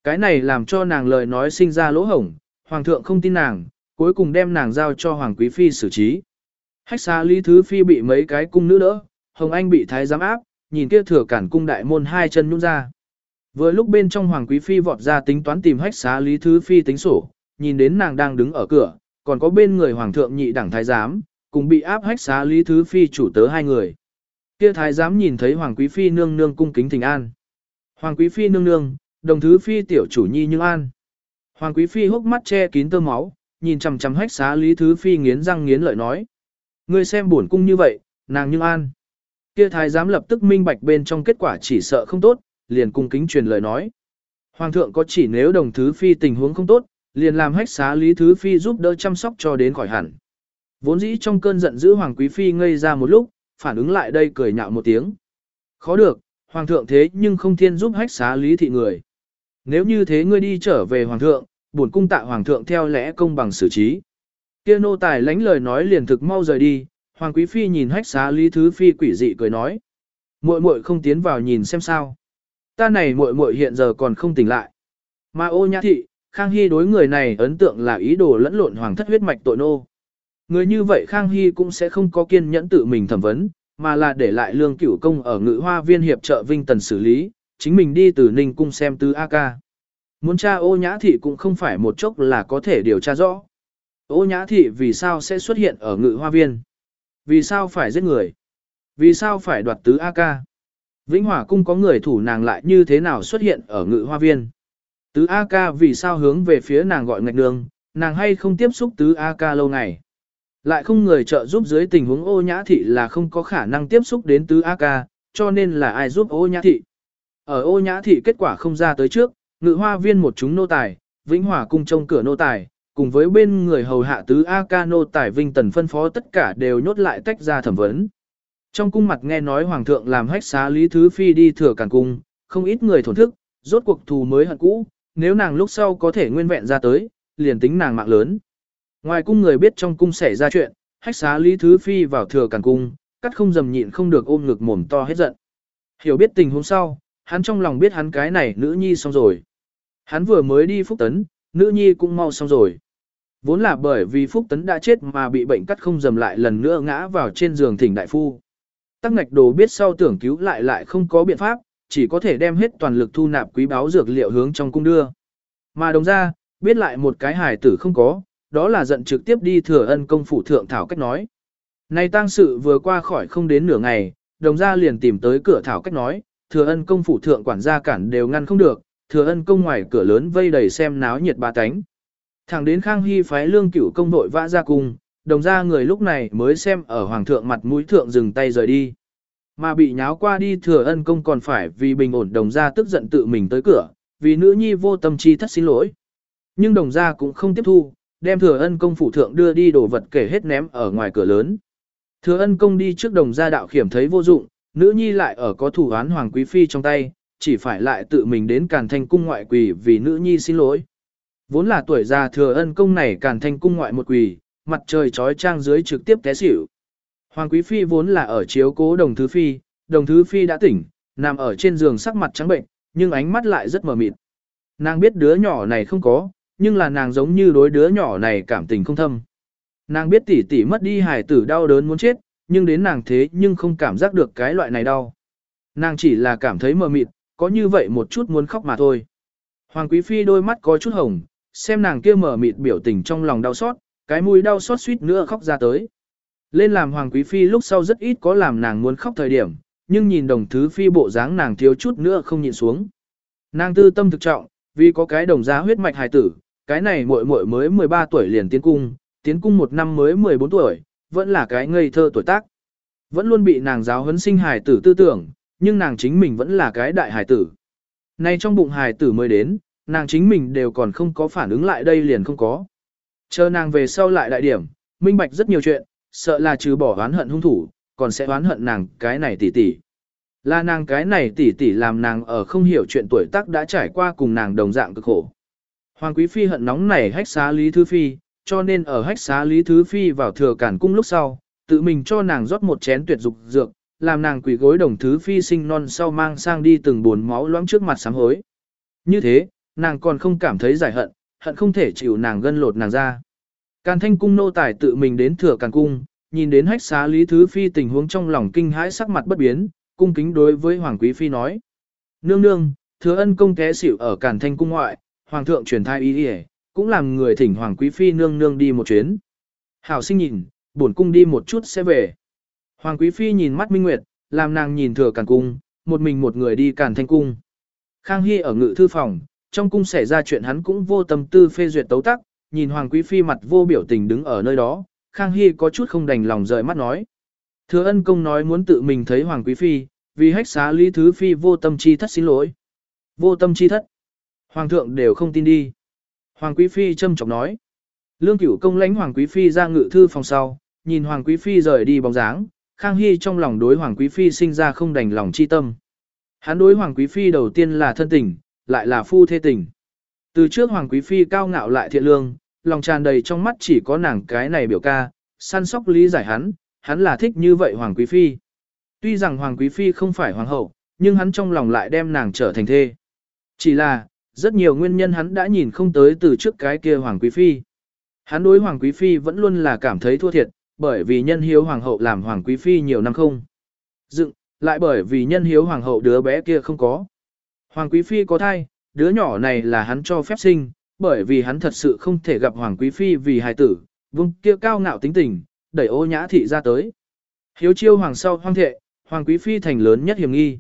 Cái này làm cho nàng lời nói sinh ra lỗ hổng, hoàng thượng không tin nàng, cuối cùng đem nàng giao cho hoàng quý phi xử trí. Hách xa Lý Thứ Phi bị mấy cái cung nữ đỡ, Hồng Anh bị thái giám áp, nhìn kia thừa cản cung đại môn hai chân nhún ra. Vừa lúc bên trong Hoàng Quý Phi vọt ra tính toán tìm hách xá Lý Thứ Phi tính sổ, nhìn đến nàng đang đứng ở cửa, còn có bên người Hoàng thượng nhị đẳng thái giám, cùng bị áp hách xá Lý Thứ Phi chủ tớ hai người. Kia thái giám nhìn thấy Hoàng Quý Phi nương nương cung kính thỉnh an. Hoàng Quý Phi nương nương, đồng thứ Phi tiểu chủ nhi như an. Hoàng Quý Phi hốc mắt che kín tơ máu, nhìn chằm chằm hách xá Lý Thứ Phi nghiến răng nghiến lợi nói. Ngươi xem buồn cung như vậy, nàng như an. Kia thái giám lập tức minh bạch bên trong kết quả chỉ sợ không tốt, liền cung kính truyền lời nói. Hoàng thượng có chỉ nếu đồng thứ phi tình huống không tốt, liền làm hách xá lý thứ phi giúp đỡ chăm sóc cho đến khỏi hẳn. Vốn dĩ trong cơn giận dữ hoàng quý phi ngây ra một lúc, phản ứng lại đây cười nhạo một tiếng. Khó được, hoàng thượng thế nhưng không thiên giúp hách xá lý thị người. Nếu như thế ngươi đi trở về hoàng thượng, bổn cung tạ hoàng thượng theo lẽ công bằng xử trí. Kia nô tài lánh lời nói liền thực mau rời đi, hoàng quý phi nhìn hách xá lý thứ phi quỷ dị cười nói. muội muội không tiến vào nhìn xem sao. Ta này muội muội hiện giờ còn không tỉnh lại. Mà ô nhã thị, Khang Hy đối người này ấn tượng là ý đồ lẫn lộn hoàng thất huyết mạch tội nô. Người như vậy Khang Hy cũng sẽ không có kiên nhẫn tự mình thẩm vấn, mà là để lại lương cửu công ở ngự hoa viên hiệp trợ Vinh Tần xử lý, chính mình đi từ Ninh Cung xem tứ A ca. Muốn tra ô nhã thị cũng không phải một chốc là có thể điều tra rõ. Ô nhã thị vì sao sẽ xuất hiện ở ngự hoa viên? Vì sao phải giết người? Vì sao phải đoạt tứ A ca? Vĩnh Hỏa cung có người thủ nàng lại như thế nào xuất hiện ở ngự hoa viên. Tứ A ca vì sao hướng về phía nàng gọi ngạch đường, nàng hay không tiếp xúc tứ A ca lâu ngày. Lại không người trợ giúp dưới tình huống ô nhã thị là không có khả năng tiếp xúc đến tứ A ca, cho nên là ai giúp ô nhã thị. Ở ô nhã thị kết quả không ra tới trước, ngự hoa viên một chúng nô tài, Vĩnh Hỏa cung trông cửa nô tài, cùng với bên người hầu hạ tứ A ca nô tài Vinh Tần phân phó tất cả đều nhốt lại tách ra thẩm vấn. Trong cung mặt nghe nói hoàng thượng làm hách xá Lý Thứ Phi đi thừa càn cung, không ít người thổn thức, rốt cuộc thù mới hận cũ, nếu nàng lúc sau có thể nguyên vẹn ra tới, liền tính nàng mạng lớn. Ngoài cung người biết trong cung xảy ra chuyện, hách xá Lý Thứ Phi vào thừa càn cung, cắt không dầm nhịn không được ôm ngực mồm to hết giận. Hiểu biết tình huống sau, hắn trong lòng biết hắn cái này nữ nhi xong rồi. Hắn vừa mới đi phúc tấn, nữ nhi cũng mau xong rồi. Vốn là bởi vì phúc tấn đã chết mà bị bệnh cắt không dầm lại lần nữa ngã vào trên giường thỉnh đại phu tắc ngạch đồ biết sau tưởng cứu lại lại không có biện pháp, chỉ có thể đem hết toàn lực thu nạp quý báo dược liệu hướng trong cung đưa. Mà đồng ra, biết lại một cái hài tử không có, đó là giận trực tiếp đi thừa ân công phủ thượng thảo cách nói. Này tang sự vừa qua khỏi không đến nửa ngày, đồng ra liền tìm tới cửa thảo cách nói, thừa ân công phủ thượng quản gia cản đều ngăn không được, thừa ân công ngoài cửa lớn vây đầy xem náo nhiệt ba cánh. Thẳng đến Khang Hy phái lương cửu công đội vã ra cung, đồng ra người lúc này mới xem ở hoàng thượng mặt mũi thượng dừng tay rời đi. Mà bị nháo qua đi thừa ân công còn phải vì bình ổn đồng ra tức giận tự mình tới cửa, vì nữ nhi vô tâm chi thất xin lỗi. Nhưng đồng gia cũng không tiếp thu, đem thừa ân công phủ thượng đưa đi đồ vật kể hết ném ở ngoài cửa lớn. Thừa ân công đi trước đồng gia đạo khiểm thấy vô dụng, nữ nhi lại ở có thủ án hoàng quý phi trong tay, chỉ phải lại tự mình đến càn thanh cung ngoại quỳ vì nữ nhi xin lỗi. Vốn là tuổi già thừa ân công này càn thanh cung ngoại một quỳ, mặt trời trói trang dưới trực tiếp té xỉu. Hoàng Quý Phi vốn là ở chiếu cố đồng thứ Phi, đồng thứ Phi đã tỉnh, nằm ở trên giường sắc mặt trắng bệnh, nhưng ánh mắt lại rất mờ mịt. Nàng biết đứa nhỏ này không có, nhưng là nàng giống như đối đứa nhỏ này cảm tình không thâm. Nàng biết tỷ tỷ mất đi hài tử đau đớn muốn chết, nhưng đến nàng thế nhưng không cảm giác được cái loại này đau. Nàng chỉ là cảm thấy mờ mịt, có như vậy một chút muốn khóc mà thôi. Hoàng Quý Phi đôi mắt có chút hồng, xem nàng kia mờ mịt biểu tình trong lòng đau xót, cái mũi đau xót suýt nữa khóc ra tới. Lên làm hoàng quý phi lúc sau rất ít có làm nàng muốn khóc thời điểm, nhưng nhìn đồng thứ phi bộ dáng nàng thiếu chút nữa không nhịn xuống. Nàng tư tâm thực trọng, vì có cái đồng giá huyết mạch hài tử, cái này muội muội mới 13 tuổi liền tiến cung, tiến cung một năm mới 14 tuổi, vẫn là cái ngây thơ tuổi tác. Vẫn luôn bị nàng giáo huấn sinh hài tử tư tưởng, nhưng nàng chính mình vẫn là cái đại hài tử. Nay trong bụng hài tử mới đến, nàng chính mình đều còn không có phản ứng lại đây liền không có. Chờ nàng về sau lại đại điểm, minh bạch rất nhiều chuyện, sợ là trừ bỏ oán hận hung thủ, còn sẽ oán hận nàng cái này tỷ tỷ. Là nàng cái này tỷ tỷ làm nàng ở không hiểu chuyện tuổi tác đã trải qua cùng nàng đồng dạng cực khổ. Hoàng quý phi hận nóng này hách xá Lý Thứ Phi, cho nên ở hách xá Lý Thứ Phi vào thừa cản cung lúc sau, tự mình cho nàng rót một chén tuyệt dục dược, làm nàng quỷ gối đồng Thứ Phi sinh non sau mang sang đi từng buồn máu loãng trước mặt sám hối. Như thế, nàng còn không cảm thấy giải hận, hận không thể chịu nàng gân lột nàng ra. Càn thanh cung nô tài tự mình đến thừa càn cung, nhìn đến hách xá Lý Thứ Phi tình huống trong lòng kinh hãi sắc mặt bất biến, cung kính đối với Hoàng Quý Phi nói. Nương nương, thừa ân công té xỉu ở càn thanh cung ngoại, Hoàng thượng truyền thai ý đi cũng làm người thỉnh Hoàng Quý Phi nương nương đi một chuyến. Hảo sinh nhìn, bổn cung đi một chút sẽ về. Hoàng Quý Phi nhìn mắt Minh Nguyệt, làm nàng nhìn thừa càn cung, một mình một người đi càn thanh cung. Khang Hy ở ngự thư phòng, trong cung xảy ra chuyện hắn cũng vô tâm tư phê duyệt tấu tắc, nhìn Hoàng Quý Phi mặt vô biểu tình đứng ở nơi đó, Khang Hy có chút không đành lòng rời mắt nói. Thừa ân công nói muốn tự mình thấy Hoàng Quý Phi, vì hách xá Lý Thứ Phi vô tâm chi thất xin lỗi. Vô tâm chi thất. Hoàng thượng đều không tin đi. Hoàng Quý Phi châm trọng nói. Lương cửu công lãnh Hoàng Quý Phi ra ngự thư phòng sau, nhìn Hoàng Quý Phi rời đi bóng dáng, Khang Hy trong lòng đối Hoàng Quý Phi sinh ra không đành lòng chi tâm. Hắn đối Hoàng Quý Phi đầu tiên là thân tình, lại là phu thê tình. Từ trước Hoàng Quý Phi cao ngạo lại thiện lương, lòng tràn đầy trong mắt chỉ có nàng cái này biểu ca, săn sóc lý giải hắn, hắn là thích như vậy Hoàng Quý Phi. Tuy rằng Hoàng Quý Phi không phải Hoàng hậu, nhưng hắn trong lòng lại đem nàng trở thành thê. Chỉ là, rất nhiều nguyên nhân hắn đã nhìn không tới từ trước cái kia Hoàng Quý Phi. Hắn đối Hoàng Quý Phi vẫn luôn là cảm thấy thua thiệt, bởi vì nhân hiếu Hoàng hậu làm Hoàng Quý Phi nhiều năm không. Dựng, lại bởi vì nhân hiếu Hoàng hậu đứa bé kia không có. Hoàng Quý Phi có thai, đứa nhỏ này là hắn cho phép sinh, bởi vì hắn thật sự không thể gặp Hoàng Quý Phi vì hài tử, Vương kia cao ngạo tính tình, đẩy ô nhã thị ra tới. Hiếu chiêu hoàng sau hoang thệ, Hoàng Quý Phi thành lớn nhất hiểm nghi.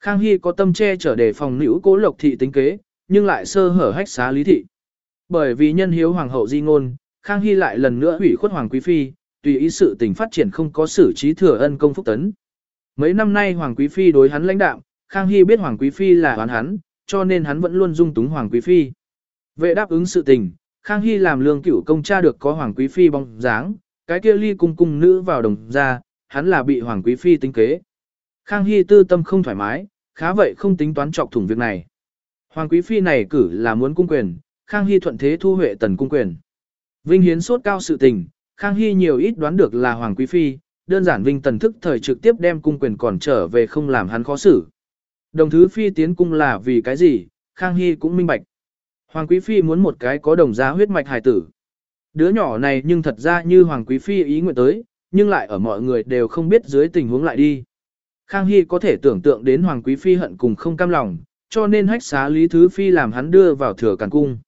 Khang Hy có tâm che trở để phòng nữ cố lộc thị tính kế, nhưng lại sơ hở hách xá lý thị. Bởi vì nhân hiếu hoàng hậu di ngôn, Khang Hy lại lần nữa hủy khuất Hoàng Quý Phi, tùy ý sự tình phát triển không có xử trí thừa ân công phúc tấn. Mấy năm nay Hoàng Quý Phi đối hắn lãnh đạo, Khang Hy biết Hoàng Quý Phi là oán hắn, cho nên hắn vẫn luôn dung túng Hoàng Quý Phi. Vệ đáp ứng sự tình, Khang Hy làm lương cửu công cha được có Hoàng Quý Phi bóng dáng, cái kia ly cung cung nữ vào đồng ra, hắn là bị Hoàng Quý Phi tính kế. Khang Hy tư tâm không thoải mái, khá vậy không tính toán trọc thủng việc này. Hoàng Quý Phi này cử là muốn cung quyền, Khang Hy thuận thế thu huệ tần cung quyền. Vinh hiến sốt cao sự tình, Khang Hy nhiều ít đoán được là Hoàng Quý Phi, đơn giản Vinh tần thức thời trực tiếp đem cung quyền còn trở về không làm hắn khó xử. Đồng thứ Phi tiến cung là vì cái gì, Khang Hy cũng minh bạch. Hoàng Quý Phi muốn một cái có đồng giá huyết mạch hài tử. Đứa nhỏ này nhưng thật ra như Hoàng Quý Phi ý nguyện tới, nhưng lại ở mọi người đều không biết dưới tình huống lại đi. Khang Hy có thể tưởng tượng đến Hoàng Quý Phi hận cùng không cam lòng, cho nên hách xá Lý Thứ Phi làm hắn đưa vào thừa càn cung.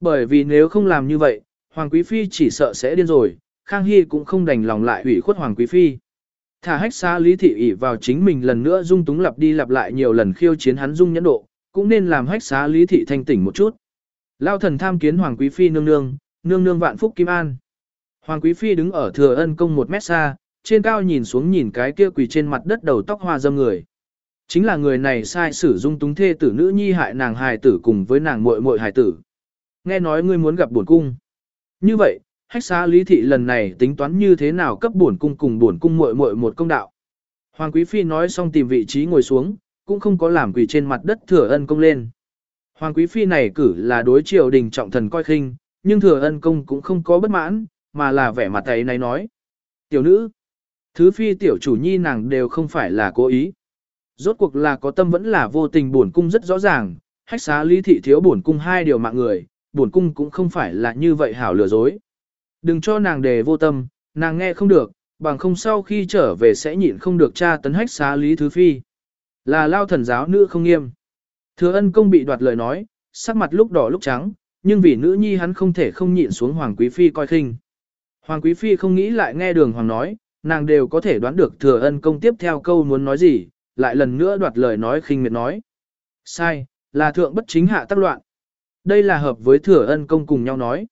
Bởi vì nếu không làm như vậy, Hoàng Quý Phi chỉ sợ sẽ điên rồi, Khang Hy cũng không đành lòng lại hủy khuất Hoàng Quý Phi. Thả hách xá Lý Thị ỷ vào chính mình lần nữa dung túng lặp đi lặp lại nhiều lần khiêu chiến hắn dung nhẫn độ, cũng nên làm hách xá Lý Thị thanh tỉnh một chút. Lao thần tham kiến Hoàng Quý Phi nương nương, nương nương vạn phúc kim an. Hoàng Quý Phi đứng ở thừa ân công một mét xa, trên cao nhìn xuống nhìn cái kia quỳ trên mặt đất đầu tóc hoa dâm người. Chính là người này sai sử dung túng thê tử nữ nhi hại nàng hài tử cùng với nàng muội muội hài tử. Nghe nói ngươi muốn gặp bổn cung. Như vậy, hách xá lý thị lần này tính toán như thế nào cấp bổn cung cùng bổn cung muội muội một công đạo. Hoàng Quý Phi nói xong tìm vị trí ngồi xuống, cũng không có làm quỳ trên mặt đất thừa ân công lên. Hoàng Quý Phi này cử là đối triều đình trọng thần coi khinh, nhưng thừa ân công cũng không có bất mãn, mà là vẻ mặt ấy này nói. Tiểu nữ, thứ phi tiểu chủ nhi nàng đều không phải là cố ý. Rốt cuộc là có tâm vẫn là vô tình buồn cung rất rõ ràng, hách xá lý thị thiếu buồn cung hai điều mạng người, buồn cung cũng không phải là như vậy hảo lừa dối. Đừng cho nàng đề vô tâm, nàng nghe không được, bằng không sau khi trở về sẽ nhịn không được cha tấn hách xá lý thứ phi. Là lao thần giáo nữ không nghiêm. Thừa ân công bị đoạt lời nói, sắc mặt lúc đỏ lúc trắng, nhưng vì nữ nhi hắn không thể không nhịn xuống Hoàng Quý Phi coi khinh. Hoàng Quý Phi không nghĩ lại nghe đường Hoàng nói, nàng đều có thể đoán được thừa ân công tiếp theo câu muốn nói gì, lại lần nữa đoạt lời nói khinh miệt nói. Sai, là thượng bất chính hạ tác loạn. Đây là hợp với thừa ân công cùng nhau nói.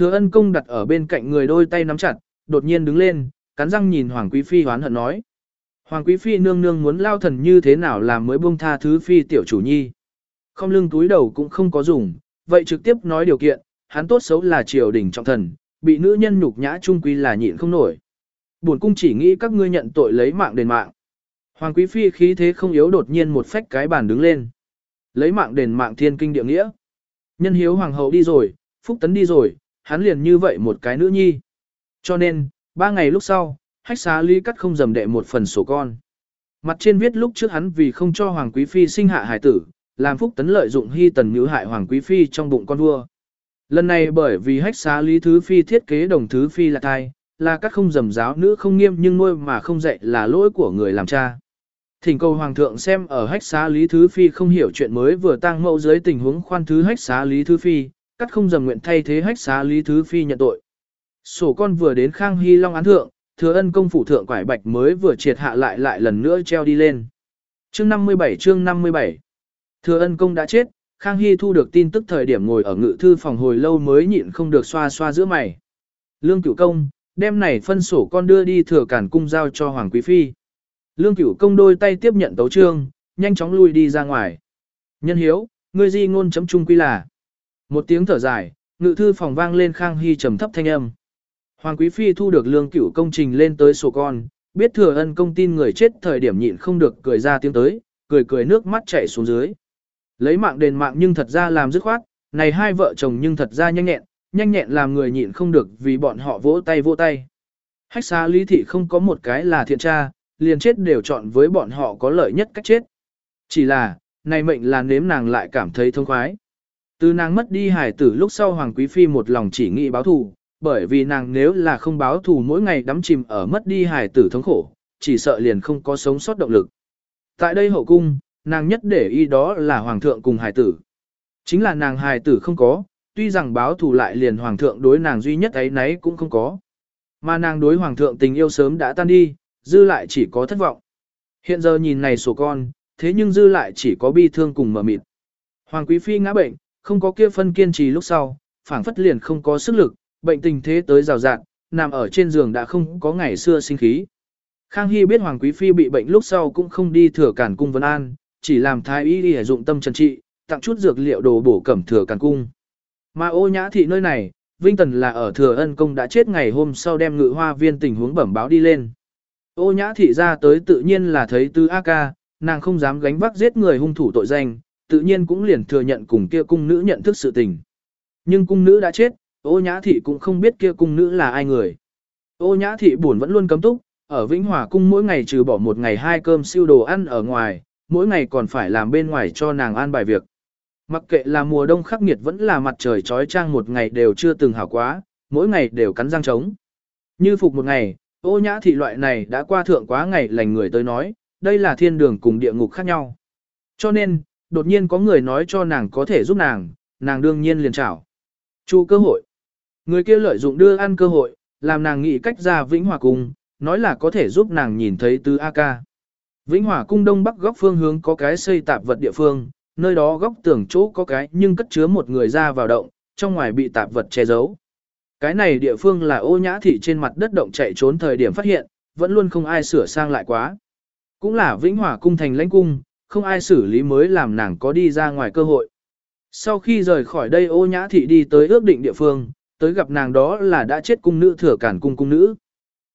Thừa ân công đặt ở bên cạnh người đôi tay nắm chặt, đột nhiên đứng lên, cắn răng nhìn Hoàng Quý Phi hoán hận nói. Hoàng Quý Phi nương nương muốn lao thần như thế nào làm mới buông tha thứ Phi tiểu chủ nhi. Không lưng túi đầu cũng không có dùng, vậy trực tiếp nói điều kiện, hắn tốt xấu là triều đình trọng thần, bị nữ nhân nhục nhã trung quy là nhịn không nổi. Buồn cung chỉ nghĩ các ngươi nhận tội lấy mạng đền mạng. Hoàng quý phi khí thế không yếu đột nhiên một phách cái bàn đứng lên. Lấy mạng đền mạng thiên kinh địa nghĩa. Nhân hiếu hoàng hậu đi rồi, phúc tấn đi rồi, hắn liền như vậy một cái nữ nhi. Cho nên, ba ngày lúc sau, hách xá lý cắt không dầm đệ một phần sổ con. Mặt trên viết lúc trước hắn vì không cho hoàng quý phi sinh hạ hải tử, làm phúc tấn lợi dụng hy tần nữ hại hoàng quý phi trong bụng con vua. Lần này bởi vì hách xá lý thứ phi thiết kế đồng thứ phi là thai, là các không dầm giáo nữ không nghiêm nhưng nuôi mà không dạy là lỗi của người làm cha. Thỉnh cầu hoàng thượng xem ở hách xá lý thứ phi không hiểu chuyện mới vừa tăng mẫu dưới tình huống khoan thứ hách xá lý thứ phi, cắt không dầm nguyện thay thế hách xá lý thứ phi nhận tội. Sổ con vừa đến Khang Hy Long án thượng, thừa ân công phủ thượng quải bạch mới vừa triệt hạ lại lại lần nữa treo đi lên. Chương 57 chương 57 Thừa ân công đã chết, Khang Hy thu được tin tức thời điểm ngồi ở ngự thư phòng hồi lâu mới nhịn không được xoa xoa giữa mày. Lương cửu công, đem này phân sổ con đưa đi thừa cản cung giao cho Hoàng Quý Phi. Lương cửu công đôi tay tiếp nhận tấu trương, nhanh chóng lui đi ra ngoài. Nhân hiếu, ngươi di ngôn chấm trung quy là. Một tiếng thở dài, ngự thư phòng vang lên Khang Hy trầm thấp thanh âm. Hoàng Quý Phi thu được lương cửu công trình lên tới sổ con, biết thừa ân công tin người chết thời điểm nhịn không được cười ra tiếng tới, cười cười nước mắt chảy xuống dưới. Lấy mạng đền mạng nhưng thật ra làm dứt khoát, này hai vợ chồng nhưng thật ra nhanh nhẹn, nhanh nhẹn làm người nhịn không được vì bọn họ vỗ tay vỗ tay. Hách xa lý thị không có một cái là thiện tra, liền chết đều chọn với bọn họ có lợi nhất cách chết. Chỉ là, này mệnh là nếm nàng lại cảm thấy thông khoái. Từ nàng mất đi hải tử lúc sau Hoàng Quý Phi một lòng chỉ nghĩ báo thù, bởi vì nàng nếu là không báo thù mỗi ngày đắm chìm ở mất đi hải tử thống khổ, chỉ sợ liền không có sống sót động lực. Tại đây hậu cung, nàng nhất để ý đó là hoàng thượng cùng hải tử. Chính là nàng hải tử không có, tuy rằng báo thù lại liền hoàng thượng đối nàng duy nhất ấy nấy cũng không có. Mà nàng đối hoàng thượng tình yêu sớm đã tan đi, dư lại chỉ có thất vọng. Hiện giờ nhìn này sổ con, thế nhưng dư lại chỉ có bi thương cùng mở mịt. Hoàng quý phi ngã bệnh, không có kia phân kiên trì lúc sau, phảng phất liền không có sức lực, bệnh tình thế tới rào rạn, nằm ở trên giường đã không có ngày xưa sinh khí. Khang Hy biết Hoàng Quý Phi bị bệnh lúc sau cũng không đi thừa cản cung vấn an, chỉ làm thái y đi dụng tâm trần trị, tặng chút dược liệu đồ bổ cẩm thừa cản cung. Mà ô nhã thị nơi này, Vinh Tần là ở thừa ân công đã chết ngày hôm sau đem ngự hoa viên tình huống bẩm báo đi lên. Ô nhã thị ra tới tự nhiên là thấy tư A ca, nàng không dám gánh vác giết người hung thủ tội danh, tự nhiên cũng liền thừa nhận cùng kia cung nữ nhận thức sự tình. Nhưng cung nữ đã chết, ô nhã thị cũng không biết kia cung nữ là ai người. Ô nhã thị buồn vẫn luôn cấm túc, ở Vĩnh Hòa cung mỗi ngày trừ bỏ một ngày hai cơm siêu đồ ăn ở ngoài, mỗi ngày còn phải làm bên ngoài cho nàng an bài việc. Mặc kệ là mùa đông khắc nghiệt vẫn là mặt trời trói trang một ngày đều chưa từng hảo quá, mỗi ngày đều cắn răng trống. Như phục một ngày, ô nhã thị loại này đã qua thượng quá ngày lành người tới nói, đây là thiên đường cùng địa ngục khác nhau. Cho nên, đột nhiên có người nói cho nàng có thể giúp nàng, nàng đương nhiên liền chảo. Chu cơ hội. Người kia lợi dụng đưa ăn cơ hội, làm nàng nghĩ cách ra vĩnh hòa cung, nói là có thể giúp nàng nhìn thấy tứ A ca. Vĩnh Hòa cung đông bắc góc phương hướng có cái xây tạp vật địa phương, nơi đó góc tường chỗ có cái nhưng cất chứa một người ra vào động, trong ngoài bị tạp vật che giấu. Cái này địa phương là ô nhã thị trên mặt đất động chạy trốn thời điểm phát hiện, vẫn luôn không ai sửa sang lại quá. Cũng là Vĩnh Hòa cung thành lãnh cung, không ai xử lý mới làm nàng có đi ra ngoài cơ hội. Sau khi rời khỏi đây ô nhã thị đi tới ước định địa phương, tới gặp nàng đó là đã chết cung nữ thừa cản cung cung nữ.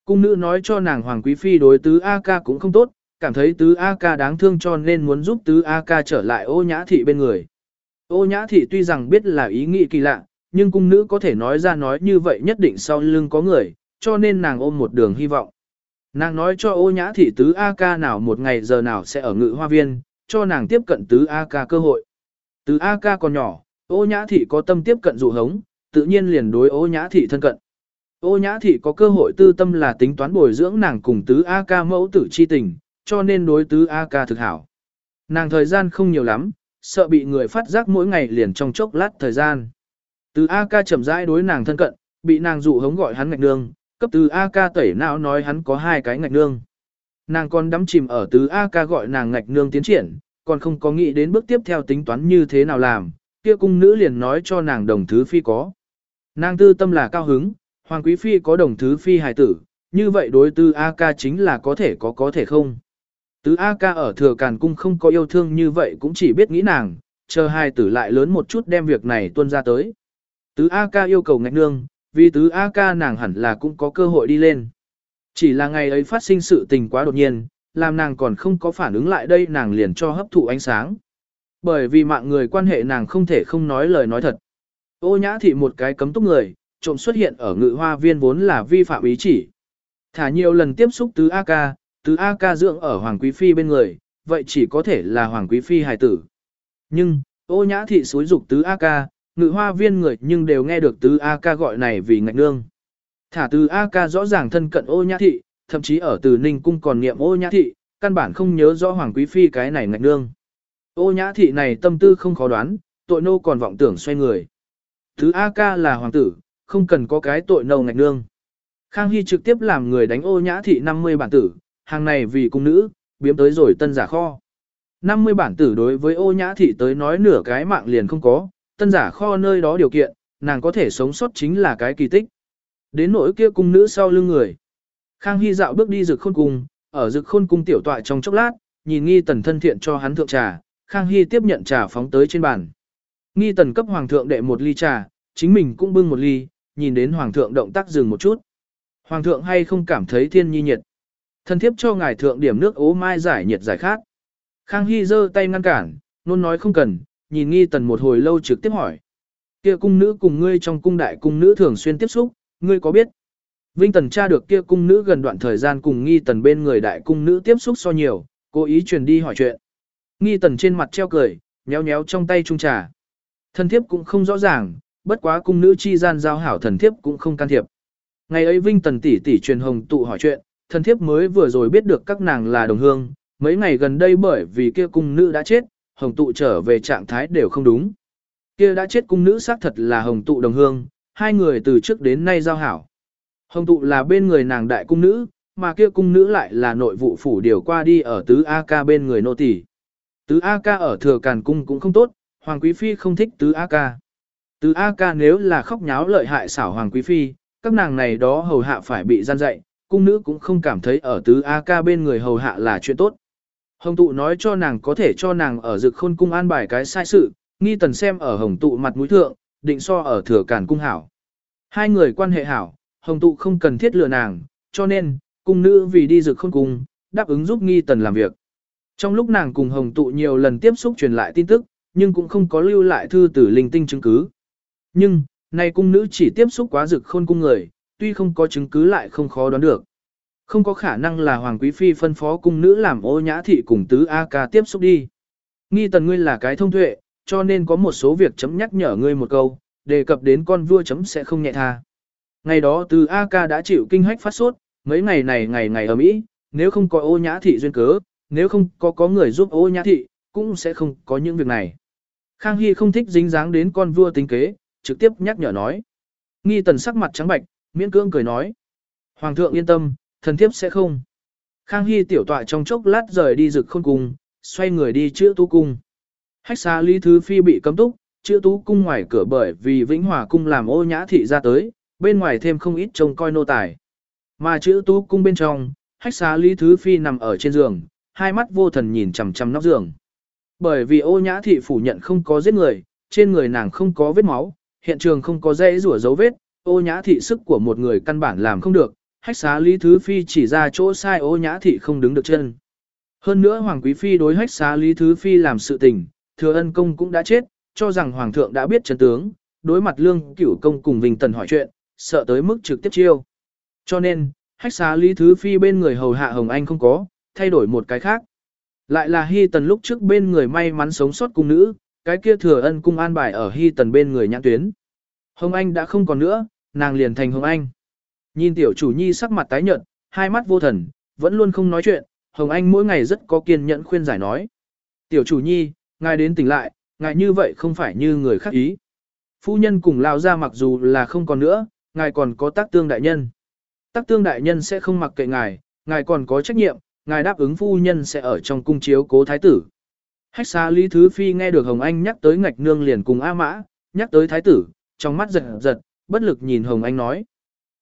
Cung nữ nói cho nàng Hoàng Quý Phi đối tứ A ca cũng không tốt, cảm thấy tứ A ca đáng thương cho nên muốn giúp tứ A ca trở lại ô nhã thị bên người. Ô nhã thị tuy rằng biết là ý nghĩ kỳ lạ, nhưng cung nữ có thể nói ra nói như vậy nhất định sau lưng có người, cho nên nàng ôm một đường hy vọng. Nàng nói cho ô nhã thị tứ A ca nào một ngày giờ nào sẽ ở ngự hoa viên, cho nàng tiếp cận tứ A ca cơ hội. Tứ A ca còn nhỏ, ô nhã thị có tâm tiếp cận dụ hống, tự nhiên liền đối ô nhã thị thân cận. Ô nhã thị có cơ hội tư tâm là tính toán bồi dưỡng nàng cùng tứ A ca mẫu tử chi tình, cho nên đối tứ A ca thực hảo. Nàng thời gian không nhiều lắm, sợ bị người phát giác mỗi ngày liền trong chốc lát thời gian. Tứ A ca chậm rãi đối nàng thân cận, bị nàng dụ hống gọi hắn ngạch nương, cấp tứ A ca tẩy não nói hắn có hai cái ngạch nương. Nàng còn đắm chìm ở tứ A ca gọi nàng ngạch nương tiến triển, còn không có nghĩ đến bước tiếp theo tính toán như thế nào làm, kia cung nữ liền nói cho nàng đồng thứ phi có. Nàng tư tâm là cao hứng, hoàng quý phi có đồng thứ phi hài tử, như vậy đối tư A ca chính là có thể có có thể không. Tứ A ca ở thừa càn cung không có yêu thương như vậy cũng chỉ biết nghĩ nàng, chờ hai tử lại lớn một chút đem việc này tuân ra tới. Tứ A ca yêu cầu ngạch nương, vì tứ A ca nàng hẳn là cũng có cơ hội đi lên. Chỉ là ngày ấy phát sinh sự tình quá đột nhiên, làm nàng còn không có phản ứng lại đây nàng liền cho hấp thụ ánh sáng. Bởi vì mạng người quan hệ nàng không thể không nói lời nói thật. Ô nhã thị một cái cấm túc người, trộm xuất hiện ở ngự hoa viên vốn là vi phạm ý chỉ. Thả nhiều lần tiếp xúc tứ A ca, tứ A ca dưỡng ở Hoàng Quý Phi bên người, vậy chỉ có thể là Hoàng Quý Phi hài tử. Nhưng, ô nhã thị xối dục tứ A ca, ngự hoa viên người nhưng đều nghe được tứ A ca gọi này vì ngạch nương. Thả tứ A ca rõ ràng thân cận ô nhã thị, thậm chí ở từ Ninh Cung còn niệm ô nhã thị, căn bản không nhớ rõ Hoàng Quý Phi cái này ngạch nương. Ô nhã thị này tâm tư không khó đoán, tội nô còn vọng tưởng xoay người. Thứ A ca là hoàng tử, không cần có cái tội nâu ngạch nương. Khang Hy trực tiếp làm người đánh ô nhã thị 50 bản tử, hàng này vì cung nữ, biếm tới rồi tân giả kho. 50 bản tử đối với ô nhã thị tới nói nửa cái mạng liền không có, tân giả kho nơi đó điều kiện, nàng có thể sống sót chính là cái kỳ tích. Đến nỗi kia cung nữ sau lưng người. Khang Hy dạo bước đi rực khôn cung, ở rực khôn cung tiểu tọa trong chốc lát, nhìn nghi tần thân thiện cho hắn thượng trà, Khang Hy tiếp nhận trà phóng tới trên bàn. Nghi tần cấp hoàng thượng đệ một ly trà, chính mình cũng bưng một ly, nhìn đến hoàng thượng động tác dừng một chút. Hoàng thượng hay không cảm thấy thiên nhi nhiệt. Thân thiếp cho ngài thượng điểm nước ố mai giải nhiệt giải khát. Khang Hy giơ tay ngăn cản, luôn nói không cần, nhìn nghi tần một hồi lâu trực tiếp hỏi. Kia cung nữ cùng ngươi trong cung đại cung nữ thường xuyên tiếp xúc, ngươi có biết? Vinh tần tra được kia cung nữ gần đoạn thời gian cùng nghi tần bên người đại cung nữ tiếp xúc so nhiều, cố ý truyền đi hỏi chuyện. Nghi tần trên mặt treo cười, nhéo nhéo trong tay trung trà. Thần thiếp cũng không rõ ràng, bất quá cung nữ chi gian giao hảo thần thiếp cũng không can thiệp. Ngày ấy Vinh tần tỷ tỷ truyền hồng tụ hỏi chuyện, thần thiếp mới vừa rồi biết được các nàng là đồng hương, mấy ngày gần đây bởi vì kia cung nữ đã chết, hồng tụ trở về trạng thái đều không đúng. Kia đã chết cung nữ xác thật là hồng tụ đồng hương, hai người từ trước đến nay giao hảo. Hồng tụ là bên người nàng đại cung nữ, mà kia cung nữ lại là nội vụ phủ điều qua đi ở tứ A ca bên người nô tỳ. Tứ A ca ở thừa càn cung cũng không tốt, Hoàng Quý Phi không thích tứ A ca. Tứ A ca nếu là khóc nháo lợi hại xảo Hoàng Quý Phi, các nàng này đó hầu hạ phải bị gian dạy, cung nữ cũng không cảm thấy ở tứ A ca bên người hầu hạ là chuyện tốt. Hồng tụ nói cho nàng có thể cho nàng ở dực khôn cung an bài cái sai sự, nghi tần xem ở hồng tụ mặt mũi thượng, định so ở thừa cản cung hảo. Hai người quan hệ hảo, hồng tụ không cần thiết lừa nàng, cho nên, cung nữ vì đi dực khôn cung, đáp ứng giúp nghi tần làm việc. Trong lúc nàng cùng hồng tụ nhiều lần tiếp xúc truyền lại tin tức, nhưng cũng không có lưu lại thư tử linh tinh chứng cứ. Nhưng, nay cung nữ chỉ tiếp xúc quá dực khôn cung người, tuy không có chứng cứ lại không khó đoán được. Không có khả năng là Hoàng Quý Phi phân phó cung nữ làm ô nhã thị cùng tứ A ca tiếp xúc đi. Nghi tần ngươi là cái thông tuệ, cho nên có một số việc chấm nhắc nhở ngươi một câu, đề cập đến con vua chấm sẽ không nhẹ tha. Ngày đó tứ A ca đã chịu kinh hách phát sốt, mấy ngày này ngày ngày ở Mỹ, nếu không có ô nhã thị duyên cớ, nếu không có có người giúp ô nhã thị, cũng sẽ không có những việc này. Khang Hy không thích dính dáng đến con vua tính kế, trực tiếp nhắc nhở nói. Nghi tần sắc mặt trắng bạch, miễn cưỡng cười nói. Hoàng thượng yên tâm, thần thiếp sẽ không. Khang Hy tiểu tọa trong chốc lát rời đi rực khôn cung, xoay người đi chữa tú cung. Hách xa Lý Thứ Phi bị cấm túc, chữa tú cung ngoài cửa bởi vì Vĩnh Hòa cung làm ô nhã thị ra tới, bên ngoài thêm không ít trông coi nô tài. Mà chữa tú cung bên trong, hách xa Lý Thứ Phi nằm ở trên giường, hai mắt vô thần nhìn chằm chằm nóc giường. Bởi vì ô nhã thị phủ nhận không có giết người, trên người nàng không có vết máu, hiện trường không có dây rủa dấu vết, ô nhã thị sức của một người căn bản làm không được, hách xá Lý Thứ Phi chỉ ra chỗ sai ô nhã thị không đứng được chân. Hơn nữa Hoàng Quý Phi đối hách xá Lý Thứ Phi làm sự tình, thừa ân công cũng đã chết, cho rằng Hoàng thượng đã biết chân tướng, đối mặt lương cửu công cùng Vinh Tần hỏi chuyện, sợ tới mức trực tiếp chiêu. Cho nên, hách xá Lý Thứ Phi bên người hầu hạ Hồng Anh không có, thay đổi một cái khác. Lại là Hy Tần lúc trước bên người may mắn sống sót cung nữ, cái kia thừa ân cung an bài ở Hy Tần bên người nhãn tuyến. Hồng Anh đã không còn nữa, nàng liền thành Hồng Anh. Nhìn tiểu chủ nhi sắc mặt tái nhợt, hai mắt vô thần, vẫn luôn không nói chuyện, Hồng Anh mỗi ngày rất có kiên nhẫn khuyên giải nói. Tiểu chủ nhi, ngài đến tỉnh lại, ngài như vậy không phải như người khác ý. Phu nhân cùng lao ra mặc dù là không còn nữa, ngài còn có tác tương đại nhân. Tác tương đại nhân sẽ không mặc kệ ngài, ngài còn có trách nhiệm, ngài đáp ứng phu nhân sẽ ở trong cung chiếu cố thái tử. Hách xa Lý Thứ Phi nghe được Hồng Anh nhắc tới ngạch nương liền cùng A Mã, nhắc tới thái tử, trong mắt giật giật, bất lực nhìn Hồng Anh nói.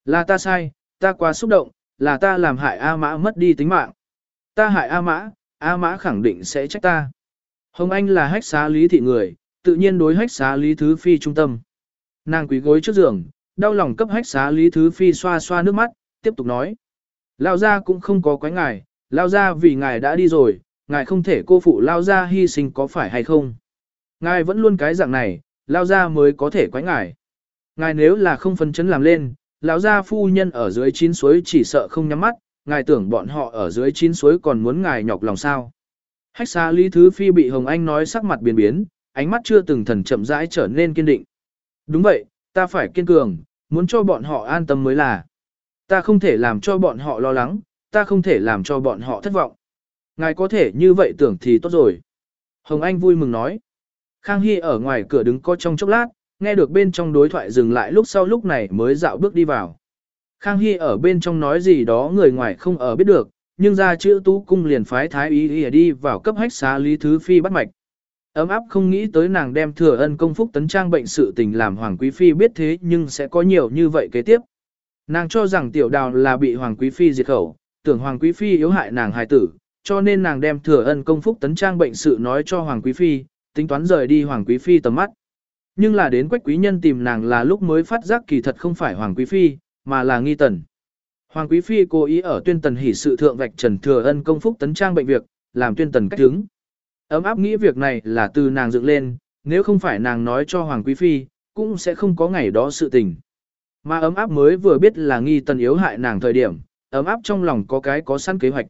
Là ta sai, ta quá xúc động, là ta làm hại A Mã mất đi tính mạng. Ta hại A Mã, A Mã khẳng định sẽ trách ta. Hồng Anh là hách xá lý thị người, tự nhiên đối hách xá lý thứ phi trung tâm. Nàng quý gối trước giường, đau lòng cấp hách xá lý thứ phi xoa xoa nước mắt, tiếp tục nói. Lao ra cũng không có quái ngài, lao ra vì ngài đã đi rồi, ngài không thể cô phụ lao ra hy sinh có phải hay không. Ngài vẫn luôn cái dạng này, lao ra mới có thể quái ngài. Ngài nếu là không phân chấn làm lên, lão gia phu nhân ở dưới chín suối chỉ sợ không nhắm mắt, ngài tưởng bọn họ ở dưới chín suối còn muốn ngài nhọc lòng sao. Hách xa Lý Thứ Phi bị Hồng Anh nói sắc mặt biến biến, ánh mắt chưa từng thần chậm rãi trở nên kiên định. Đúng vậy, ta phải kiên cường, muốn cho bọn họ an tâm mới là. Ta không thể làm cho bọn họ lo lắng, ta không thể làm cho bọn họ thất vọng. Ngài có thể như vậy tưởng thì tốt rồi. Hồng Anh vui mừng nói. Khang Hy ở ngoài cửa đứng co trong chốc lát, nghe được bên trong đối thoại dừng lại lúc sau lúc này mới dạo bước đi vào. Khang Hy ở bên trong nói gì đó người ngoài không ở biết được, nhưng ra chữ tú cung liền phái thái ý đi, đi vào cấp hách xá Lý Thứ Phi bắt mạch. Ấm áp không nghĩ tới nàng đem thừa ân công phúc tấn trang bệnh sự tình làm Hoàng Quý Phi biết thế nhưng sẽ có nhiều như vậy kế tiếp. Nàng cho rằng tiểu đào là bị Hoàng Quý Phi diệt khẩu, tưởng Hoàng Quý Phi yếu hại nàng hài tử, cho nên nàng đem thừa ân công phúc tấn trang bệnh sự nói cho Hoàng Quý Phi, tính toán rời đi Hoàng Quý Phi tầm mắt. Nhưng là đến Quách Quý Nhân tìm nàng là lúc mới phát giác kỳ thật không phải Hoàng Quý Phi, mà là nghi tần. Hoàng Quý Phi cố ý ở tuyên tần hỉ sự thượng vạch trần thừa ân công phúc tấn trang bệnh việc, làm tuyên tần cách đứng. Ấm áp nghĩ việc này là từ nàng dựng lên, nếu không phải nàng nói cho Hoàng Quý Phi, cũng sẽ không có ngày đó sự tình. Mà ấm áp mới vừa biết là nghi tần yếu hại nàng thời điểm, ấm áp trong lòng có cái có sẵn kế hoạch.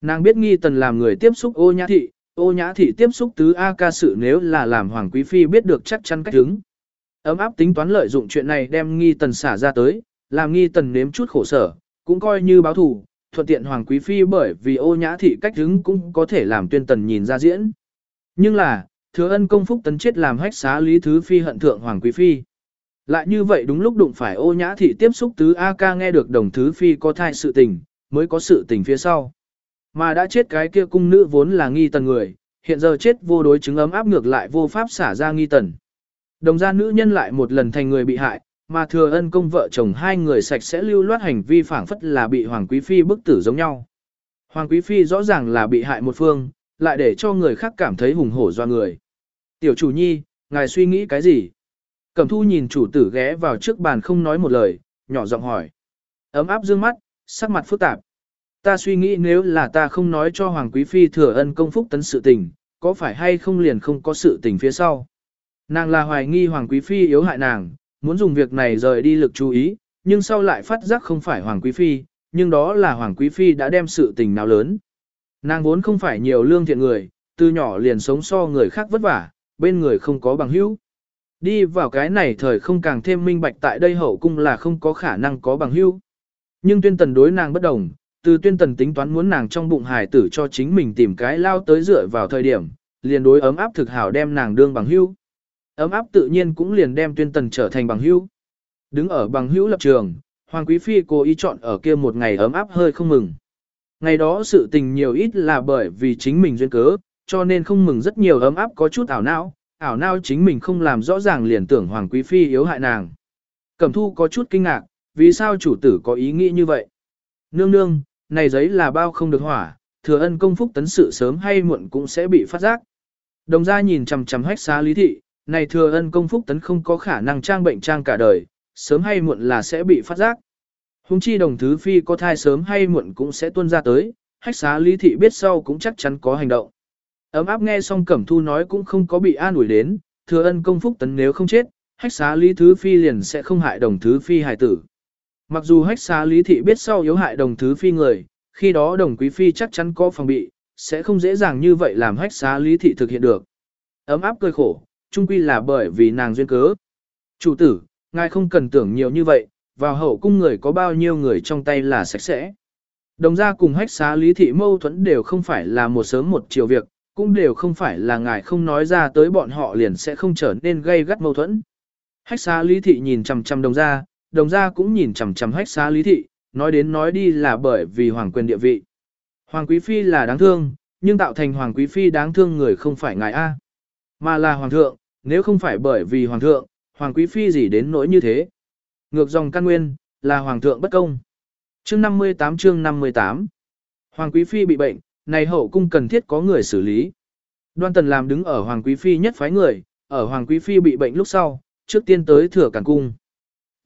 Nàng biết nghi tần làm người tiếp xúc ô nhã thị, ô nhã thị tiếp xúc tứ A ca sự nếu là làm Hoàng Quý Phi biết được chắc chắn cách đứng. Ấm áp tính toán lợi dụng chuyện này đem nghi tần xả ra tới, làm nghi tần nếm chút khổ sở, cũng coi như báo thù, thuận tiện Hoàng Quý Phi bởi vì ô nhã thị cách đứng cũng có thể làm tuyên tần nhìn ra diễn. Nhưng là, thừa ân công phúc tấn chết làm hách xá Lý Thứ Phi hận thượng Hoàng Quý Phi. Lại như vậy đúng lúc đụng phải ô nhã thị tiếp xúc tứ A ca nghe được đồng Thứ Phi có thai sự tình, mới có sự tình phía sau. Mà đã chết cái kia cung nữ vốn là nghi tần người, hiện giờ chết vô đối chứng ấm áp ngược lại vô pháp xả ra nghi tần. Đồng gia nữ nhân lại một lần thành người bị hại, mà thừa ân công vợ chồng hai người sạch sẽ lưu loát hành vi phản phất là bị Hoàng Quý Phi bức tử giống nhau. Hoàng Quý Phi rõ ràng là bị hại một phương, lại để cho người khác cảm thấy hùng hổ do người. Tiểu chủ nhi, ngài suy nghĩ cái gì? Cẩm thu nhìn chủ tử ghé vào trước bàn không nói một lời, nhỏ giọng hỏi. Ấm áp dương mắt, sắc mặt phức tạp. Ta suy nghĩ nếu là ta không nói cho Hoàng Quý Phi thừa ân công phúc tấn sự tình, có phải hay không liền không có sự tình phía sau. Nàng là hoài nghi Hoàng Quý Phi yếu hại nàng, muốn dùng việc này rời đi lực chú ý, nhưng sau lại phát giác không phải Hoàng Quý Phi, nhưng đó là Hoàng Quý Phi đã đem sự tình nào lớn. Nàng vốn không phải nhiều lương thiện người, từ nhỏ liền sống so người khác vất vả, bên người không có bằng hữu. Đi vào cái này thời không càng thêm minh bạch tại đây hậu cung là không có khả năng có bằng hữu. Nhưng tuyên tần đối nàng bất đồng, từ tuyên tần tính toán muốn nàng trong bụng hài tử cho chính mình tìm cái lao tới dựa vào thời điểm, liền đối ấm áp thực hảo đem nàng đương bằng hữu. Ấm áp tự nhiên cũng liền đem tuyên tần trở thành bằng hữu. Đứng ở bằng hữu lập trường, Hoàng Quý Phi cố ý chọn ở kia một ngày ấm áp hơi không mừng. Ngày đó sự tình nhiều ít là bởi vì chính mình duyên cớ, cho nên không mừng rất nhiều ấm áp có chút ảo não, ảo não chính mình không làm rõ ràng liền tưởng Hoàng Quý Phi yếu hại nàng. Cẩm thu có chút kinh ngạc, vì sao chủ tử có ý nghĩ như vậy? Nương nương, này giấy là bao không được hỏa, thừa ân công phúc tấn sự sớm hay muộn cũng sẽ bị phát giác. Đồng gia nhìn chằm chằm hách xá lý thị, này thừa ân công phúc tấn không có khả năng trang bệnh trang cả đời, sớm hay muộn là sẽ bị phát giác. Hùng chi đồng thứ phi có thai sớm hay muộn cũng sẽ tuân ra tới, hách xá lý thị biết sau cũng chắc chắn có hành động. Ấm áp nghe xong cẩm thu nói cũng không có bị an ủi đến, thừa ân công phúc tấn nếu không chết, hách xá lý thứ phi liền sẽ không hại đồng thứ phi hài tử. Mặc dù hách xá lý thị biết sau yếu hại đồng thứ phi người, khi đó đồng quý phi chắc chắn có phòng bị, sẽ không dễ dàng như vậy làm hách xá lý thị thực hiện được. Ấm áp cười khổ, chung quy là bởi vì nàng duyên cớ. Chủ tử, ngài không cần tưởng nhiều như vậy, vào hậu cung người có bao nhiêu người trong tay là sạch sẽ. Đồng gia cùng hách xá lý thị mâu thuẫn đều không phải là một sớm một chiều việc, cũng đều không phải là ngài không nói ra tới bọn họ liền sẽ không trở nên gây gắt mâu thuẫn. Hách xá lý thị nhìn chằm chằm đồng gia, đồng gia cũng nhìn chằm chằm hách xá lý thị, nói đến nói đi là bởi vì hoàng quyền địa vị. Hoàng quý phi là đáng thương, nhưng tạo thành hoàng quý phi đáng thương người không phải ngài A, mà là hoàng thượng, nếu không phải bởi vì hoàng thượng, hoàng quý phi gì đến nỗi như thế. Ngược dòng căn nguyên, là hoàng thượng bất công. Chương 58 chương 58 Hoàng quý phi bị bệnh, này hậu cung cần thiết có người xử lý. Đoan tần làm đứng ở hoàng quý phi nhất phái người, ở hoàng quý phi bị bệnh lúc sau, trước tiên tới thừa cản cung.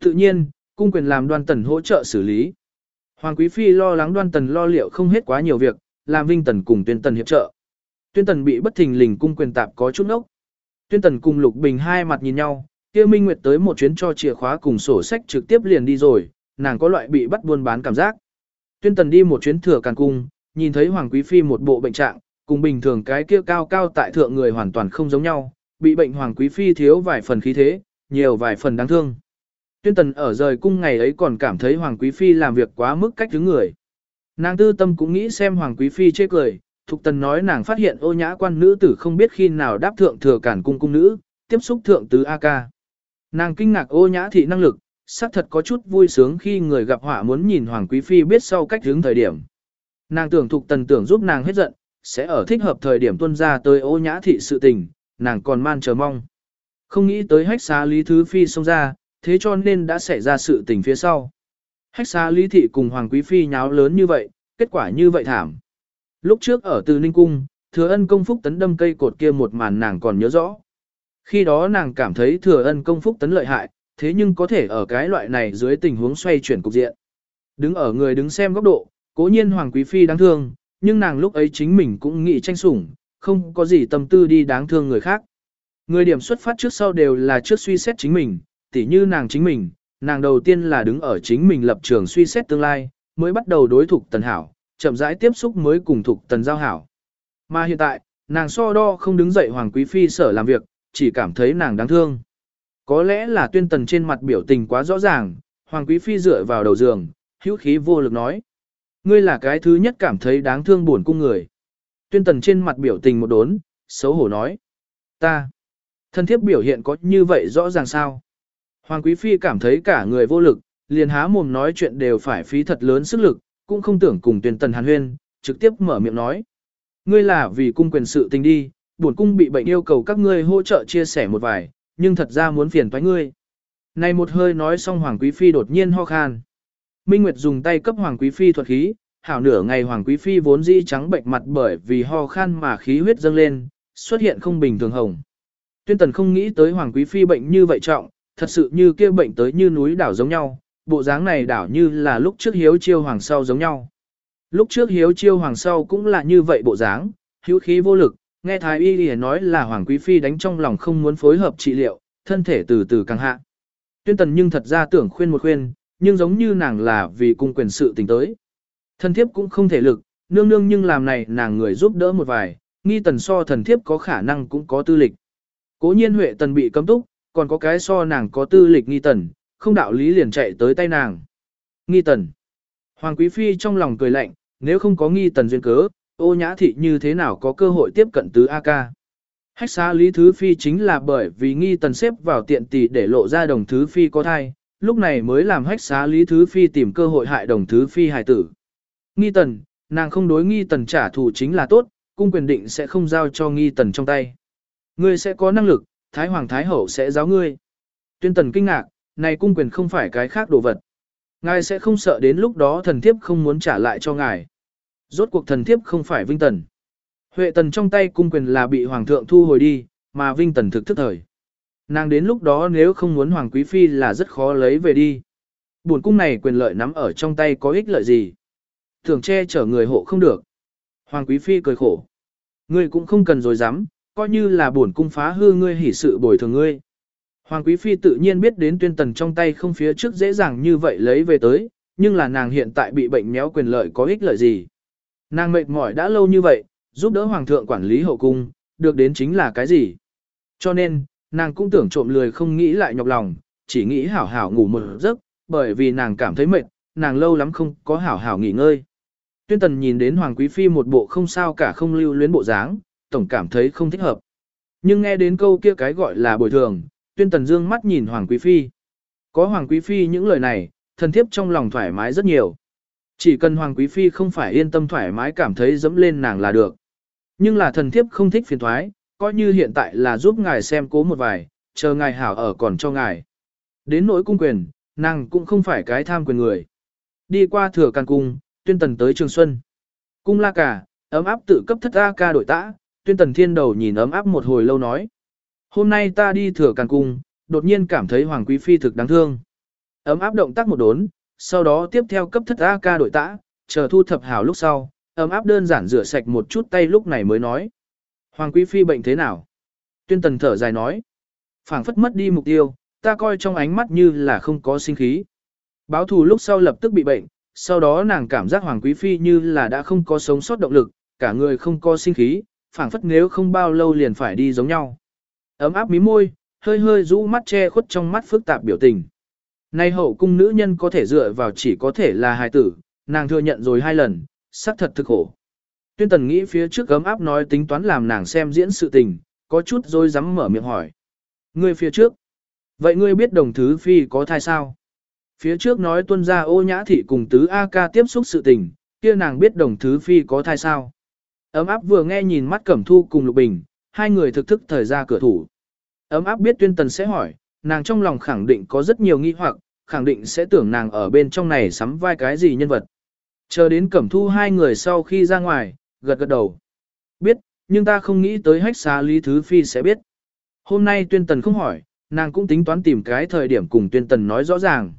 Tự nhiên, cung quyền làm đoan tần hỗ trợ xử lý. Hoàng quý phi lo lắng đoan tần lo liệu không hết quá nhiều việc, làm vinh tần cùng tuyên tần hiệp trợ. Tuyên tần bị bất thình lình cung quyền tạp có chút nốc. Tuyên tần cùng lục bình hai mặt nhìn nhau, kia Minh Nguyệt tới một chuyến cho chìa khóa cùng sổ sách trực tiếp liền đi rồi, nàng có loại bị bắt buôn bán cảm giác. Tuyên tần đi một chuyến thừa càn cung, nhìn thấy Hoàng Quý Phi một bộ bệnh trạng, cùng bình thường cái kia cao cao tại thượng người hoàn toàn không giống nhau, bị bệnh Hoàng Quý Phi thiếu vài phần khí thế, nhiều vài phần đáng thương. Tuyên tần ở rời cung ngày ấy còn cảm thấy Hoàng Quý Phi làm việc quá mức cách thứ người. Nàng tư tâm cũng nghĩ xem Hoàng Quý Phi chê cười, Thục Tần nói nàng phát hiện ô nhã quan nữ tử không biết khi nào đáp thượng thừa cản cung cung nữ, tiếp xúc thượng tứ A ca. Nàng kinh ngạc ô nhã thị năng lực, xác thật có chút vui sướng khi người gặp họa muốn nhìn Hoàng Quý Phi biết sau cách hướng thời điểm. Nàng tưởng Thục Tần tưởng giúp nàng hết giận, sẽ ở thích hợp thời điểm tuân ra tới ô nhã thị sự tình, nàng còn man chờ mong. Không nghĩ tới hách xá Lý Thứ Phi xông ra, thế cho nên đã xảy ra sự tình phía sau. Hách xa Lý Thị cùng Hoàng Quý Phi nháo lớn như vậy, kết quả như vậy thảm. Lúc trước ở từ Ninh Cung, thừa ân công phúc tấn đâm cây cột kia một màn nàng còn nhớ rõ. Khi đó nàng cảm thấy thừa ân công phúc tấn lợi hại, thế nhưng có thể ở cái loại này dưới tình huống xoay chuyển cục diện. Đứng ở người đứng xem góc độ, cố nhiên Hoàng Quý Phi đáng thương, nhưng nàng lúc ấy chính mình cũng nghĩ tranh sủng, không có gì tâm tư đi đáng thương người khác. Người điểm xuất phát trước sau đều là trước suy xét chính mình, tỉ như nàng chính mình, nàng đầu tiên là đứng ở chính mình lập trường suy xét tương lai, mới bắt đầu đối thục tần hảo, chậm rãi tiếp xúc mới cùng thục tần giao hảo. Mà hiện tại, nàng so đo không đứng dậy Hoàng Quý Phi sở làm việc, chỉ cảm thấy nàng đáng thương. Có lẽ là tuyên tần trên mặt biểu tình quá rõ ràng, Hoàng Quý Phi dựa vào đầu giường, hữu khí vô lực nói. Ngươi là cái thứ nhất cảm thấy đáng thương buồn cung người. Tuyên tần trên mặt biểu tình một đốn, xấu hổ nói. Ta, thân thiếp biểu hiện có như vậy rõ ràng sao? Hoàng Quý Phi cảm thấy cả người vô lực, liền há mồm nói chuyện đều phải phí thật lớn sức lực, cũng không tưởng cùng tuyên tần hàn huyên, trực tiếp mở miệng nói. Ngươi là vì cung quyền sự tình đi, bổn cung bị bệnh yêu cầu các ngươi hỗ trợ chia sẻ một vài, nhưng thật ra muốn phiền toái ngươi. Này một hơi nói xong Hoàng Quý Phi đột nhiên ho khan. Minh Nguyệt dùng tay cấp Hoàng Quý Phi thuật khí, hảo nửa ngày Hoàng Quý Phi vốn dĩ trắng bệnh mặt bởi vì ho khan mà khí huyết dâng lên, xuất hiện không bình thường hồng. Tuyên tần không nghĩ tới Hoàng Quý Phi bệnh như vậy trọng, thật sự như kia bệnh tới như núi đảo giống nhau, bộ dáng này đảo như là lúc trước hiếu chiêu hoàng sau giống nhau. Lúc trước hiếu chiêu hoàng sau cũng là như vậy bộ dáng, hữu khí vô lực, nghe thái y y nói là hoàng quý phi đánh trong lòng không muốn phối hợp trị liệu, thân thể từ từ càng hạ. Tuyên tần nhưng thật ra tưởng khuyên một khuyên, nhưng giống như nàng là vì cung quyền sự tình tới. Thân thiếp cũng không thể lực, nương nương nhưng làm này nàng người giúp đỡ một vài, nghi tần so thần thiếp có khả năng cũng có tư lịch. Cố nhiên Huệ tần bị cấm túc, còn có cái so nàng có tư lịch nghi tần, không đạo lý liền chạy tới tay nàng. Nghi tần. Hoàng Quý Phi trong lòng cười lạnh, nếu không có nghi tần duyên cớ, ô nhã thị như thế nào có cơ hội tiếp cận tứ A-ca. Hách xá Lý Thứ Phi chính là bởi vì nghi tần xếp vào tiện tỷ để lộ ra đồng Thứ Phi có thai, lúc này mới làm hách xá Lý Thứ Phi tìm cơ hội hại đồng Thứ Phi hài tử. Nghi tần, nàng không đối nghi tần trả thù chính là tốt, cung quyền định sẽ không giao cho nghi tần trong tay. Ngươi sẽ có năng lực, Thái Hoàng Thái Hậu sẽ giáo ngươi. Tuyên tần kinh ngạc, này cung quyền không phải cái khác đồ vật. Ngài sẽ không sợ đến lúc đó thần thiếp không muốn trả lại cho ngài. Rốt cuộc thần thiếp không phải vinh tần. Huệ tần trong tay cung quyền là bị hoàng thượng thu hồi đi, mà vinh tần thực thức thời. Nàng đến lúc đó nếu không muốn hoàng quý phi là rất khó lấy về đi. Buồn cung này quyền lợi nắm ở trong tay có ích lợi gì? Thường che chở người hộ không được. Hoàng quý phi cười khổ. Ngươi cũng không cần rồi dám, coi như là bổn cung phá hư ngươi hỉ sự bồi thường ngươi. Hoàng Quý Phi tự nhiên biết đến tuyên tần trong tay không phía trước dễ dàng như vậy lấy về tới, nhưng là nàng hiện tại bị bệnh méo quyền lợi có ích lợi gì. Nàng mệt mỏi đã lâu như vậy, giúp đỡ Hoàng thượng quản lý hậu cung, được đến chính là cái gì. Cho nên, nàng cũng tưởng trộm lười không nghĩ lại nhọc lòng, chỉ nghĩ hảo hảo ngủ một giấc, bởi vì nàng cảm thấy mệt, nàng lâu lắm không có hảo hảo nghỉ ngơi. Tuyên tần nhìn đến Hoàng Quý Phi một bộ không sao cả không lưu luyến bộ dáng, tổng cảm thấy không thích hợp. Nhưng nghe đến câu kia cái gọi là bồi thường, tuyên tần dương mắt nhìn Hoàng Quý Phi. Có Hoàng Quý Phi những lời này, thần thiếp trong lòng thoải mái rất nhiều. Chỉ cần Hoàng Quý Phi không phải yên tâm thoải mái cảm thấy dẫm lên nàng là được. Nhưng là thần thiếp không thích phiền thoái, coi như hiện tại là giúp ngài xem cố một vài, chờ ngài hảo ở còn cho ngài. Đến nỗi cung quyền, nàng cũng không phải cái tham quyền người. Đi qua thừa can cung, tuyên tần tới Trường Xuân. Cung la cả, ấm áp tự cấp thất A ca đội tã, tuyên tần thiên đầu nhìn ấm áp một hồi lâu nói. Hôm nay ta đi thừa càng cung, đột nhiên cảm thấy Hoàng Quý Phi thực đáng thương. Ấm áp động tác một đốn, sau đó tiếp theo cấp thất A ca đội tã, chờ thu thập hảo lúc sau, ấm áp đơn giản rửa sạch một chút tay lúc này mới nói. Hoàng Quý Phi bệnh thế nào? Tuyên tần thở dài nói. phảng phất mất đi mục tiêu, ta coi trong ánh mắt như là không có sinh khí. Báo thù lúc sau lập tức bị bệnh, sau đó nàng cảm giác Hoàng Quý Phi như là đã không có sống sót động lực, cả người không có sinh khí, phảng phất nếu không bao lâu liền phải đi giống nhau. Ấm áp mí môi, hơi hơi rũ mắt che khuất trong mắt phức tạp biểu tình. Nay hậu cung nữ nhân có thể dựa vào chỉ có thể là hài tử, nàng thừa nhận rồi hai lần, xác thật thực khổ. Tuyên tần nghĩ phía trước ấm áp nói tính toán làm nàng xem diễn sự tình, có chút rồi dám mở miệng hỏi. Ngươi phía trước. Vậy ngươi biết đồng thứ phi có thai sao? Phía trước nói tuân ra ô nhã thị cùng tứ A ca tiếp xúc sự tình, kia nàng biết đồng thứ phi có thai sao? Ấm áp vừa nghe nhìn mắt cẩm thu cùng lục bình, hai người thực thức thời ra cửa thủ. Ấm áp biết tuyên tần sẽ hỏi, nàng trong lòng khẳng định có rất nhiều nghi hoặc, khẳng định sẽ tưởng nàng ở bên trong này sắm vai cái gì nhân vật. Chờ đến cẩm thu hai người sau khi ra ngoài, gật gật đầu. Biết, nhưng ta không nghĩ tới hách xá Lý Thứ Phi sẽ biết. Hôm nay tuyên tần không hỏi, nàng cũng tính toán tìm cái thời điểm cùng tuyên tần nói rõ ràng.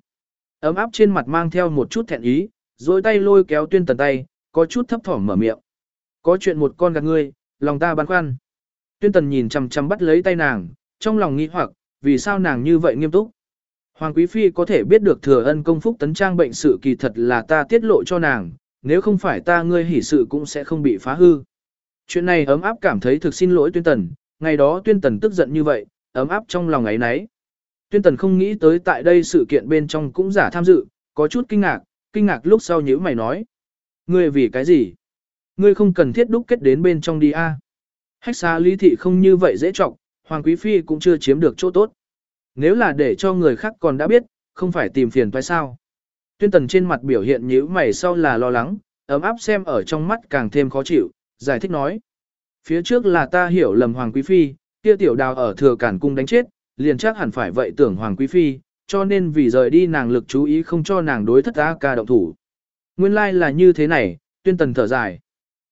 Ấm áp trên mặt mang theo một chút thẹn ý, rồi tay lôi kéo tuyên tần tay, có chút thấp thỏm mở miệng. Có chuyện một con gạt ngươi, lòng ta băn khoăn. Tuyên tần nhìn chằm chằm bắt lấy tay nàng, trong lòng nghi hoặc, vì sao nàng như vậy nghiêm túc. Hoàng Quý Phi có thể biết được thừa ân công phúc tấn trang bệnh sự kỳ thật là ta tiết lộ cho nàng, nếu không phải ta ngươi hỉ sự cũng sẽ không bị phá hư. Chuyện này ấm áp cảm thấy thực xin lỗi tuyên tần, ngày đó tuyên tần tức giận như vậy, ấm áp trong lòng ấy nấy. Tuyên tần không nghĩ tới tại đây sự kiện bên trong cũng giả tham dự, có chút kinh ngạc, kinh ngạc lúc sau nhữ mày nói. Ngươi vì cái gì? Ngươi không cần thiết đúc kết đến bên trong đi a. Hách xa lý thị không như vậy dễ trọng, Hoàng Quý Phi cũng chưa chiếm được chỗ tốt. Nếu là để cho người khác còn đã biết, không phải tìm phiền phải sao. Tuyên tần trên mặt biểu hiện nhíu mày sau là lo lắng, ấm áp xem ở trong mắt càng thêm khó chịu, giải thích nói. Phía trước là ta hiểu lầm Hoàng Quý Phi, kia tiểu đào ở thừa cản cung đánh chết, liền chắc hẳn phải vậy tưởng Hoàng Quý Phi, cho nên vì rời đi nàng lực chú ý không cho nàng đối thất A ca động thủ. Nguyên lai like là như thế này, tuyên tần thở dài.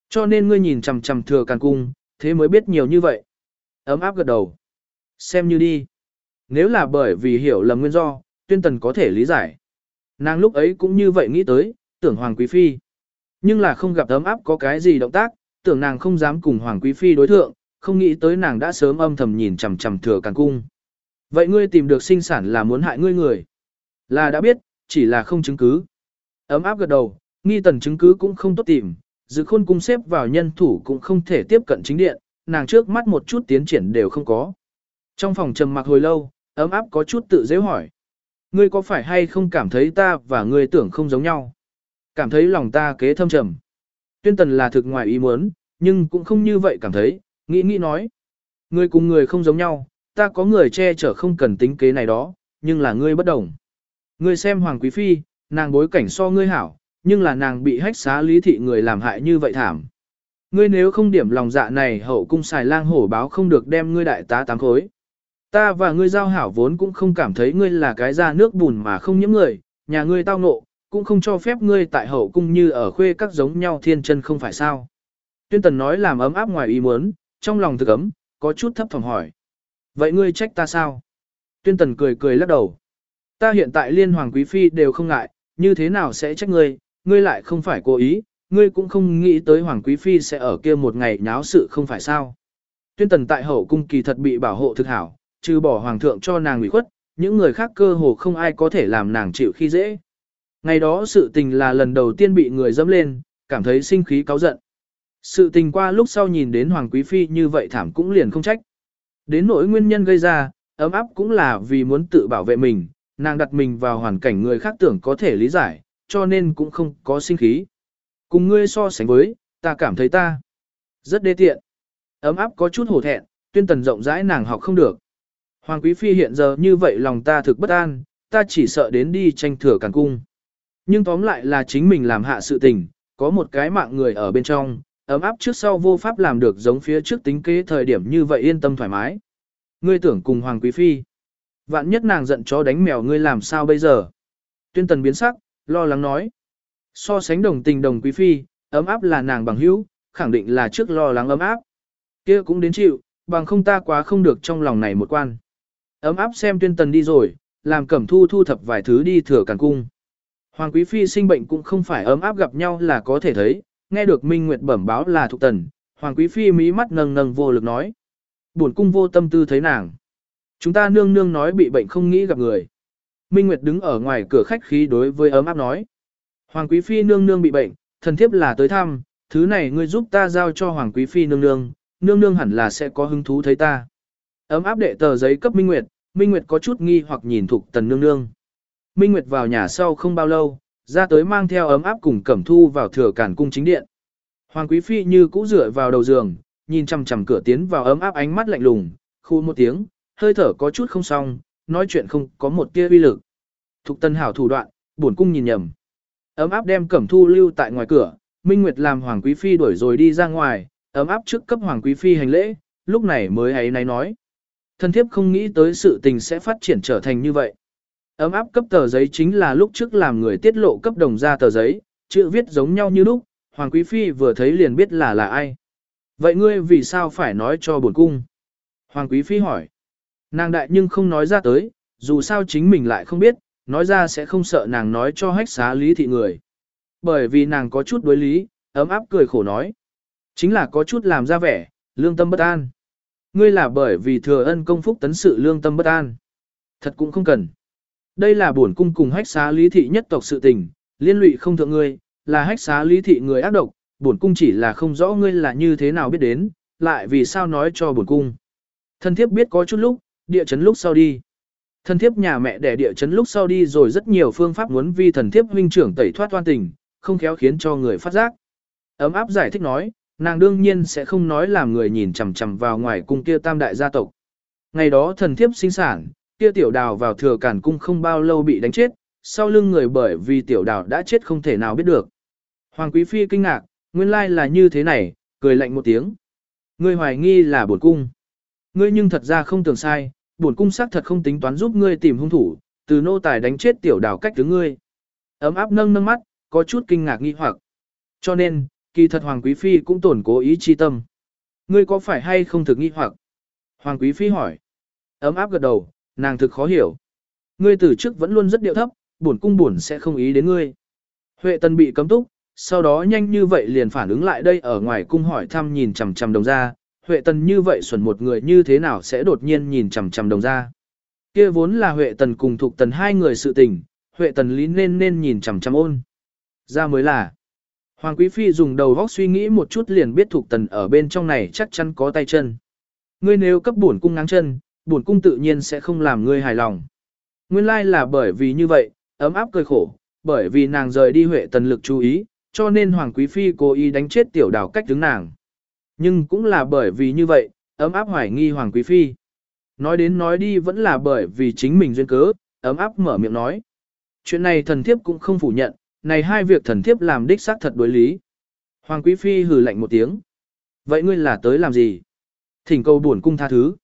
Cho nên ngươi nhìn chằm chằm thừa càn cung, thế mới biết nhiều như vậy. Ấm áp gật đầu. Xem như đi. Nếu là bởi vì hiểu lầm nguyên do, tuyên tần có thể lý giải. Nàng lúc ấy cũng như vậy nghĩ tới, tưởng Hoàng Quý Phi. Nhưng là không gặp ấm áp có cái gì động tác, tưởng nàng không dám cùng Hoàng Quý Phi đối thượng, không nghĩ tới nàng đã sớm âm thầm nhìn chằm chằm thừa càng cung. Vậy ngươi tìm được sinh sản là muốn hại ngươi người. Là đã biết, chỉ là không chứng cứ. Ấm áp gật đầu, nghi tần chứng cứ cũng không tốt tìm, dự khôn cung xếp vào nhân thủ cũng không thể tiếp cận chính điện, nàng trước mắt một chút tiến triển đều không có. Trong phòng trầm mặc hồi lâu, ấm áp có chút tự dễ hỏi. Ngươi có phải hay không cảm thấy ta và ngươi tưởng không giống nhau? Cảm thấy lòng ta kế thâm trầm. Tuyên tần là thực ngoài ý muốn, nhưng cũng không như vậy cảm thấy, nghĩ nghĩ nói. Ngươi cùng người không giống nhau, ta có người che chở không cần tính kế này đó, nhưng là ngươi bất đồng. Ngươi xem Hoàng Quý Phi, nàng bối cảnh so ngươi hảo, nhưng là nàng bị hách xá lý thị người làm hại như vậy thảm. Ngươi nếu không điểm lòng dạ này hậu cung xài lang hổ báo không được đem ngươi đại tá tám khối. Ta và ngươi giao hảo vốn cũng không cảm thấy ngươi là cái da nước bùn mà không nhiễm người, nhà ngươi tao nộ, cũng không cho phép ngươi tại hậu cung như ở khuê các giống nhau thiên chân không phải sao. Tuyên tần nói làm ấm áp ngoài ý muốn, trong lòng thực ấm, có chút thấp thỏm hỏi. Vậy ngươi trách ta sao? Tuyên tần cười cười lắc đầu. Ta hiện tại liên hoàng quý phi đều không ngại, như thế nào sẽ trách ngươi, ngươi lại không phải cố ý, ngươi cũng không nghĩ tới hoàng quý phi sẽ ở kia một ngày nháo sự không phải sao. Tuyên tần tại hậu cung kỳ thật bị bảo hộ thực hảo, trừ bỏ hoàng thượng cho nàng ủy khuất, những người khác cơ hồ không ai có thể làm nàng chịu khi dễ. Ngày đó sự tình là lần đầu tiên bị người dẫm lên, cảm thấy sinh khí cáu giận. Sự tình qua lúc sau nhìn đến Hoàng Quý Phi như vậy thảm cũng liền không trách. Đến nỗi nguyên nhân gây ra, ấm áp cũng là vì muốn tự bảo vệ mình, nàng đặt mình vào hoàn cảnh người khác tưởng có thể lý giải, cho nên cũng không có sinh khí. Cùng ngươi so sánh với, ta cảm thấy ta rất đê tiện. Ấm áp có chút hổ thẹn, tuyên tần rộng rãi nàng học không được. Hoàng Quý Phi hiện giờ như vậy lòng ta thực bất an, ta chỉ sợ đến đi tranh thừa càng cung. Nhưng tóm lại là chính mình làm hạ sự tình, có một cái mạng người ở bên trong, ấm áp trước sau vô pháp làm được giống phía trước tính kế thời điểm như vậy yên tâm thoải mái. Ngươi tưởng cùng Hoàng Quý Phi. Vạn nhất nàng giận chó đánh mèo ngươi làm sao bây giờ? Tuyên tần biến sắc, lo lắng nói. So sánh đồng tình đồng Quý Phi, ấm áp là nàng bằng hữu, khẳng định là trước lo lắng ấm áp. kia cũng đến chịu, bằng không ta quá không được trong lòng này một quan. Ấm áp xem tuyên tần đi rồi, làm cẩm thu thu thập vài thứ đi thừa càng cung. Hoàng Quý Phi sinh bệnh cũng không phải ấm áp gặp nhau là có thể thấy, nghe được Minh Nguyệt bẩm báo là thuộc tần, Hoàng Quý Phi mí mắt nâng nâng vô lực nói. Buồn cung vô tâm tư thấy nàng. Chúng ta nương nương nói bị bệnh không nghĩ gặp người. Minh Nguyệt đứng ở ngoài cửa khách khí đối với ấm áp nói. Hoàng Quý Phi nương nương bị bệnh, thần thiếp là tới thăm, thứ này ngươi giúp ta giao cho Hoàng Quý Phi nương nương, nương nương hẳn là sẽ có hứng thú thấy ta. Ấm áp đệ tờ giấy cấp Minh Nguyệt, Minh Nguyệt có chút nghi hoặc nhìn Thục Tần nương nương. Minh Nguyệt vào nhà sau không bao lâu, ra tới mang theo ấm áp cùng Cẩm Thu vào thừa cản cung chính điện. Hoàng Quý Phi như cũ dựa vào đầu giường, nhìn chằm chằm cửa tiến vào ấm áp ánh mắt lạnh lùng, khu một tiếng, hơi thở có chút không xong, nói chuyện không có một tia uy lực. Thục Tân hảo thủ đoạn, buồn cung nhìn nhầm. Ấm áp đem Cẩm Thu lưu tại ngoài cửa, Minh Nguyệt làm Hoàng Quý Phi đuổi rồi đi ra ngoài, ấm áp trước cấp Hoàng Quý Phi hành lễ, lúc này mới ấy này nói. Thân thiếp không nghĩ tới sự tình sẽ phát triển trở thành như vậy. Ấm áp cấp tờ giấy chính là lúc trước làm người tiết lộ cấp đồng ra tờ giấy, chữ viết giống nhau như lúc, Hoàng Quý Phi vừa thấy liền biết là là ai. Vậy ngươi vì sao phải nói cho bổn cung? Hoàng Quý Phi hỏi. Nàng đại nhưng không nói ra tới, dù sao chính mình lại không biết, nói ra sẽ không sợ nàng nói cho hách xá lý thị người. Bởi vì nàng có chút đối lý, ấm áp cười khổ nói. Chính là có chút làm ra vẻ, lương tâm bất an. Ngươi là bởi vì thừa ân công phúc tấn sự lương tâm bất an. Thật cũng không cần. Đây là bổn cung cùng hách xá lý thị nhất tộc sự tình, liên lụy không thượng ngươi, là hách xá lý thị người ác độc, bổn cung chỉ là không rõ ngươi là như thế nào biết đến, lại vì sao nói cho bổn cung. Thân thiếp biết có chút lúc, địa chấn lúc sau đi. Thần thiếp nhà mẹ đẻ địa chấn lúc sau đi rồi rất nhiều phương pháp muốn vi thần thiếp huynh trưởng tẩy thoát toan tình, không khéo khiến cho người phát giác. Ấm áp giải thích nói, nàng đương nhiên sẽ không nói làm người nhìn chằm chằm vào ngoài cung kia tam đại gia tộc. Ngày đó thần thiếp sinh sản, kia tiểu đào vào thừa cản cung không bao lâu bị đánh chết, sau lưng người bởi vì tiểu đào đã chết không thể nào biết được. Hoàng quý phi kinh ngạc, nguyên lai là như thế này, cười lạnh một tiếng. Ngươi hoài nghi là bổn cung. Ngươi nhưng thật ra không tưởng sai, bổn cung xác thật không tính toán giúp ngươi tìm hung thủ, từ nô tài đánh chết tiểu đào cách tướng ngươi. Ấm áp nâng nâng mắt, có chút kinh ngạc nghi hoặc. Cho nên, kỳ thật Hoàng Quý Phi cũng tổn cố ý chi tâm. Ngươi có phải hay không thực nghi hoặc? Hoàng Quý Phi hỏi. Ấm áp gật đầu, nàng thực khó hiểu. Ngươi từ trước vẫn luôn rất điệu thấp, buồn cung buồn sẽ không ý đến ngươi. Huệ Tân bị cấm túc, sau đó nhanh như vậy liền phản ứng lại đây ở ngoài cung hỏi thăm nhìn chằm chằm đồng ra, Huệ Tần như vậy xuẩn một người như thế nào sẽ đột nhiên nhìn chằm chằm đồng ra. Kia vốn là Huệ Tần cùng Thục Tần hai người sự tình, Huệ Tần lý nên nên nhìn chằm chằm ôn. Ra mới là. Hoàng Quý Phi dùng đầu góc suy nghĩ một chút liền biết Thục Tần ở bên trong này chắc chắn có tay chân. Ngươi nếu cấp bổn cung ngáng chân, bổn cung tự nhiên sẽ không làm ngươi hài lòng. Nguyên lai là bởi vì như vậy, ấm áp cười khổ, bởi vì nàng rời đi Huệ Tần lực chú ý, cho nên Hoàng Quý Phi cố ý đánh chết tiểu đào cách đứng nàng. Nhưng cũng là bởi vì như vậy, ấm áp hoài nghi Hoàng Quý Phi. Nói đến nói đi vẫn là bởi vì chính mình duyên cớ, ấm áp mở miệng nói. Chuyện này thần thiếp cũng không phủ nhận, này hai việc thần thiếp làm đích xác thật đối lý. Hoàng Quý Phi hừ lạnh một tiếng. Vậy ngươi là tới làm gì? Thỉnh cầu buồn cung tha thứ.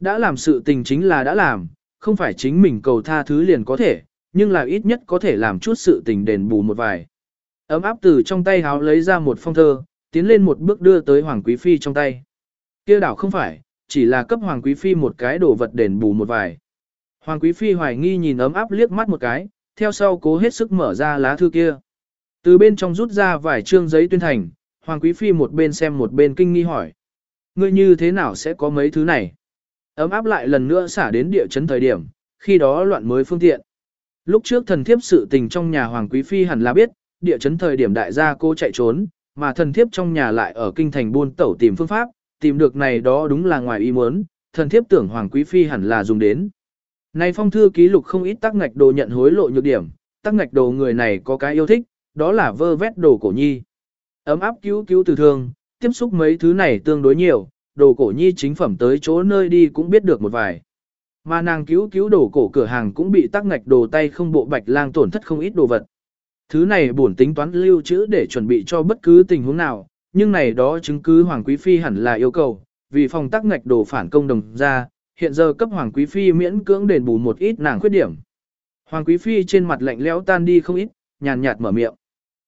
Đã làm sự tình chính là đã làm, không phải chính mình cầu tha thứ liền có thể, nhưng là ít nhất có thể làm chút sự tình đền bù một vài. Ấm áp từ trong tay háo lấy ra một phong thơ, tiến lên một bước đưa tới Hoàng Quý Phi trong tay. kia đảo không phải, chỉ là cấp Hoàng Quý Phi một cái đồ vật đền bù một vài. Hoàng Quý Phi hoài nghi nhìn ấm áp liếc mắt một cái, theo sau cố hết sức mở ra lá thư kia. Từ bên trong rút ra vài trương giấy tuyên thành, Hoàng Quý Phi một bên xem một bên kinh nghi hỏi. Ngươi như thế nào sẽ có mấy thứ này? Ấm áp lại lần nữa xả đến địa chấn thời điểm, khi đó loạn mới phương tiện. Lúc trước thần thiếp sự tình trong nhà Hoàng Quý Phi hẳn là biết, địa chấn thời điểm đại gia cô chạy trốn, mà thần thiếp trong nhà lại ở kinh thành buôn tẩu tìm phương pháp, tìm được này đó đúng là ngoài ý muốn, thần thiếp tưởng Hoàng Quý Phi hẳn là dùng đến. Này phong thư ký lục không ít tắc ngạch đồ nhận hối lộ nhược điểm, tắc ngạch đồ người này có cái yêu thích, đó là vơ vét đồ cổ nhi. Ấm áp cứu cứu từ thương, tiếp xúc mấy thứ này tương đối nhiều, đồ cổ nhi chính phẩm tới chỗ nơi đi cũng biết được một vài. Mà nàng cứu cứu đồ cổ cửa hàng cũng bị tắc ngạch đồ tay không bộ bạch lang tổn thất không ít đồ vật. Thứ này bổn tính toán lưu trữ để chuẩn bị cho bất cứ tình huống nào, nhưng này đó chứng cứ Hoàng Quý Phi hẳn là yêu cầu, vì phòng tắc ngạch đồ phản công đồng ra, hiện giờ cấp Hoàng Quý Phi miễn cưỡng đền bù một ít nàng khuyết điểm. Hoàng Quý Phi trên mặt lạnh lẽo tan đi không ít, nhàn nhạt mở miệng.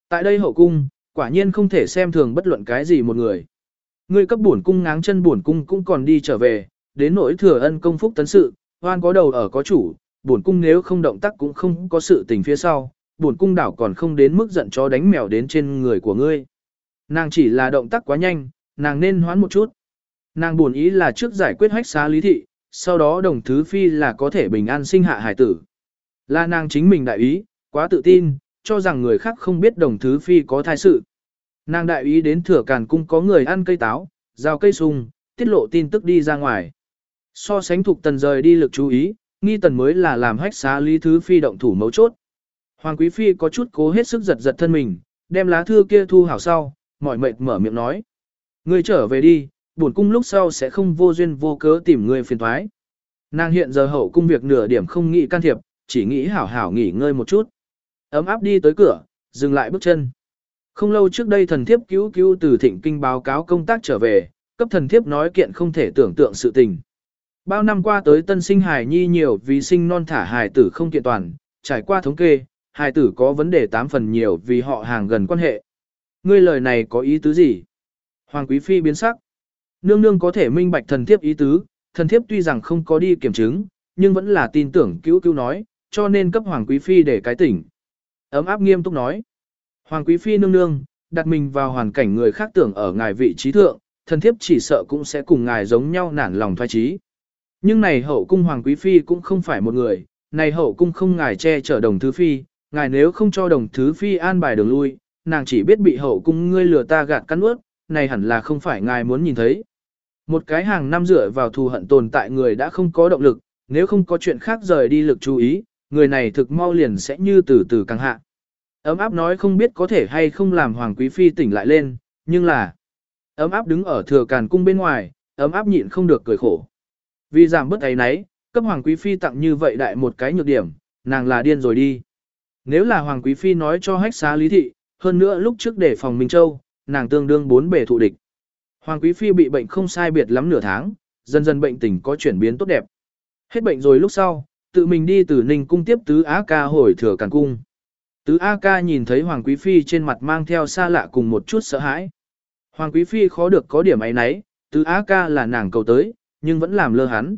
Tại đây hậu cung, quả nhiên không thể xem thường bất luận cái gì một người. Người cấp bổn cung ngáng chân bổn cung cũng còn đi trở về, đến nỗi thừa ân công phúc tấn sự, hoan có đầu ở có chủ, bổn cung nếu không động tác cũng không có sự tình phía sau, bổn cung đảo còn không đến mức giận chó đánh mèo đến trên người của ngươi. Nàng chỉ là động tác quá nhanh, nàng nên hoán một chút. Nàng buồn ý là trước giải quyết hách xá lý thị, sau đó đồng thứ phi là có thể bình an sinh hạ hải tử. Là nàng chính mình đại ý, quá tự tin, cho rằng người khác không biết đồng thứ phi có thai sự. Nàng đại ý đến thừa càn cung có người ăn cây táo, rào cây sung, tiết lộ tin tức đi ra ngoài. So sánh thuộc tần rời đi lực chú ý, nghi tần mới là làm hách xá lý thứ phi động thủ mấu chốt. Hoàng quý phi có chút cố hết sức giật giật thân mình, đem lá thư kia thu hảo sau, mỏi mệt mở miệng nói. Ngươi trở về đi, bổn cung lúc sau sẽ không vô duyên vô cớ tìm ngươi phiền thoái. Nàng hiện giờ hậu cung việc nửa điểm không nghĩ can thiệp, chỉ nghĩ hảo hảo nghỉ ngơi một chút. Ấm áp đi tới cửa, dừng lại bước chân. Không lâu trước đây thần thiếp cứu cứu từ thịnh kinh báo cáo công tác trở về, cấp thần thiếp nói kiện không thể tưởng tượng sự tình. Bao năm qua tới tân sinh hài nhi nhiều vì sinh non thả hài tử không kiện toàn, trải qua thống kê, hài tử có vấn đề tám phần nhiều vì họ hàng gần quan hệ. Ngươi lời này có ý tứ gì? Hoàng Quý Phi biến sắc. Nương nương có thể minh bạch thần thiếp ý tứ, thần thiếp tuy rằng không có đi kiểm chứng, nhưng vẫn là tin tưởng cứu cứu nói, cho nên cấp Hoàng Quý Phi để cái tỉnh. Ấm áp nghiêm túc nói. Hoàng Quý Phi nương nương, đặt mình vào hoàn cảnh người khác tưởng ở ngài vị trí thượng, thần thiếp chỉ sợ cũng sẽ cùng ngài giống nhau nản lòng thoái trí. Nhưng này hậu cung Hoàng Quý Phi cũng không phải một người, này hậu cung không ngài che chở đồng thứ phi, ngài nếu không cho đồng thứ phi an bài đường lui, nàng chỉ biết bị hậu cung ngươi lừa ta gạt cắn ướt, này hẳn là không phải ngài muốn nhìn thấy. Một cái hàng năm dựa vào thù hận tồn tại người đã không có động lực, nếu không có chuyện khác rời đi lực chú ý, người này thực mau liền sẽ như từ từ căng hạ. Ấm áp nói không biết có thể hay không làm Hoàng Quý Phi tỉnh lại lên, nhưng là ấm áp đứng ở thừa càn cung bên ngoài, ấm áp nhịn không được cười khổ. Vì giảm bớt ấy nấy, cấp Hoàng Quý Phi tặng như vậy đại một cái nhược điểm, nàng là điên rồi đi. Nếu là Hoàng Quý Phi nói cho hách xá lý thị, hơn nữa lúc trước để phòng Minh Châu, nàng tương đương bốn bề thụ địch. Hoàng Quý Phi bị bệnh không sai biệt lắm nửa tháng, dần dần bệnh tình có chuyển biến tốt đẹp. Hết bệnh rồi lúc sau, tự mình đi từ Ninh cung tiếp tứ Á ca hồi thừa càn cung. Tứ A ca nhìn thấy Hoàng Quý Phi trên mặt mang theo xa lạ cùng một chút sợ hãi. Hoàng Quý Phi khó được có điểm ấy nấy, tứ A ca là nàng cầu tới, nhưng vẫn làm lơ hắn.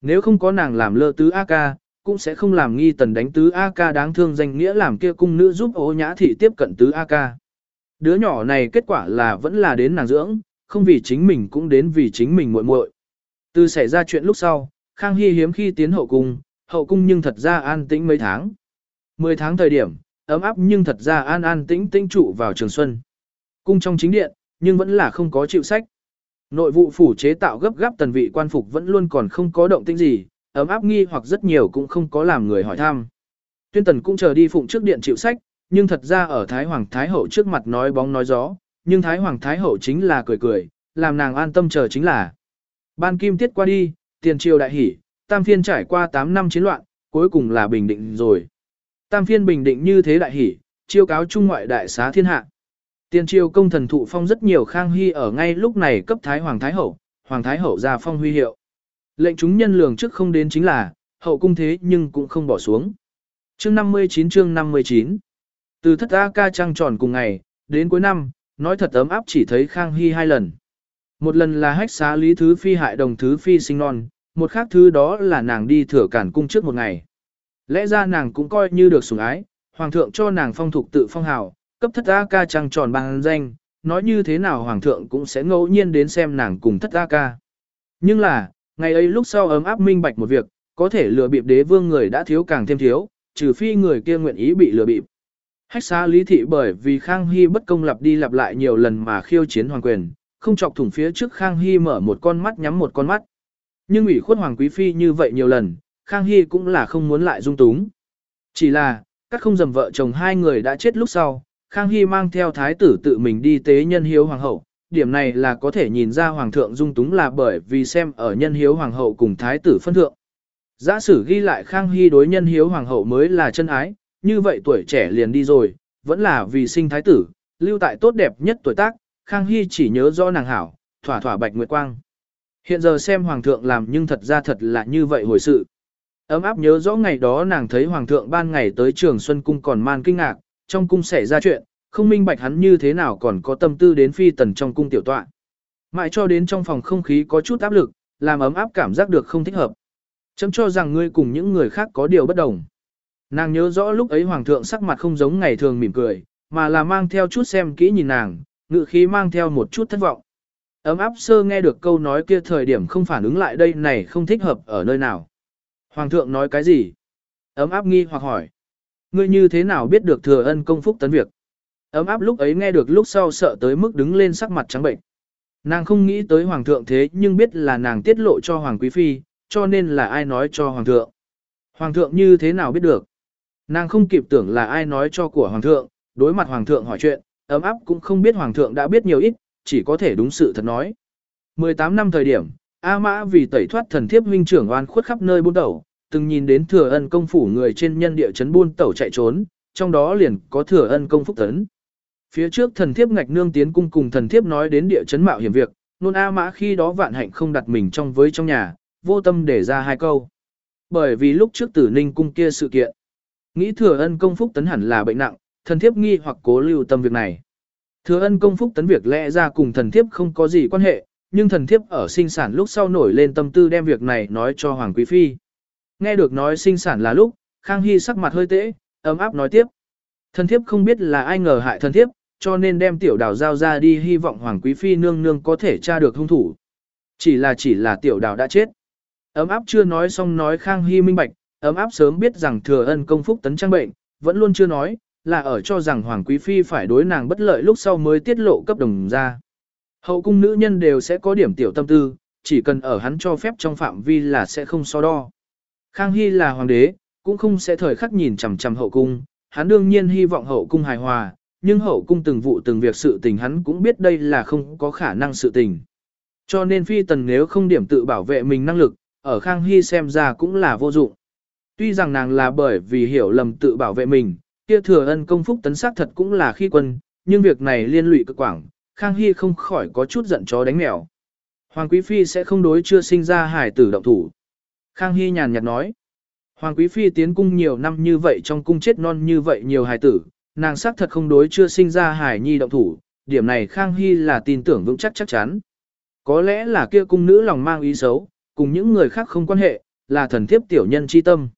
Nếu không có nàng làm lơ tứ A ca, cũng sẽ không làm nghi tần đánh tứ A ca đáng thương danh nghĩa làm kia cung nữ giúp ố nhã thị tiếp cận tứ A ca. Đứa nhỏ này kết quả là vẫn là đến nàng dưỡng, không vì chính mình cũng đến vì chính mình muội muội. Từ xảy ra chuyện lúc sau, Khang Hy hiếm khi tiến hậu cung, hậu cung nhưng thật ra an tĩnh mấy tháng. Mười tháng thời điểm, ấm áp nhưng thật ra an an tĩnh tĩnh trụ vào trường xuân. Cung trong chính điện, nhưng vẫn là không có chịu sách. Nội vụ phủ chế tạo gấp gáp tần vị quan phục vẫn luôn còn không có động tĩnh gì, ấm áp nghi hoặc rất nhiều cũng không có làm người hỏi thăm. Tuyên tần cũng chờ đi phụng trước điện chịu sách, nhưng thật ra ở Thái Hoàng Thái Hậu trước mặt nói bóng nói gió, nhưng Thái Hoàng Thái Hậu chính là cười cười, làm nàng an tâm chờ chính là. Ban kim tiết qua đi, tiền triều đại hỷ, tam phiên trải qua 8 năm chiến loạn, cuối cùng là bình định rồi. Tam phiên bình định như thế đại hỷ, chiêu cáo trung ngoại đại xá thiên hạ. Tiền triều công thần thụ phong rất nhiều khang hy ở ngay lúc này cấp Thái Hoàng Thái Hậu, Hoàng Thái Hậu ra phong huy hiệu. Lệnh chúng nhân lường trước không đến chính là, hậu cung thế nhưng cũng không bỏ xuống. Chương 59 chương 59 Từ thất A ca trăng tròn cùng ngày, đến cuối năm, nói thật ấm áp chỉ thấy Khang Hy hai lần. Một lần là hách xá lý thứ phi hại đồng thứ phi sinh non, một khác thứ đó là nàng đi thừa cản cung trước một ngày. Lẽ ra nàng cũng coi như được sủng ái, hoàng thượng cho nàng phong thục tự phong hào, cấp thất A ca trăng tròn bằng danh, nói như thế nào hoàng thượng cũng sẽ ngẫu nhiên đến xem nàng cùng thất A ca. Nhưng là, ngày ấy lúc sau ấm áp minh bạch một việc, có thể lừa bịp đế vương người đã thiếu càng thêm thiếu, trừ phi người kia nguyện ý bị lừa bịp. Hách xá lý thị bởi vì Khang Hy bất công lặp đi lặp lại nhiều lần mà khiêu chiến hoàng quyền, không chọc thủng phía trước Khang Hy mở một con mắt nhắm một con mắt. Nhưng ủy khuất hoàng quý phi như vậy nhiều lần, Khang Hy cũng là không muốn lại dung túng. Chỉ là, các không dầm vợ chồng hai người đã chết lúc sau, Khang Hy mang theo thái tử tự mình đi tế nhân hiếu hoàng hậu, điểm này là có thể nhìn ra hoàng thượng dung túng là bởi vì xem ở nhân hiếu hoàng hậu cùng thái tử phân thượng. Giả sử ghi lại Khang Hy đối nhân hiếu hoàng hậu mới là chân ái, như vậy tuổi trẻ liền đi rồi, vẫn là vì sinh thái tử, lưu tại tốt đẹp nhất tuổi tác, Khang Hy chỉ nhớ rõ nàng hảo, thỏa thỏa bạch nguyệt quang. Hiện giờ xem hoàng thượng làm nhưng thật ra thật là như vậy hồi sự. Ấm áp nhớ rõ ngày đó nàng thấy hoàng thượng ban ngày tới trường Xuân Cung còn man kinh ngạc, trong cung xảy ra chuyện, không minh bạch hắn như thế nào còn có tâm tư đến phi tần trong cung tiểu tọa. Mãi cho đến trong phòng không khí có chút áp lực, làm ấm áp cảm giác được không thích hợp. Chấm cho rằng ngươi cùng những người khác có điều bất đồng. Nàng nhớ rõ lúc ấy hoàng thượng sắc mặt không giống ngày thường mỉm cười, mà là mang theo chút xem kỹ nhìn nàng, ngự khí mang theo một chút thất vọng. Ấm áp sơ nghe được câu nói kia thời điểm không phản ứng lại đây này không thích hợp ở nơi nào. Hoàng thượng nói cái gì? Ấm áp nghi hoặc hỏi. Ngươi như thế nào biết được thừa ân công phúc tấn việc? Ấm áp lúc ấy nghe được lúc sau sợ tới mức đứng lên sắc mặt trắng bệnh. Nàng không nghĩ tới hoàng thượng thế nhưng biết là nàng tiết lộ cho hoàng quý phi, cho nên là ai nói cho hoàng thượng. Hoàng thượng như thế nào biết được? Nàng không kịp tưởng là ai nói cho của hoàng thượng, đối mặt hoàng thượng hỏi chuyện, ấm áp cũng không biết hoàng thượng đã biết nhiều ít, chỉ có thể đúng sự thật nói. 18 năm thời điểm, A Mã vì tẩy thoát thần thiếp huynh trưởng oan khuất khắp nơi buôn tẩu, từng nhìn đến thừa ân công phủ người trên nhân địa chấn buôn tẩu chạy trốn, trong đó liền có thừa ân công phúc tấn. Phía trước thần thiếp ngạch nương tiến cung cùng thần thiếp nói đến địa chấn mạo hiểm việc, nôn A Mã khi đó vạn hạnh không đặt mình trong với trong nhà, vô tâm để ra hai câu. Bởi vì lúc trước tử ninh cung kia sự kiện, nghĩ thừa ân công phúc tấn hẳn là bệnh nặng, thần thiếp nghi hoặc cố lưu tâm việc này. Thừa ân công phúc tấn việc lẽ ra cùng thần thiếp không có gì quan hệ, nhưng thần thiếp ở sinh sản lúc sau nổi lên tâm tư đem việc này nói cho Hoàng Quý Phi. Nghe được nói sinh sản là lúc, Khang Hy sắc mặt hơi tễ, ấm áp nói tiếp. Thần thiếp không biết là ai ngờ hại thần thiếp, cho nên đem tiểu đào giao ra đi hy vọng Hoàng Quý Phi nương nương có thể tra được hung thủ. Chỉ là chỉ là tiểu đào đã chết. Ấm áp chưa nói xong nói Khang Hy minh bạch, ấm áp sớm biết rằng thừa ân công phúc tấn trang bệnh, vẫn luôn chưa nói, là ở cho rằng Hoàng Quý Phi phải đối nàng bất lợi lúc sau mới tiết lộ cấp đồng ra. Hậu cung nữ nhân đều sẽ có điểm tiểu tâm tư, chỉ cần ở hắn cho phép trong phạm vi là sẽ không so đo. Khang Hy là hoàng đế, cũng không sẽ thời khắc nhìn chằm chằm hậu cung, hắn đương nhiên hy vọng hậu cung hài hòa, nhưng hậu cung từng vụ từng việc sự tình hắn cũng biết đây là không có khả năng sự tình. Cho nên phi tần nếu không điểm tự bảo vệ mình năng lực, ở Khang Hy xem ra cũng là vô dụng. Tuy rằng nàng là bởi vì hiểu lầm tự bảo vệ mình, kia thừa ân công phúc tấn sắc thật cũng là khi quân, nhưng việc này liên lụy cực quảng, Khang Hy không khỏi có chút giận chó đánh mèo. Hoàng Quý Phi sẽ không đối chưa sinh ra hải tử động thủ. Khang Hy nhàn nhạt nói. Hoàng Quý Phi tiến cung nhiều năm như vậy trong cung chết non như vậy nhiều hài tử, nàng xác thật không đối chưa sinh ra hải nhi động thủ, điểm này Khang Hy là tin tưởng vững chắc chắc chắn. Có lẽ là kia cung nữ lòng mang ý xấu, cùng những người khác không quan hệ, là thần thiếp tiểu nhân chi tâm.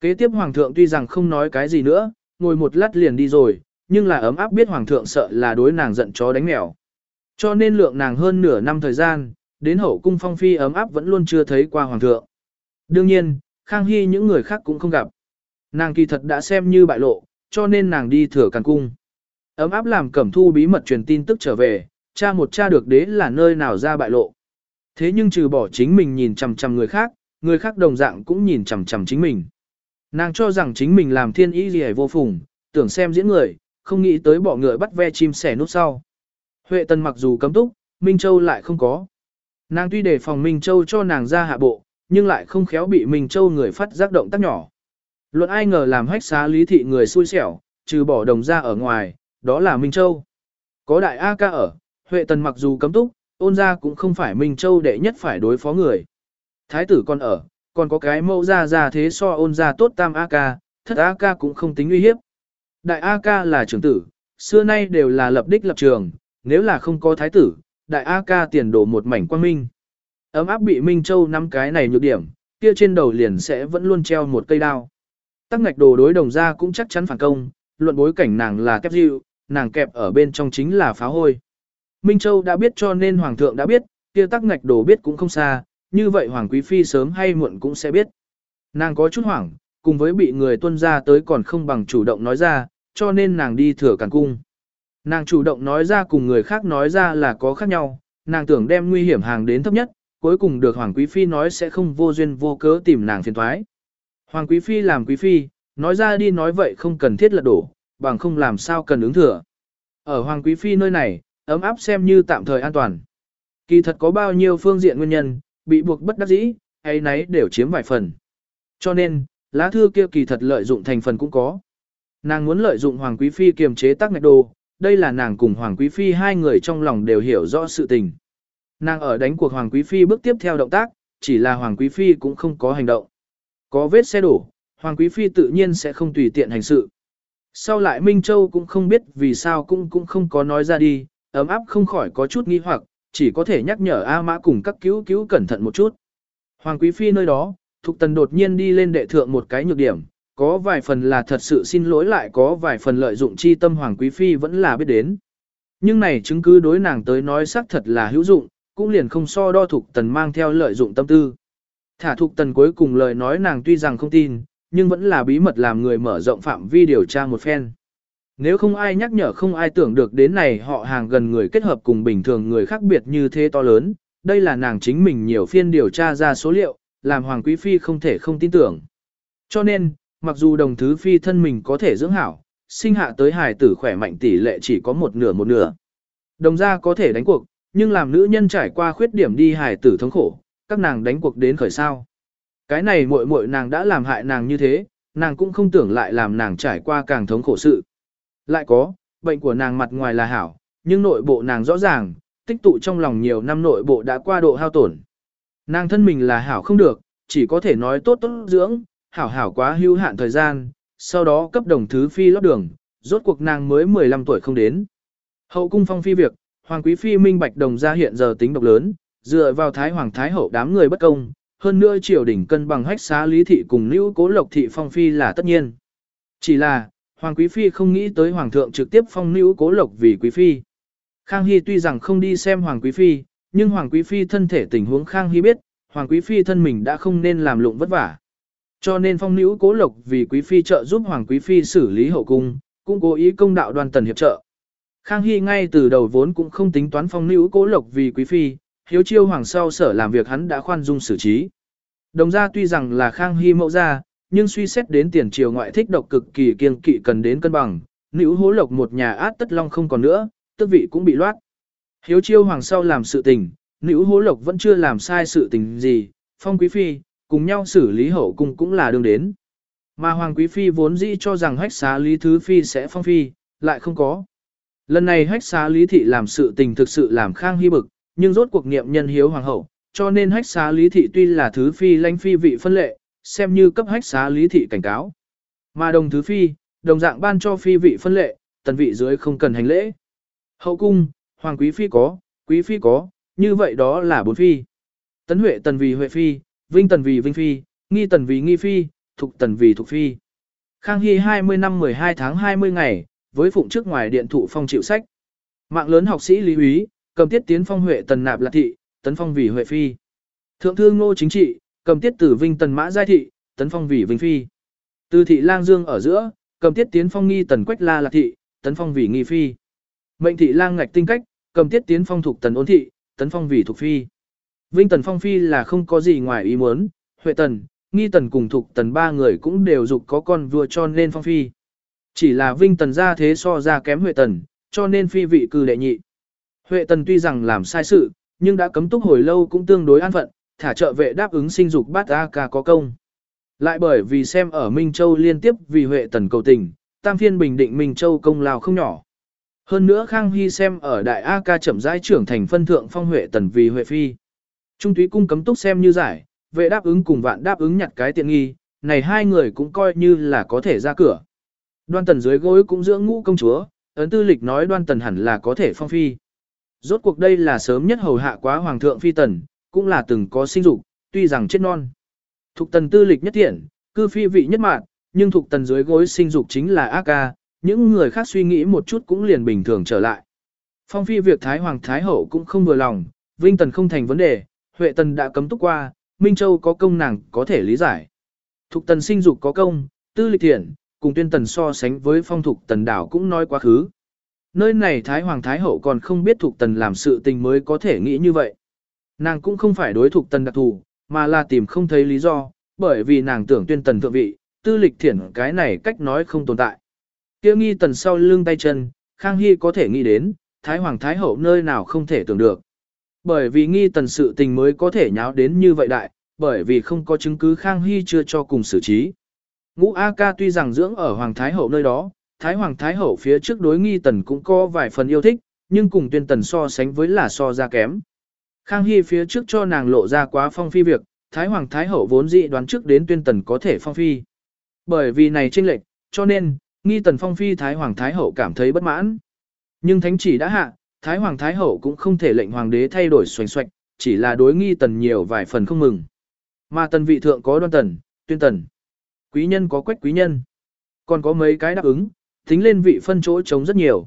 Kế tiếp Hoàng thượng tuy rằng không nói cái gì nữa, ngồi một lát liền đi rồi, nhưng là ấm áp biết hoàng thượng sợ là đối nàng giận chó đánh mèo. Cho nên lượng nàng hơn nửa năm thời gian, đến hậu cung phong phi ấm áp vẫn luôn chưa thấy qua hoàng thượng. Đương nhiên, Khang Hy những người khác cũng không gặp. Nàng kỳ thật đã xem như bại lộ, cho nên nàng đi thừa càn cung. Ấm áp làm cẩm thu bí mật truyền tin tức trở về, cha một cha được đế là nơi nào ra bại lộ. Thế nhưng trừ bỏ chính mình nhìn chằm chằm người khác, người khác đồng dạng cũng nhìn chằm chằm chính mình. Nàng cho rằng chính mình làm thiên ý gì vô phùng, tưởng xem diễn người, không nghĩ tới bỏ ngựa bắt ve chim sẻ nút sau. Huệ Tần mặc dù cấm túc, Minh Châu lại không có. Nàng tuy đề phòng Minh Châu cho nàng ra hạ bộ, nhưng lại không khéo bị Minh Châu người phát giác động tác nhỏ. Luận ai ngờ làm hách xá lý thị người xui xẻo, trừ bỏ đồng ra ở ngoài, đó là Minh Châu. Có đại A ca ở, Huệ Tần mặc dù cấm túc, ôn ra cũng không phải Minh Châu đệ nhất phải đối phó người. Thái tử còn ở, còn có cái mẫu ra ra thế so ôn ra tốt tam A ca, thất A ca cũng không tính uy hiếp. Đại A ca là trưởng tử, xưa nay đều là lập đích lập trường, nếu là không có thái tử, đại A ca tiền đổ một mảnh quang minh. Ấm áp bị Minh Châu năm cái này nhược điểm, kia trên đầu liền sẽ vẫn luôn treo một cây đao. Tắc ngạch đồ đối đồng ra cũng chắc chắn phản công, luận bối cảnh nàng là kép dịu, nàng kẹp ở bên trong chính là phá hôi. Minh Châu đã biết cho nên Hoàng thượng đã biết, kia tắc ngạch đồ biết cũng không xa, như vậy Hoàng Quý Phi sớm hay muộn cũng sẽ biết. Nàng có chút hoảng, cùng với bị người tuân ra tới còn không bằng chủ động nói ra, cho nên nàng đi thừa càn cung. Nàng chủ động nói ra cùng người khác nói ra là có khác nhau, nàng tưởng đem nguy hiểm hàng đến thấp nhất, cuối cùng được Hoàng Quý Phi nói sẽ không vô duyên vô cớ tìm nàng phiền thoái. Hoàng Quý Phi làm Quý Phi, nói ra đi nói vậy không cần thiết lật đổ, bằng không làm sao cần ứng thừa. Ở Hoàng Quý Phi nơi này, ấm áp xem như tạm thời an toàn. Kỳ thật có bao nhiêu phương diện nguyên nhân, bị buộc bất đắc dĩ, ấy nấy đều chiếm vài phần. Cho nên, lá thư kia kỳ thật lợi dụng thành phần cũng có. Nàng muốn lợi dụng Hoàng Quý Phi kiềm chế tác ngạch đồ, đây là nàng cùng Hoàng Quý Phi hai người trong lòng đều hiểu rõ sự tình. Nàng ở đánh cuộc Hoàng Quý Phi bước tiếp theo động tác, chỉ là Hoàng Quý Phi cũng không có hành động. Có vết xe đổ, Hoàng Quý Phi tự nhiên sẽ không tùy tiện hành sự. Sau lại Minh Châu cũng không biết vì sao cũng cũng không có nói ra đi, ấm áp không khỏi có chút nghi hoặc, chỉ có thể nhắc nhở A Mã cùng các cứu cứu cẩn thận một chút. Hoàng Quý Phi nơi đó, Thục Tần đột nhiên đi lên đệ thượng một cái nhược điểm, có vài phần là thật sự xin lỗi lại có vài phần lợi dụng chi tâm Hoàng Quý Phi vẫn là biết đến. Nhưng này chứng cứ đối nàng tới nói xác thật là hữu dụng, cũng liền không so đo Thục Tần mang theo lợi dụng tâm tư. Thả Thục Tần cuối cùng lời nói nàng tuy rằng không tin, nhưng vẫn là bí mật làm người mở rộng phạm vi điều tra một phen. Nếu không ai nhắc nhở không ai tưởng được đến này họ hàng gần người kết hợp cùng bình thường người khác biệt như thế to lớn, đây là nàng chính mình nhiều phiên điều tra ra số liệu, làm Hoàng Quý Phi không thể không tin tưởng. Cho nên, mặc dù đồng thứ Phi thân mình có thể dưỡng hảo, sinh hạ tới hài tử khỏe mạnh tỷ lệ chỉ có một nửa một nửa. Đồng gia có thể đánh cuộc, nhưng làm nữ nhân trải qua khuyết điểm đi hài tử thống khổ, các nàng đánh cuộc đến khởi sao. Cái này muội muội nàng đã làm hại nàng như thế, nàng cũng không tưởng lại làm nàng trải qua càng thống khổ sự. Lại có, bệnh của nàng mặt ngoài là hảo, nhưng nội bộ nàng rõ ràng, tích tụ trong lòng nhiều năm nội bộ đã qua độ hao tổn. Nàng thân mình là hảo không được, chỉ có thể nói tốt tốt dưỡng, hảo hảo quá hưu hạn thời gian, sau đó cấp đồng thứ phi lót đường, rốt cuộc nàng mới 15 tuổi không đến. Hậu cung phong phi việc, hoàng quý phi minh bạch đồng gia hiện giờ tính độc lớn, dựa vào thái hoàng thái hậu đám người bất công, hơn nữa triều đình cân bằng hách xá lý thị cùng nữ cố lộc thị phong phi là tất nhiên. Chỉ là, hoàng quý phi không nghĩ tới hoàng thượng trực tiếp phong nữ cố lộc vì quý phi. Khang Hy tuy rằng không đi xem hoàng quý phi, nhưng hoàng quý phi thân thể tình huống Khang Hy biết, hoàng quý phi thân mình đã không nên làm lụng vất vả. Cho nên phong nữ cố lộc vì quý phi trợ giúp hoàng quý phi xử lý hậu cung, cũng cố ý công đạo đoàn tần hiệp trợ. Khang Hy ngay từ đầu vốn cũng không tính toán phong nữ cố lộc vì quý phi, hiếu chiêu hoàng sau sở làm việc hắn đã khoan dung xử trí. Đồng gia tuy rằng là Khang Hy mẫu gia, nhưng suy xét đến tiền triều ngoại thích độc cực kỳ kiêng kỵ cần đến cân bằng, nữ hố lộc một nhà át tất long không còn nữa, tước vị cũng bị loát. Hiếu chiêu hoàng sau làm sự tình, nữ hố lộc vẫn chưa làm sai sự tình gì, phong quý phi, cùng nhau xử lý hậu cung cũng là đương đến. Mà hoàng quý phi vốn dĩ cho rằng hách xá lý thứ phi sẽ phong phi, lại không có. Lần này hách xá lý thị làm sự tình thực sự làm khang hy bực, nhưng rốt cuộc niệm nhân hiếu hoàng hậu, cho nên hách xá lý thị tuy là thứ phi lãnh phi vị phân lệ, xem như cấp hách xá lý thị cảnh cáo. Mà đồng thứ phi, đồng dạng ban cho phi vị phân lệ, tần vị dưới không cần hành lễ. Hậu cung, hoàng quý phi có, quý phi có, như vậy đó là bốn phi. Tấn Huệ tần vì Huệ phi, Vinh tần vì Vinh phi, Nghi tần vì Nghi phi, Thục tần vì Thục phi. Khang Hy 20 năm 12 tháng 20 ngày, với phụng trước ngoài điện thụ phong chịu sách. Mạng lớn học sĩ Lý Húy, cầm tiết tiến phong Huệ tần nạp lạc thị, tấn phong vì Huệ phi. Thượng thư Ngô chính trị, cầm tiết tử Vinh tần mã giai thị, tấn phong vì Vinh phi. Từ thị lang dương ở giữa, cầm tiết tiến phong nghi tần quách la lạc thị, tấn phong vì nghi phi. Mệnh thị lang ngạch tinh cách, cầm tiết tiến phong thuộc tần ôn thị, tấn phong vì thuộc phi. Vinh tần phong phi là không có gì ngoài ý muốn, huệ tần, nghi tần cùng thuộc tần ba người cũng đều dục có con vua cho nên phong phi. Chỉ là vinh tần ra thế so ra kém huệ tần, cho nên phi vị cư đệ nhị. Huệ tần tuy rằng làm sai sự, nhưng đã cấm túc hồi lâu cũng tương đối an phận, thả trợ vệ đáp ứng sinh dục bát A ca có công. Lại bởi vì xem ở Minh Châu liên tiếp vì Huệ tần cầu tình, tam phiên bình định Minh Châu công lao không nhỏ. Hơn nữa Khang Hy xem ở Đại A ca chậm rãi trưởng thành phân thượng phong Huệ tần vì Huệ phi. Trung túy cung cấm túc xem như giải, vệ đáp ứng cùng vạn đáp ứng nhặt cái tiện nghi, này hai người cũng coi như là có thể ra cửa. Đoan tần dưới gối cũng dưỡng ngũ công chúa, ấn tư lịch nói đoan tần hẳn là có thể phong phi. Rốt cuộc đây là sớm nhất hầu hạ quá hoàng thượng phi tần, cũng là từng có sinh dục, tuy rằng chết non. Thục tần tư lịch nhất thiện, cư phi vị nhất mạng, nhưng thục tần dưới gối sinh dục chính là ác ca, những người khác suy nghĩ một chút cũng liền bình thường trở lại. Phong phi việc Thái Hoàng Thái Hậu cũng không vừa lòng, Vinh Tần không thành vấn đề, Huệ Tần đã cấm túc qua, Minh Châu có công nàng có thể lý giải. Thục Tần sinh dục có công, tư lịch thiện, cùng tuyên tần so sánh với phong thục tần đảo cũng nói quá khứ. Nơi này Thái Hoàng Thái Hậu còn không biết thục tần làm sự tình mới có thể nghĩ như vậy. Nàng cũng không phải đối thục tần đặc thù, mà là tìm không thấy lý do, bởi vì nàng tưởng tuyên tần thượng vị, tư lịch thiển cái này cách nói không tồn tại. Kia nghi tần sau lưng tay chân, Khang Hy có thể nghĩ đến, Thái Hoàng Thái Hậu nơi nào không thể tưởng được. Bởi vì nghi tần sự tình mới có thể nháo đến như vậy đại, bởi vì không có chứng cứ Khang Hy chưa cho cùng xử trí. Ngũ A Ca tuy rằng dưỡng ở Hoàng Thái Hậu nơi đó, Thái Hoàng Thái Hậu phía trước đối nghi tần cũng có vài phần yêu thích, nhưng cùng tuyên tần so sánh với là so ra kém. Khang Hy phía trước cho nàng lộ ra quá phong phi việc, Thái Hoàng Thái Hậu vốn dị đoán trước đến tuyên tần có thể phong phi. Bởi vì này tranh lệch, cho nên, nghi tần phong phi Thái Hoàng Thái Hậu cảm thấy bất mãn. Nhưng thánh chỉ đã hạ, Thái Hoàng Thái Hậu cũng không thể lệnh Hoàng đế thay đổi xoành xoạch, chỉ là đối nghi tần nhiều vài phần không mừng. Mà tần vị thượng có đoan tần, tuyên tần. Quý nhân có quách quý nhân. Còn có mấy cái đáp ứng, tính lên vị phân chỗ chống rất nhiều.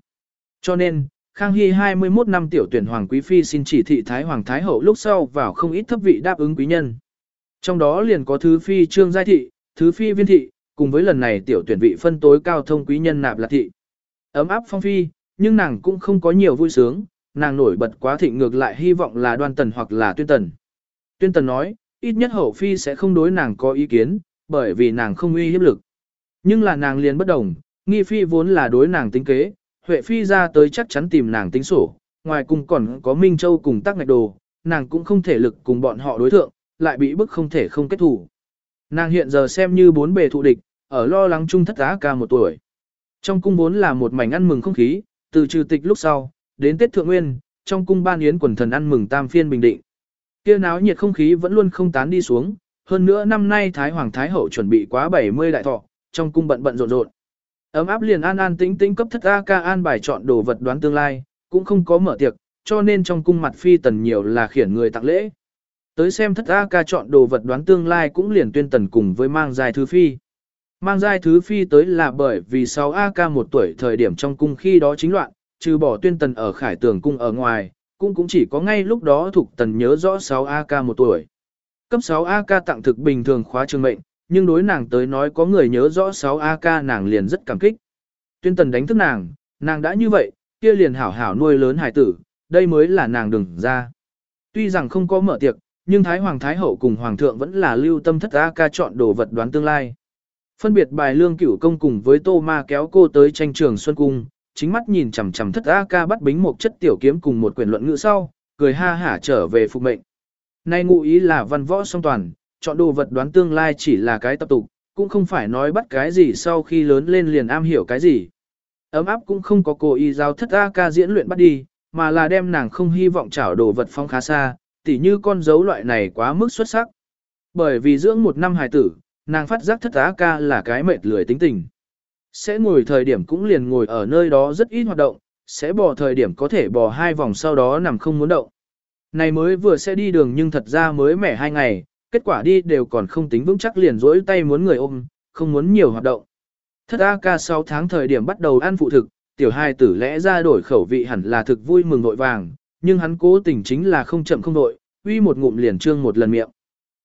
Cho nên, Khang Hy 21 năm tiểu tuyển Hoàng Quý Phi xin chỉ thị Thái Hoàng Thái Hậu lúc sau vào không ít thấp vị đáp ứng quý nhân. Trong đó liền có Thứ Phi Trương Giai Thị, Thứ Phi Viên Thị, cùng với lần này tiểu tuyển vị phân tối cao thông quý nhân nạp lạc thị. Ấm áp phong phi, nhưng nàng cũng không có nhiều vui sướng, nàng nổi bật quá thịnh ngược lại hy vọng là đoan tần hoặc là tuyên tần. Tuyên tần nói, ít nhất hậu phi sẽ không đối nàng có ý kiến, bởi vì nàng không uy hiếp lực. Nhưng là nàng liền bất đồng, nghi phi vốn là đối nàng tính kế, Huệ phi ra tới chắc chắn tìm nàng tính sổ, ngoài cùng còn có Minh Châu cùng tác ngạch đồ, nàng cũng không thể lực cùng bọn họ đối thượng, lại bị bức không thể không kết thủ. Nàng hiện giờ xem như bốn bề thụ địch, ở lo lắng chung thất giá ca một tuổi. Trong cung vốn là một mảnh ăn mừng không khí, từ trừ tịch lúc sau, đến Tết Thượng Nguyên, trong cung ban yến quần thần ăn mừng tam phiên bình định. Kia náo nhiệt không khí vẫn luôn không tán đi xuống, hơn nữa năm nay Thái Hoàng Thái Hậu chuẩn bị quá 70 đại thọ, trong cung bận bận rộn rộn. Ấm áp liền an an tĩnh tĩnh cấp thất A ca an bài chọn đồ vật đoán tương lai, cũng không có mở tiệc, cho nên trong cung mặt phi tần nhiều là khiển người tặng lễ. Tới xem thất A ca chọn đồ vật đoán tương lai cũng liền tuyên tần cùng với mang dài thứ phi. Mang dài thứ phi tới là bởi vì 6 A ca một tuổi thời điểm trong cung khi đó chính loạn, trừ bỏ tuyên tần ở khải tường cung ở ngoài, cũng cũng chỉ có ngay lúc đó thuộc tần nhớ rõ 6 A ca một tuổi. Cấp 6 A ca tặng thực bình thường khóa trường mệnh, nhưng đối nàng tới nói có người nhớ rõ 6 A ca nàng liền rất cảm kích. Tuyên tần đánh thức nàng, nàng đã như vậy, kia liền hảo hảo nuôi lớn hải tử, đây mới là nàng đừng ra. Tuy rằng không có mở tiệc, nhưng Thái Hoàng Thái Hậu cùng Hoàng thượng vẫn là lưu tâm thất A ca chọn đồ vật đoán tương lai. Phân biệt bài lương cửu công cùng với tô ma kéo cô tới tranh trường Xuân Cung, chính mắt nhìn chằm chằm thất A ca bắt bính một chất tiểu kiếm cùng một quyển luận ngữ sau, cười ha hả trở về phục mệnh. Nay ngụ ý là văn võ song toàn, chọn đồ vật đoán tương lai chỉ là cái tập tục, cũng không phải nói bắt cái gì sau khi lớn lên liền am hiểu cái gì. Ấm áp cũng không có cố ý giao thất A ca diễn luyện bắt đi, mà là đem nàng không hy vọng trảo đồ vật phong khá xa, tỉ như con dấu loại này quá mức xuất sắc. Bởi vì dưỡng một năm hài tử, nàng phát giác thất A ca là cái mệt lười tính tình. Sẽ ngồi thời điểm cũng liền ngồi ở nơi đó rất ít hoạt động, sẽ bỏ thời điểm có thể bỏ hai vòng sau đó nằm không muốn động. Này mới vừa sẽ đi đường nhưng thật ra mới mẻ hai ngày, kết quả đi đều còn không tính vững chắc liền rỗi tay muốn người ôm, không muốn nhiều hoạt động. Thất A ca 6 tháng thời điểm bắt đầu ăn phụ thực, tiểu hai tử lẽ ra đổi khẩu vị hẳn là thực vui mừng nội vàng, nhưng hắn cố tình chính là không chậm không nội, uy một ngụm liền trương một lần miệng.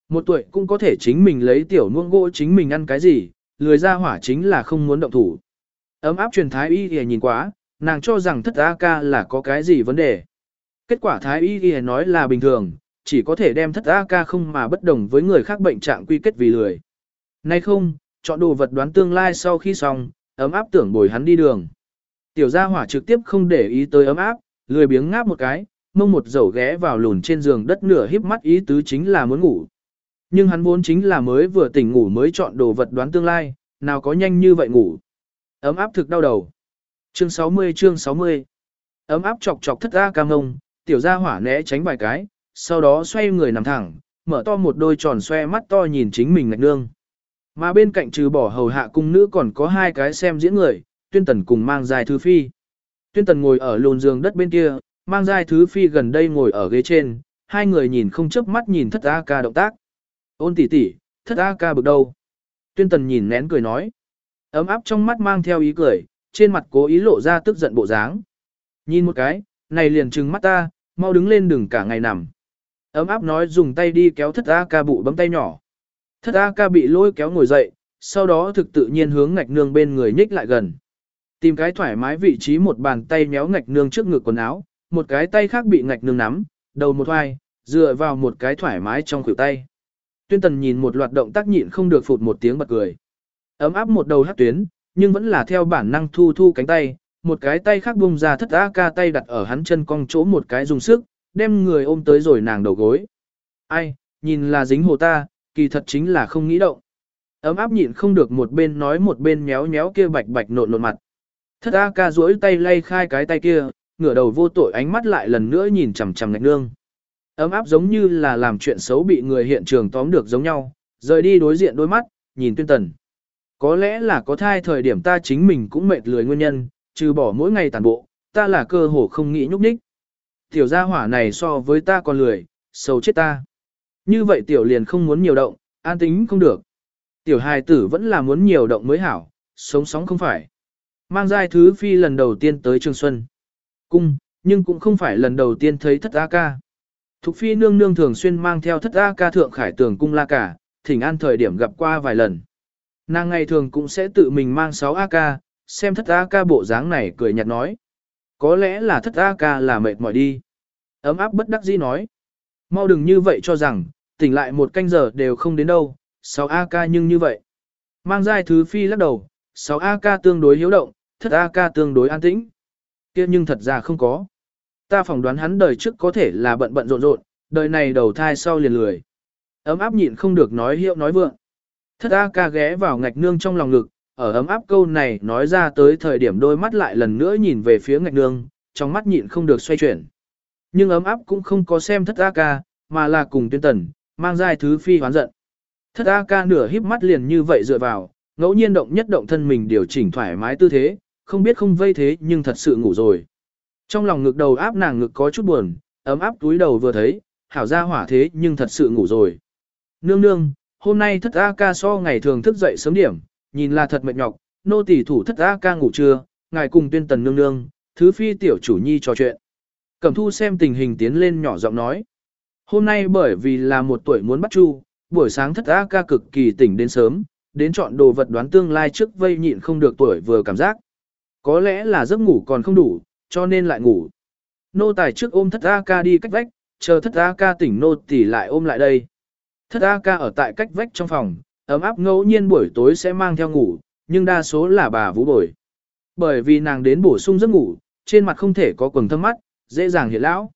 Một tuổi cũng có thể chính mình lấy tiểu nuông gỗ chính mình ăn cái gì, lười ra hỏa chính là không muốn động thủ. Ấm áp truyền thái y thì nhìn quá, nàng cho rằng thất A ca là có cái gì vấn đề. Kết quả thái y thì nói là bình thường, chỉ có thể đem thất A ca không mà bất đồng với người khác bệnh trạng quy kết vì lười. Nay không, chọn đồ vật đoán tương lai sau khi xong, ấm áp tưởng bồi hắn đi đường. Tiểu gia hỏa trực tiếp không để ý tới ấm áp, lười biếng ngáp một cái, mông một dầu ghé vào lùn trên giường đất nửa híp mắt ý tứ chính là muốn ngủ. Nhưng hắn vốn chính là mới vừa tỉnh ngủ mới chọn đồ vật đoán tương lai, nào có nhanh như vậy ngủ. Ấm áp thực đau đầu. Chương 60 chương 60 Ấm áp chọc chọc thất A ca ngông, tiểu gia hỏa né tránh vài cái, sau đó xoay người nằm thẳng, mở to một đôi tròn xoe mắt to nhìn chính mình ngạch nương. Mà bên cạnh trừ bỏ hầu hạ cung nữ còn có hai cái xem diễn người, tuyên tần cùng mang dài thứ phi. Tuyên tần ngồi ở lùn giường đất bên kia, mang dài thứ phi gần đây ngồi ở ghế trên, hai người nhìn không chớp mắt nhìn thất A ca động tác. Ôn tỷ tỷ, thất A ca bực đâu? Tuyên tần nhìn nén cười nói. Ấm áp trong mắt mang theo ý cười, trên mặt cố ý lộ ra tức giận bộ dáng. Nhìn một cái, này liền trừng mắt ta, mau đứng lên đừng cả ngày nằm. Ấm áp nói dùng tay đi kéo thất A ca bụ bấm tay nhỏ. Thất A ca bị lôi kéo ngồi dậy, sau đó thực tự nhiên hướng ngạch nương bên người nhích lại gần. Tìm cái thoải mái vị trí một bàn tay méo ngạch nương trước ngực quần áo, một cái tay khác bị ngạch nương nắm, đầu một hoài, dựa vào một cái thoải mái trong khuỷu tay. Tuyên tần nhìn một loạt động tác nhịn không được phụt một tiếng bật cười. Ấm áp một đầu hát tuyến, nhưng vẫn là theo bản năng thu thu cánh tay, một cái tay khác bung ra thất A ca tay đặt ở hắn chân cong chỗ một cái dùng sức, đem người ôm tới rồi nàng đầu gối. Ai, nhìn là dính hồ ta, kỳ thật chính là không nghĩ động. Ấm áp nhịn không được một bên nói một bên méo méo kia bạch bạch nộn nộn mặt. Thất A ca duỗi tay lay khai cái tay kia, ngửa đầu vô tội ánh mắt lại lần nữa nhìn chằm chằm ngạch nương. Ấm áp giống như là làm chuyện xấu bị người hiện trường tóm được giống nhau, rời đi đối diện đôi mắt, nhìn tuyên tần. Có lẽ là có thai thời điểm ta chính mình cũng mệt lười nguyên nhân, trừ bỏ mỗi ngày tàn bộ, ta là cơ hồ không nghĩ nhúc nhích. Tiểu gia hỏa này so với ta còn lười, sầu chết ta. Như vậy tiểu liền không muốn nhiều động, an tính không được. Tiểu hài tử vẫn là muốn nhiều động mới hảo, sống sóng không phải. Mang giai thứ phi lần đầu tiên tới Trường Xuân. Cung, nhưng cũng không phải lần đầu tiên thấy thất A ca. Thục phi nương nương thường xuyên mang theo thất A ca thượng khải tường cung la cả, thỉnh an thời điểm gặp qua vài lần. Nàng ngày thường cũng sẽ tự mình mang 6 A ca, xem thất A ca bộ dáng này cười nhạt nói. Có lẽ là thất A ca là mệt mỏi đi. Ấm áp bất đắc dĩ nói. Mau đừng như vậy cho rằng, tỉnh lại một canh giờ đều không đến đâu, 6 ca nhưng như vậy. Mang giai thứ phi lắc đầu, 6 ca tương đối hiếu động, thất a ca tương đối an tĩnh. kia nhưng thật ra không có. Ta phỏng đoán hắn đời trước có thể là bận bận rộn rộn, đời này đầu thai sau liền lười. Ấm áp nhịn không được nói hiệu nói vượng. Thất a ca ghé vào ngạch nương trong lòng ngực, ở ấm áp câu này nói ra tới thời điểm đôi mắt lại lần nữa nhìn về phía ngạch nương, trong mắt nhịn không được xoay chuyển. Nhưng ấm áp cũng không có xem thất a ca mà là cùng tuyên tần, mang giai thứ phi hoán giận. Thất a ca nửa híp mắt liền như vậy dựa vào, ngẫu nhiên động nhất động thân mình điều chỉnh thoải mái tư thế, không biết không vây thế nhưng thật sự ngủ rồi. Trong lòng ngực đầu áp nàng ngực có chút buồn, ấm áp túi đầu vừa thấy, hảo ra hỏa thế nhưng thật sự ngủ rồi. Nương nương, hôm nay thất A ca so ngày thường thức dậy sớm điểm, nhìn là thật mệt nhọc, nô tỳ thủ thất A ca ngủ trưa, ngài cùng tuyên tần nương nương, thứ phi tiểu chủ nhi trò chuyện. Cẩm thu xem tình hình tiến lên nhỏ giọng nói. Hôm nay bởi vì là một tuổi muốn bắt chu, buổi sáng thất A ca cực kỳ tỉnh đến sớm, đến chọn đồ vật đoán tương lai trước vây nhịn không được tuổi vừa cảm giác. Có lẽ là giấc ngủ còn không đủ, cho nên lại ngủ. Nô tài trước ôm thất A ca đi cách vách, chờ thất A ca tỉnh nô tỳ lại ôm lại đây. Thất A ca ở tại cách vách trong phòng, ấm áp ngẫu nhiên buổi tối sẽ mang theo ngủ, nhưng đa số là bà vũ bồi. Bởi vì nàng đến bổ sung giấc ngủ, trên mặt không thể có quầng thâm mắt, dễ dàng hiện lão.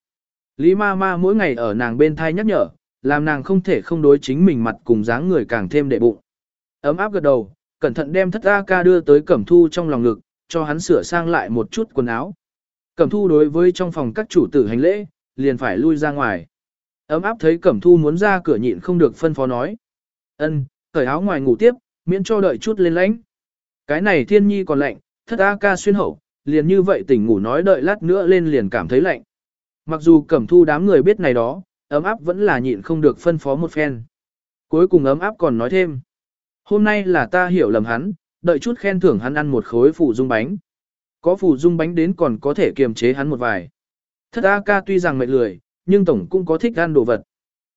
Lý ma ma mỗi ngày ở nàng bên thai nhắc nhở, làm nàng không thể không đối chính mình mặt cùng dáng người càng thêm đệ bụng. Ấm áp gật đầu, cẩn thận đem thất A ca đưa tới cẩm thu trong lòng ngực, cho hắn sửa sang lại một chút quần áo. Cẩm thu đối với trong phòng các chủ tử hành lễ, liền phải lui ra ngoài. Ấm áp thấy Cẩm Thu muốn ra cửa nhịn không được phân phó nói. ân cởi áo ngoài ngủ tiếp, miễn cho đợi chút lên lánh. Cái này thiên nhi còn lạnh, thất A ca xuyên hậu, liền như vậy tỉnh ngủ nói đợi lát nữa lên liền cảm thấy lạnh. Mặc dù Cẩm Thu đám người biết này đó, ấm áp vẫn là nhịn không được phân phó một phen. Cuối cùng ấm áp còn nói thêm. Hôm nay là ta hiểu lầm hắn, đợi chút khen thưởng hắn ăn một khối phủ dung bánh. Có phủ dung bánh đến còn có thể kiềm chế hắn một vài. Thất A ca tuy rằng mệt lười, nhưng tổng cũng có thích ăn đồ vật.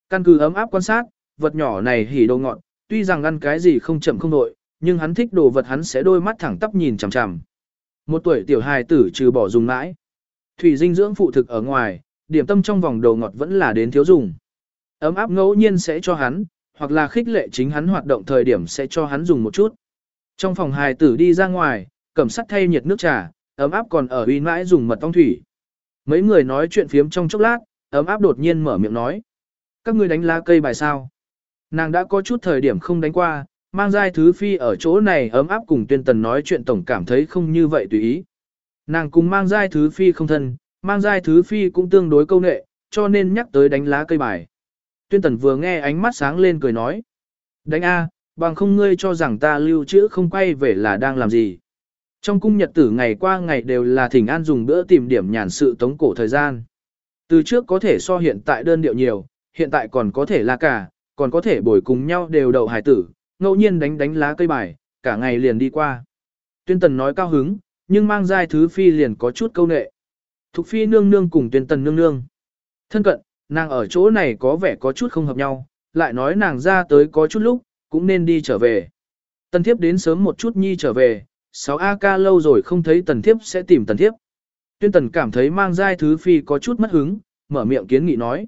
Căn cứ ấm áp quan sát, vật nhỏ này hỉ đồ ngọn, tuy rằng ăn cái gì không chậm không đội, nhưng hắn thích đồ vật hắn sẽ đôi mắt thẳng tắp nhìn chằm chằm. Một tuổi tiểu hài tử trừ bỏ dùng mãi. Thủy dinh dưỡng phụ thực ở ngoài, điểm tâm trong vòng đồ ngọt vẫn là đến thiếu dùng. Ấm áp ngẫu nhiên sẽ cho hắn, hoặc là khích lệ chính hắn hoạt động thời điểm sẽ cho hắn dùng một chút. Trong phòng hài tử đi ra ngoài, cầm sắt thay nhiệt nước trà, ấm áp còn ở uy mãi dùng mật ong thủy. Mấy người nói chuyện phiếm trong chốc lát, ấm áp đột nhiên mở miệng nói. Các ngươi đánh lá cây bài sao? Nàng đã có chút thời điểm không đánh qua, mang giai thứ phi ở chỗ này ấm áp cùng tuyên tần nói chuyện tổng cảm thấy không như vậy tùy ý. Nàng cùng mang giai thứ phi không thân, mang giai thứ phi cũng tương đối câu nệ, cho nên nhắc tới đánh lá cây bài. Tuyên tần vừa nghe ánh mắt sáng lên cười nói. Đánh A, bằng không ngươi cho rằng ta lưu trữ không quay về là đang làm gì. Trong cung nhật tử ngày qua ngày đều là thỉnh an dùng bữa tìm điểm nhàn sự tống cổ thời gian. Từ trước có thể so hiện tại đơn điệu nhiều, hiện tại còn có thể là cả, còn có thể bồi cùng nhau đều đậu hải tử, ngẫu nhiên đánh đánh lá cây bài, cả ngày liền đi qua. Tuyên tần nói cao hứng, nhưng mang giai thứ phi liền có chút câu nệ. Thục phi nương nương cùng tuyên tần nương nương. Thân cận, nàng ở chỗ này có vẻ có chút không hợp nhau, lại nói nàng ra tới có chút lúc, cũng nên đi trở về. Tần thiếp đến sớm một chút nhi trở về, 6 AK lâu rồi không thấy tần thiếp sẽ tìm tần thiếp. Tuyên tần cảm thấy mang giai thứ phi có chút mất hứng, mở miệng kiến nghị nói.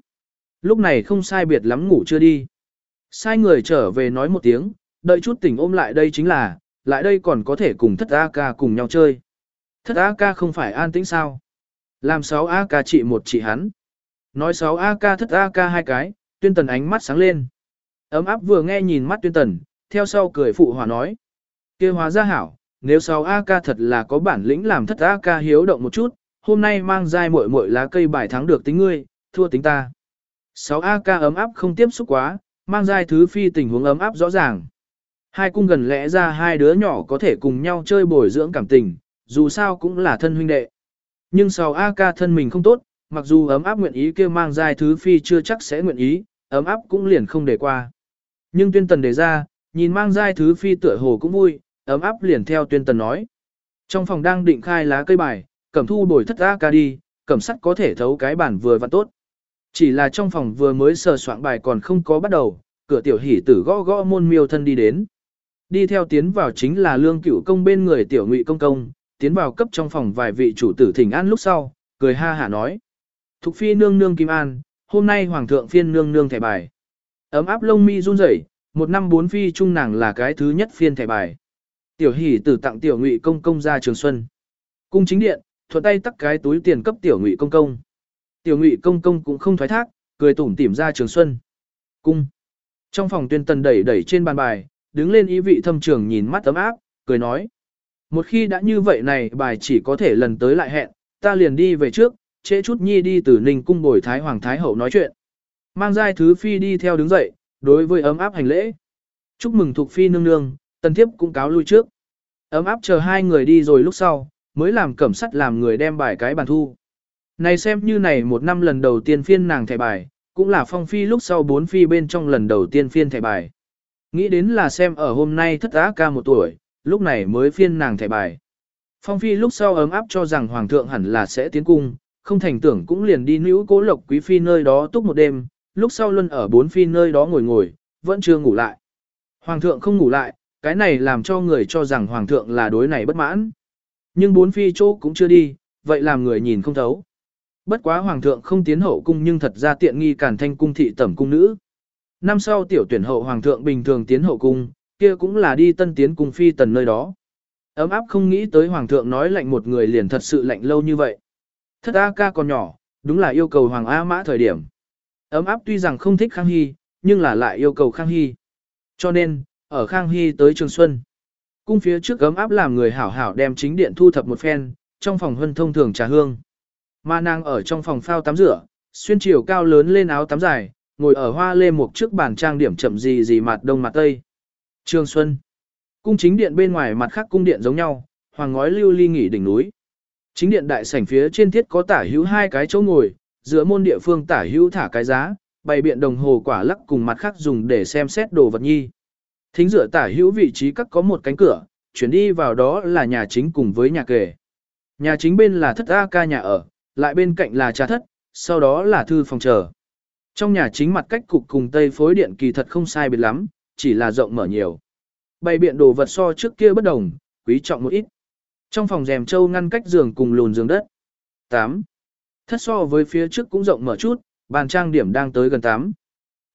Lúc này không sai biệt lắm ngủ chưa đi. Sai người trở về nói một tiếng, đợi chút tỉnh ôm lại đây chính là, lại đây còn có thể cùng thất A-ca cùng nhau chơi. Thất A-ca không phải an tĩnh sao? Làm 6 A-ca trị một chị hắn. Nói 6 A-ca thất A-ca hai cái, tuyên tần ánh mắt sáng lên. Ấm áp vừa nghe nhìn mắt tuyên tần, theo sau cười phụ hòa nói. kia hóa ra hảo, nếu 6 AK thật là có bản lĩnh làm thất A Ca hiếu động một chút, hôm nay mang dai muội muội lá cây bài thắng được tính ngươi, thua tính ta. 6 AK ấm áp không tiếp xúc quá, mang giai thứ phi tình huống ấm áp rõ ràng. Hai cung gần lẽ ra hai đứa nhỏ có thể cùng nhau chơi bồi dưỡng cảm tình, dù sao cũng là thân huynh đệ. Nhưng sầu a ca thân mình không tốt, mặc dù ấm áp nguyện ý kêu mang giai thứ phi chưa chắc sẽ nguyện ý, ấm áp cũng liền không để qua. Nhưng tuyên tần đề ra, nhìn mang giai thứ phi tựa hồ cũng vui, ấm áp liền theo tuyên tần nói. Trong phòng đang định khai lá cây bài, cẩm thu bồi thất A ca đi, cẩm sắt có thể thấu cái bản vừa và tốt. Chỉ là trong phòng vừa mới sờ soạn bài còn không có bắt đầu, cửa tiểu hỷ tử gõ gõ môn miêu thân đi đến. Đi theo tiến vào chính là lương cửu công bên người tiểu ngụy công công, tiến vào cấp trong phòng vài vị chủ tử thỉnh an lúc sau, cười ha hả nói. Thục phi nương nương kim an, hôm nay hoàng thượng phiên nương nương thẻ bài. Ấm áp lông mi run rẩy, một năm bốn phi trung nàng là cái thứ nhất phiên thẻ bài. Tiểu hỷ tử tặng tiểu ngụy công công ra trường xuân. Cung chính điện, thuận tay tắt cái túi tiền cấp tiểu ngụy công công. Tiểu ngụy công công cũng không thoái thác, cười tủm tỉm ra trường xuân. Cung. Trong phòng tuyên tần đẩy đẩy trên bàn bài, đứng lên ý vị thâm trường nhìn mắt ấm áp, cười nói. Một khi đã như vậy này bài chỉ có thể lần tới lại hẹn, ta liền đi về trước, trễ chút nhi đi từ ninh cung bồi thái hoàng thái hậu nói chuyện. Mang giai thứ phi đi theo đứng dậy, đối với ấm áp hành lễ. Chúc mừng thuộc phi nương nương, tần thiếp cũng cáo lui trước. Ấm áp chờ hai người đi rồi lúc sau, mới làm cẩm sắt làm người đem bài cái bàn thu. Này xem như này một năm lần đầu tiên phiên nàng thẻ bài, cũng là phong phi lúc sau bốn phi bên trong lần đầu tiên phiên thẻ bài. Nghĩ đến là xem ở hôm nay thất á ca một tuổi, lúc này mới phiên nàng thẻ bài. Phong phi lúc sau ấm áp cho rằng hoàng thượng hẳn là sẽ tiến cung, không thành tưởng cũng liền đi nữ cố lộc quý phi nơi đó túc một đêm, lúc sau luôn ở bốn phi nơi đó ngồi ngồi, vẫn chưa ngủ lại. Hoàng thượng không ngủ lại, cái này làm cho người cho rằng hoàng thượng là đối này bất mãn. Nhưng bốn phi chỗ cũng chưa đi, vậy làm người nhìn không thấu. Bất quá hoàng thượng không tiến hậu cung nhưng thật ra tiện nghi cản thanh cung thị tẩm cung nữ. Năm sau tiểu tuyển hậu hoàng thượng bình thường tiến hậu cung, kia cũng là đi tân tiến cung phi tần nơi đó. Ấm áp không nghĩ tới hoàng thượng nói lạnh một người liền thật sự lạnh lâu như vậy. Thất A ca còn nhỏ, đúng là yêu cầu hoàng A mã thời điểm. Ấm áp tuy rằng không thích Khang Hy, nhưng là lại yêu cầu Khang Hy. Cho nên, ở Khang Hy tới Trường Xuân. Cung phía trước ấm áp làm người hảo hảo đem chính điện thu thập một phen, trong phòng huân thông thường trà hương. Mà nàng ở trong phòng phao tắm rửa, xuyên chiều cao lớn lên áo tắm dài, ngồi ở hoa lê một trước bàn trang điểm chậm gì gì mặt đông mặt tây. Trường Xuân. Cung chính điện bên ngoài mặt khác cung điện giống nhau, hoàng ngói lưu ly nghỉ đỉnh núi. Chính điện đại sảnh phía trên thiết có tả hữu hai cái chỗ ngồi, giữa môn địa phương tả hữu thả cái giá, bày biện đồng hồ quả lắc cùng mặt khác dùng để xem xét đồ vật nhi. Thính giữa tả hữu vị trí các có một cánh cửa, chuyển đi vào đó là nhà chính cùng với nhà kề. Nhà chính bên là thất A ca nhà ở, lại bên cạnh là trà thất, sau đó là thư phòng chờ. Trong nhà chính mặt cách cục cùng tây phối điện kỳ thật không sai biệt lắm, chỉ là rộng mở nhiều. Bày biện đồ vật so trước kia bất đồng, quý trọng một ít. Trong phòng rèm châu ngăn cách giường cùng lùn giường đất. 8. Thất so với phía trước cũng rộng mở chút, bàn trang điểm đang tới gần 8.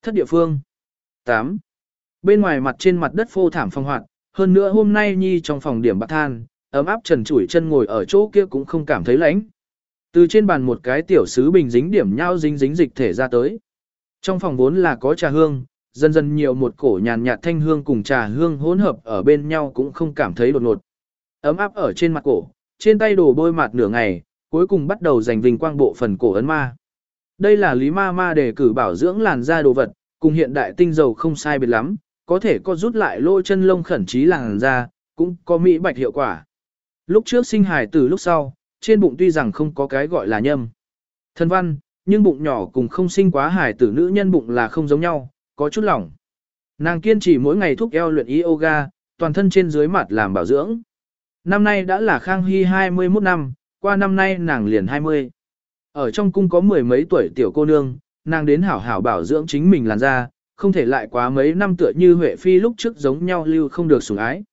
Thất địa phương. 8. Bên ngoài mặt trên mặt đất phô thảm phong hoạt, hơn nữa hôm nay Nhi trong phòng điểm bạc than, ấm áp trần chủi chân ngồi ở chỗ kia cũng không cảm thấy lạnh. Từ trên bàn một cái tiểu sứ bình dính điểm nhau dính dính dịch thể ra tới. Trong phòng vốn là có trà hương, dần dần nhiều một cổ nhàn nhạt thanh hương cùng trà hương hỗn hợp ở bên nhau cũng không cảm thấy đột ngột. Ấm áp ở trên mặt cổ, trên tay đổ bôi mặt nửa ngày, cuối cùng bắt đầu giành vinh quang bộ phần cổ ấn ma. Đây là lý ma ma để cử bảo dưỡng làn da đồ vật, cùng hiện đại tinh dầu không sai biệt lắm, có thể có rút lại lỗ chân lông khẩn trí làn da, cũng có mỹ bạch hiệu quả. Lúc trước sinh hài từ lúc sau, trên bụng tuy rằng không có cái gọi là nhâm. Thân văn, nhưng bụng nhỏ cùng không sinh quá hài tử nữ nhân bụng là không giống nhau, có chút lỏng. Nàng kiên trì mỗi ngày thúc eo luyện yoga, toàn thân trên dưới mặt làm bảo dưỡng. Năm nay đã là Khang Hy 21 năm, qua năm nay nàng liền 20. Ở trong cung có mười mấy tuổi tiểu cô nương, nàng đến hảo hảo bảo dưỡng chính mình làn da, không thể lại quá mấy năm tựa như Huệ Phi lúc trước giống nhau lưu không được sủng ái.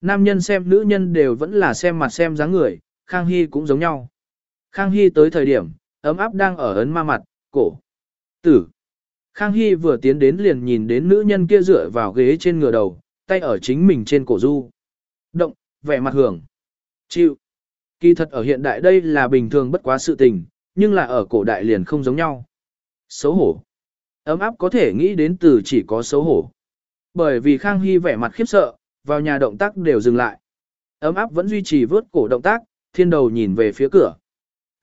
Nam nhân xem nữ nhân đều vẫn là xem mặt xem dáng người, Khang Hy cũng giống nhau. Khang Hy tới thời điểm, ấm áp đang ở ấn ma mặt, cổ. Tử. Khang Hy vừa tiến đến liền nhìn đến nữ nhân kia dựa vào ghế trên ngựa đầu, tay ở chính mình trên cổ du. Động, vẻ mặt hưởng. Chịu. Kỳ thật ở hiện đại đây là bình thường bất quá sự tình, nhưng là ở cổ đại liền không giống nhau. Xấu hổ. Ấm áp có thể nghĩ đến từ chỉ có xấu hổ. Bởi vì Khang Hy vẻ mặt khiếp sợ, vào nhà động tác đều dừng lại. Ấm áp vẫn duy trì vớt cổ động tác, thiên đầu nhìn về phía cửa.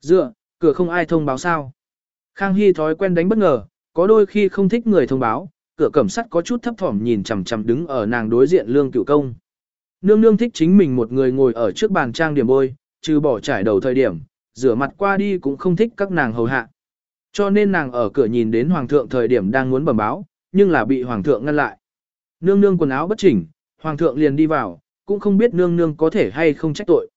Dựa, cửa không ai thông báo sao. Khang Hy thói quen đánh bất ngờ, có đôi khi không thích người thông báo, cửa cẩm sắt có chút thấp thỏm nhìn chằm chằm đứng ở nàng đối diện lương cửu công. Nương nương thích chính mình một người ngồi ở trước bàn trang điểm bôi, trừ bỏ trải đầu thời điểm, rửa mặt qua đi cũng không thích các nàng hầu hạ. Cho nên nàng ở cửa nhìn đến hoàng thượng thời điểm đang muốn bẩm báo, nhưng là bị hoàng thượng ngăn lại. Nương nương quần áo bất chỉnh, hoàng thượng liền đi vào, cũng không biết nương nương có thể hay không trách tội.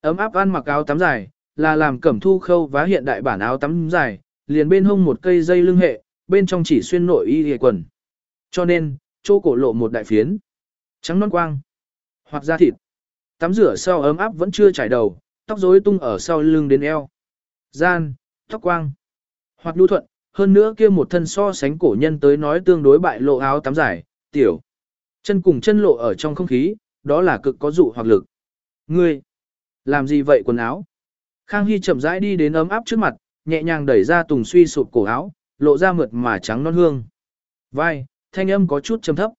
Ấm áp ăn mặc áo tắm dài, là làm cẩm thu khâu vá hiện đại bản áo tắm dài, liền bên hông một cây dây lưng hệ, bên trong chỉ xuyên nội y hề quần. Cho nên, chỗ cổ lộ một đại phiến. Trắng non quang. Hoặc da thịt. Tắm rửa sau ấm áp vẫn chưa trải đầu, tóc rối tung ở sau lưng đến eo. Gian, tóc quang. Hoặc lưu thuận, hơn nữa kia một thân so sánh cổ nhân tới nói tương đối bại lộ áo tắm dài, tiểu. Chân cùng chân lộ ở trong không khí, đó là cực có dụ hoặc lực. Ngươi, làm gì vậy quần áo? Khang Hy chậm rãi đi đến ấm áp trước mặt, nhẹ nhàng đẩy ra tùng suy sụp cổ áo, lộ ra mượt mà trắng non hương. Vai, thanh âm có chút trầm thấp.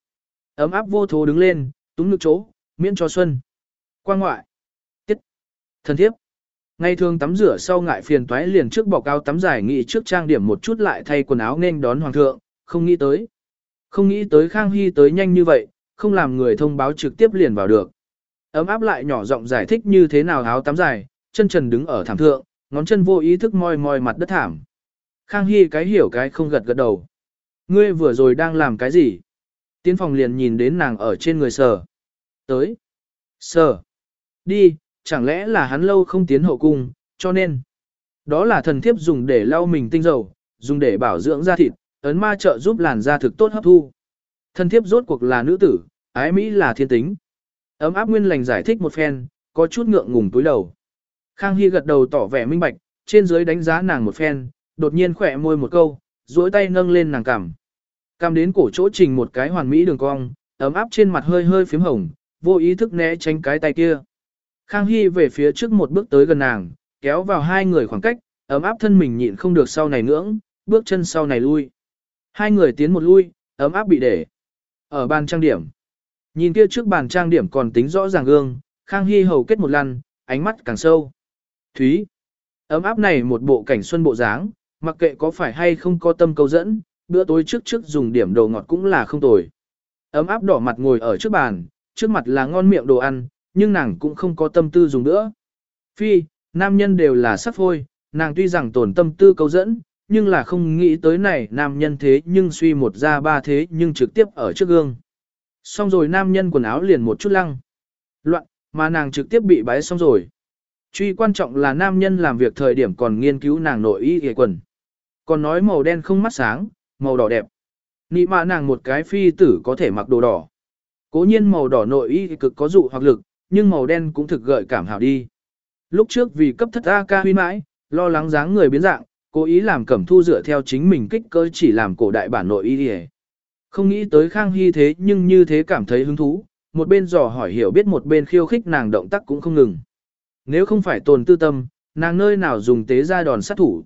Ấm áp vô thố đứng lên, túng nước chỗ, miễn cho xuân. Quang ngoại. Tiết. Thần thiếp. Ngày thường tắm rửa sau ngại phiền toái liền trước bọc áo tắm dài nghị trước trang điểm một chút lại thay quần áo nên đón hoàng thượng, không nghĩ tới. Không nghĩ tới Khang Hy tới nhanh như vậy, không làm người thông báo trực tiếp liền vào được. Ấm áp lại nhỏ giọng giải thích như thế nào áo tắm dài, chân trần đứng ở thảm thượng, ngón chân vô ý thức moi moi mặt đất thảm. Khang Hy cái hiểu cái không gật gật đầu. Ngươi vừa rồi đang làm cái gì? Tiến phòng liền nhìn đến nàng ở trên người sờ. Tới. Sờ. Đi, chẳng lẽ là hắn lâu không tiến hậu cung, cho nên. Đó là thần thiếp dùng để lau mình tinh dầu, dùng để bảo dưỡng da thịt, ấn ma trợ giúp làn da thực tốt hấp thu. Thần thiếp rốt cuộc là nữ tử, ái Mỹ là thiên tính. Ấm áp nguyên lành giải thích một phen, có chút ngượng ngùng túi đầu. Khang Hy gật đầu tỏ vẻ minh bạch, trên dưới đánh giá nàng một phen, đột nhiên khỏe môi một câu, duỗi tay nâng lên nàng cằm. Cằm đến cổ chỗ trình một cái hoàn mỹ đường cong, ấm áp trên mặt hơi hơi phím hồng, vô ý thức né tránh cái tay kia. Khang Hy về phía trước một bước tới gần nàng, kéo vào hai người khoảng cách, ấm áp thân mình nhịn không được sau này ngưỡng, bước chân sau này lui. Hai người tiến một lui, ấm áp bị để. Ở bàn trang điểm. Nhìn kia trước bàn trang điểm còn tính rõ ràng gương, Khang Hy hầu kết một lần, ánh mắt càng sâu. Thúy. Ấm áp này một bộ cảnh xuân bộ dáng, mặc kệ có phải hay không có tâm câu dẫn, bữa tối trước trước dùng điểm đồ ngọt cũng là không tồi. Ấm áp đỏ mặt ngồi ở trước bàn, trước mặt là ngon miệng đồ ăn, nhưng nàng cũng không có tâm tư dùng nữa. Phi, nam nhân đều là sắc phôi, nàng tuy rằng tổn tâm tư câu dẫn, nhưng là không nghĩ tới này nam nhân thế nhưng suy một ra ba thế nhưng trực tiếp ở trước gương. Xong rồi nam nhân quần áo liền một chút lăng. Loạn, mà nàng trực tiếp bị bái xong rồi. Truy quan trọng là nam nhân làm việc thời điểm còn nghiên cứu nàng nội y ghề quần. Còn nói màu đen không mắt sáng, màu đỏ đẹp. Nị mạ nàng một cái phi tử có thể mặc đồ đỏ. Cố nhiên màu đỏ nội y cực có dụ hoặc lực, nhưng màu đen cũng thực gợi cảm hảo đi. Lúc trước vì cấp thất A ca huy mãi, lo lắng dáng người biến dạng, cố ý làm cẩm thu dựa theo chính mình kích cỡ chỉ làm cổ đại bản nội y ghề. Không nghĩ tới Khang Hy thế nhưng như thế cảm thấy hứng thú, một bên dò hỏi hiểu biết một bên khiêu khích nàng động tác cũng không ngừng. Nếu không phải tồn tư tâm, nàng nơi nào dùng tế ra đòn sát thủ.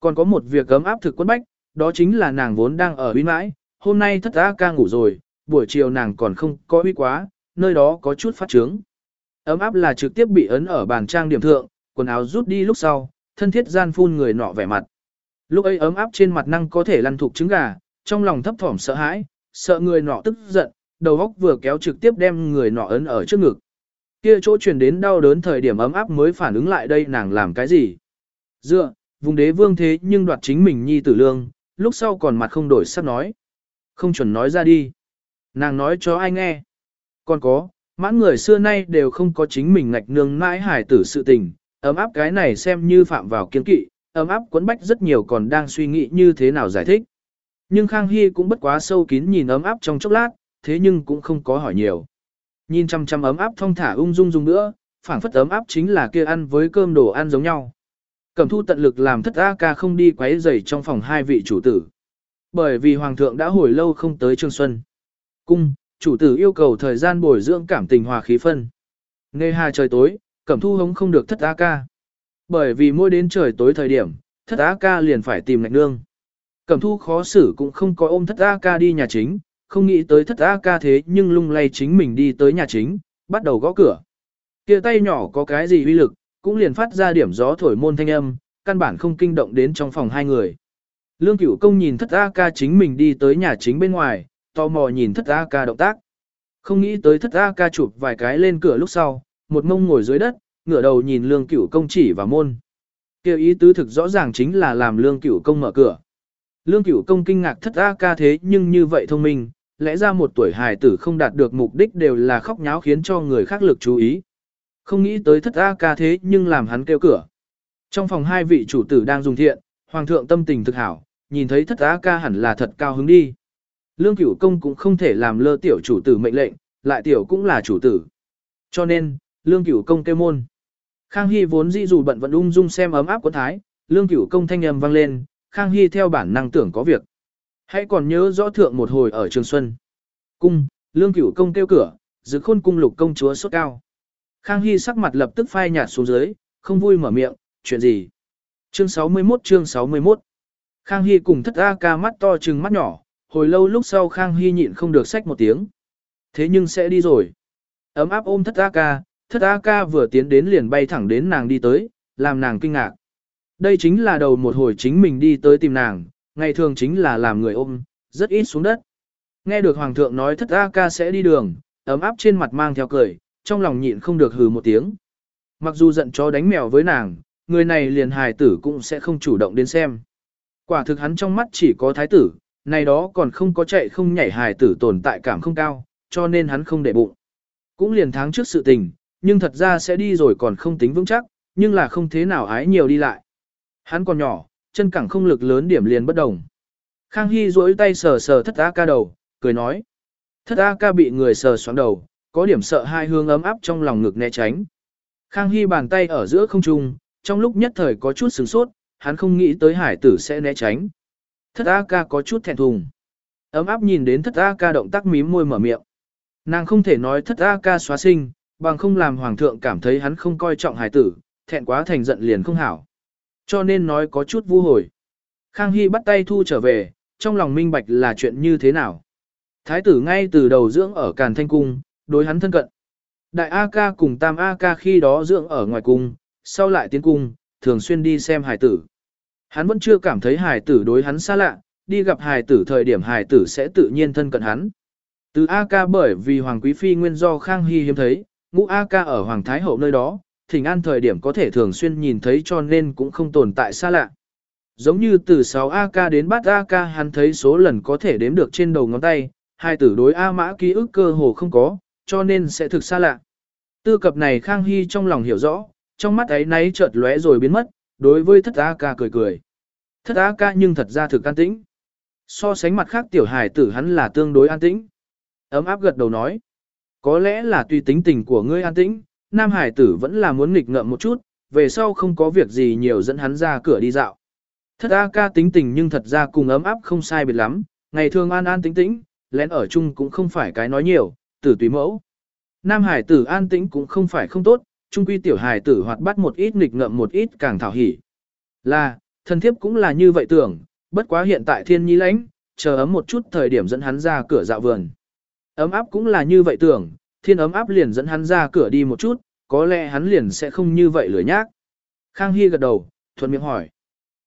Còn có một việc cấm áp thực quân bách, đó chính là nàng vốn đang ở uy mãi, hôm nay thất A ca ngủ rồi, buổi chiều nàng còn không có uy quá, nơi đó có chút phát trướng. Ấm áp là trực tiếp bị ấn ở bàn trang điểm thượng, quần áo rút đi lúc sau, thân thiết gian phun người nọ vẻ mặt. Lúc ấy ấm áp trên mặt năng có thể lăn thục trứng gà, trong lòng thấp thỏm sợ hãi, sợ người nọ tức giận, đầu óc vừa kéo trực tiếp đem người nọ ấn ở trước ngực. Kia chỗ truyền đến đau đớn thời điểm ấm áp mới phản ứng lại đây nàng làm cái gì. Dựa, vùng đế vương thế nhưng đoạt chính mình nhi tử lương, lúc sau còn mặt không đổi sắp nói. Không chuẩn nói ra đi. Nàng nói cho ai nghe. Còn có, mãn người xưa nay đều không có chính mình ngạch nương mãi hải tử sự tình, ấm áp cái này xem như phạm vào kiên kỵ, ấm áp quấn bách rất nhiều còn đang suy nghĩ như thế nào giải thích. Nhưng Khang Hy cũng bất quá sâu kín nhìn ấm áp trong chốc lát, thế nhưng cũng không có hỏi nhiều. Nhìn chăm chăm ấm áp thong thả ung dung dung nữa, phảng phất ấm áp chính là kia ăn với cơm đồ ăn giống nhau. Cẩm thu tận lực làm thất A ca không đi quấy rầy trong phòng hai vị chủ tử. Bởi vì hoàng thượng đã hồi lâu không tới Trương Xuân. Cung, chủ tử yêu cầu thời gian bồi dưỡng cảm tình hòa khí phân. Nghe hà trời tối, cẩm thu hống không được thất A ca. Bởi vì mỗi đến trời tối thời điểm, thất A ca liền phải tìm lạnh nương. Cẩm thu khó xử cũng không có ôm thất A ca đi nhà chính, không nghĩ tới thất A ca thế nhưng lung lay chính mình đi tới nhà chính, bắt đầu gõ cửa. kia tay nhỏ có cái gì uy lực, cũng liền phát ra điểm gió thổi môn thanh âm, căn bản không kinh động đến trong phòng hai người. Lương cửu công nhìn thất A ca chính mình đi tới nhà chính bên ngoài, tò mò nhìn thất A ca động tác. Không nghĩ tới thất A ca chụp vài cái lên cửa lúc sau, một mông ngồi dưới đất, ngửa đầu nhìn lương cửu công chỉ vào môn. Kêu ý tứ thực rõ ràng chính là làm lương cửu công mở cửa. Lương cửu công kinh ngạc thất A ca thế nhưng như vậy thông minh, lẽ ra một tuổi hài tử không đạt được mục đích đều là khóc nháo khiến cho người khác lực chú ý. Không nghĩ tới thất A ca thế nhưng làm hắn kêu cửa. Trong phòng hai vị chủ tử đang dùng thiện, hoàng thượng tâm tình thực hảo, nhìn thấy thất A ca hẳn là thật cao hứng đi. Lương cửu công cũng không thể làm lơ tiểu chủ tử mệnh lệnh, lại tiểu cũng là chủ tử. Cho nên, lương cửu công kêu môn. Khang Hy vốn dĩ dù bận vận ung dung xem ấm áp của thái, lương cửu công thanh âm vang lên, Khang Hy theo bản năng tưởng có việc. Hãy còn nhớ rõ thượng một hồi ở Trường Xuân. Cung, lương cửu công kêu cửa, giữ khôn cung lục công chúa sốt cao. Khang Hy sắc mặt lập tức phai nhạt xuống dưới, không vui mở miệng, chuyện gì? Chương 61 chương 61 Khang Hy cùng thất A ca mắt to trừng mắt nhỏ, hồi lâu lúc sau Khang Hy nhịn không được sách một tiếng. Thế nhưng sẽ đi rồi. Ấm áp ôm thất A ca, thất A ca vừa tiến đến liền bay thẳng đến nàng đi tới, làm nàng kinh ngạc. Đây chính là đầu một hồi chính mình đi tới tìm nàng, ngày thường chính là làm người ôm, rất ít xuống đất. Nghe được Hoàng thượng nói thất A ca sẽ đi đường, ấm áp trên mặt mang theo cười, trong lòng nhịn không được hừ một tiếng. Mặc dù giận chó đánh mèo với nàng, người này liền hài tử cũng sẽ không chủ động đến xem. Quả thực hắn trong mắt chỉ có thái tử, này đó còn không có chạy không nhảy hài tử tồn tại cảm không cao, cho nên hắn không để bụng. Cũng liền tháng trước sự tình, nhưng thật ra sẽ đi rồi còn không tính vững chắc, nhưng là không thế nào ái nhiều đi lại. Hắn còn nhỏ, chân cẳng không lực lớn điểm liền bất đồng. Khang Hy duỗi tay sờ sờ thất A ca đầu, cười nói. Thất A ca bị người sờ xoắn đầu, có điểm sợ hai hương ấm áp trong lòng ngực né tránh. Khang Hy bàn tay ở giữa không trung, trong lúc nhất thời có chút sửng sốt, hắn không nghĩ tới hải tử sẽ né tránh. Thất A ca có chút thẹn thùng. Ấm áp nhìn đến thất A ca động tác mím môi mở miệng. Nàng không thể nói thất A ca xóa sinh, bằng không làm hoàng thượng cảm thấy hắn không coi trọng hải tử, thẹn quá thành giận liền không hảo. Cho nên nói có chút vu hồi. Khang Hy bắt tay thu trở về, trong lòng minh bạch là chuyện như thế nào. Thái tử ngay từ đầu dưỡng ở Càn Thanh Cung, đối hắn thân cận. Đại A ca cùng Tam A ca khi đó dưỡng ở ngoài cung, sau lại tiến cung, thường xuyên đi xem hải tử. Hắn vẫn chưa cảm thấy hải tử đối hắn xa lạ, đi gặp hải tử thời điểm hải tử sẽ tự nhiên thân cận hắn. Từ A ca bởi vì Hoàng Quý Phi nguyên do Khang Hy hiếm thấy, ngũ A ca ở Hoàng Thái Hậu nơi đó, thỉnh an thời điểm có thể thường xuyên nhìn thấy cho nên cũng không tồn tại xa lạ. Giống như từ 6 A ca đến bát A ca hắn thấy số lần có thể đếm được trên đầu ngón tay, hai tử đối A mã ký ức cơ hồ không có, cho nên sẽ thực xa lạ. Tư cập này Khang Hy trong lòng hiểu rõ, trong mắt ấy náy chợt lóe rồi biến mất, đối với thất A ca cười cười. Thất A ca nhưng thật ra thực an tĩnh. So sánh mặt khác tiểu hài tử hắn là tương đối an tĩnh. Ấm áp gật đầu nói. Có lẽ là tùy tính tình của ngươi an tĩnh, nam hải tử vẫn là muốn nghịch ngợm một chút, về sau không có việc gì nhiều dẫn hắn ra cửa đi dạo. Thất A ca tính tình nhưng thật ra cùng ấm áp không sai biệt lắm, ngày thường an an tĩnh tĩnh, lén ở chung cũng không phải cái nói nhiều, tử tùy mẫu. Nam hải tử an tĩnh cũng không phải không tốt, trung quy tiểu hải tử hoạt bắt một ít nghịch ngợm một ít càng thảo hỉ. Là, thân thiếp cũng là như vậy tưởng, bất quá hiện tại thiên nhi lãnh, chờ ấm một chút thời điểm dẫn hắn ra cửa dạo vườn. Ấm áp cũng là như vậy tưởng, thiên ấm áp liền dẫn hắn ra cửa đi một chút, có lẽ hắn liền sẽ không như vậy lười nhác. Khang Hy gật đầu, thuận miệng hỏi.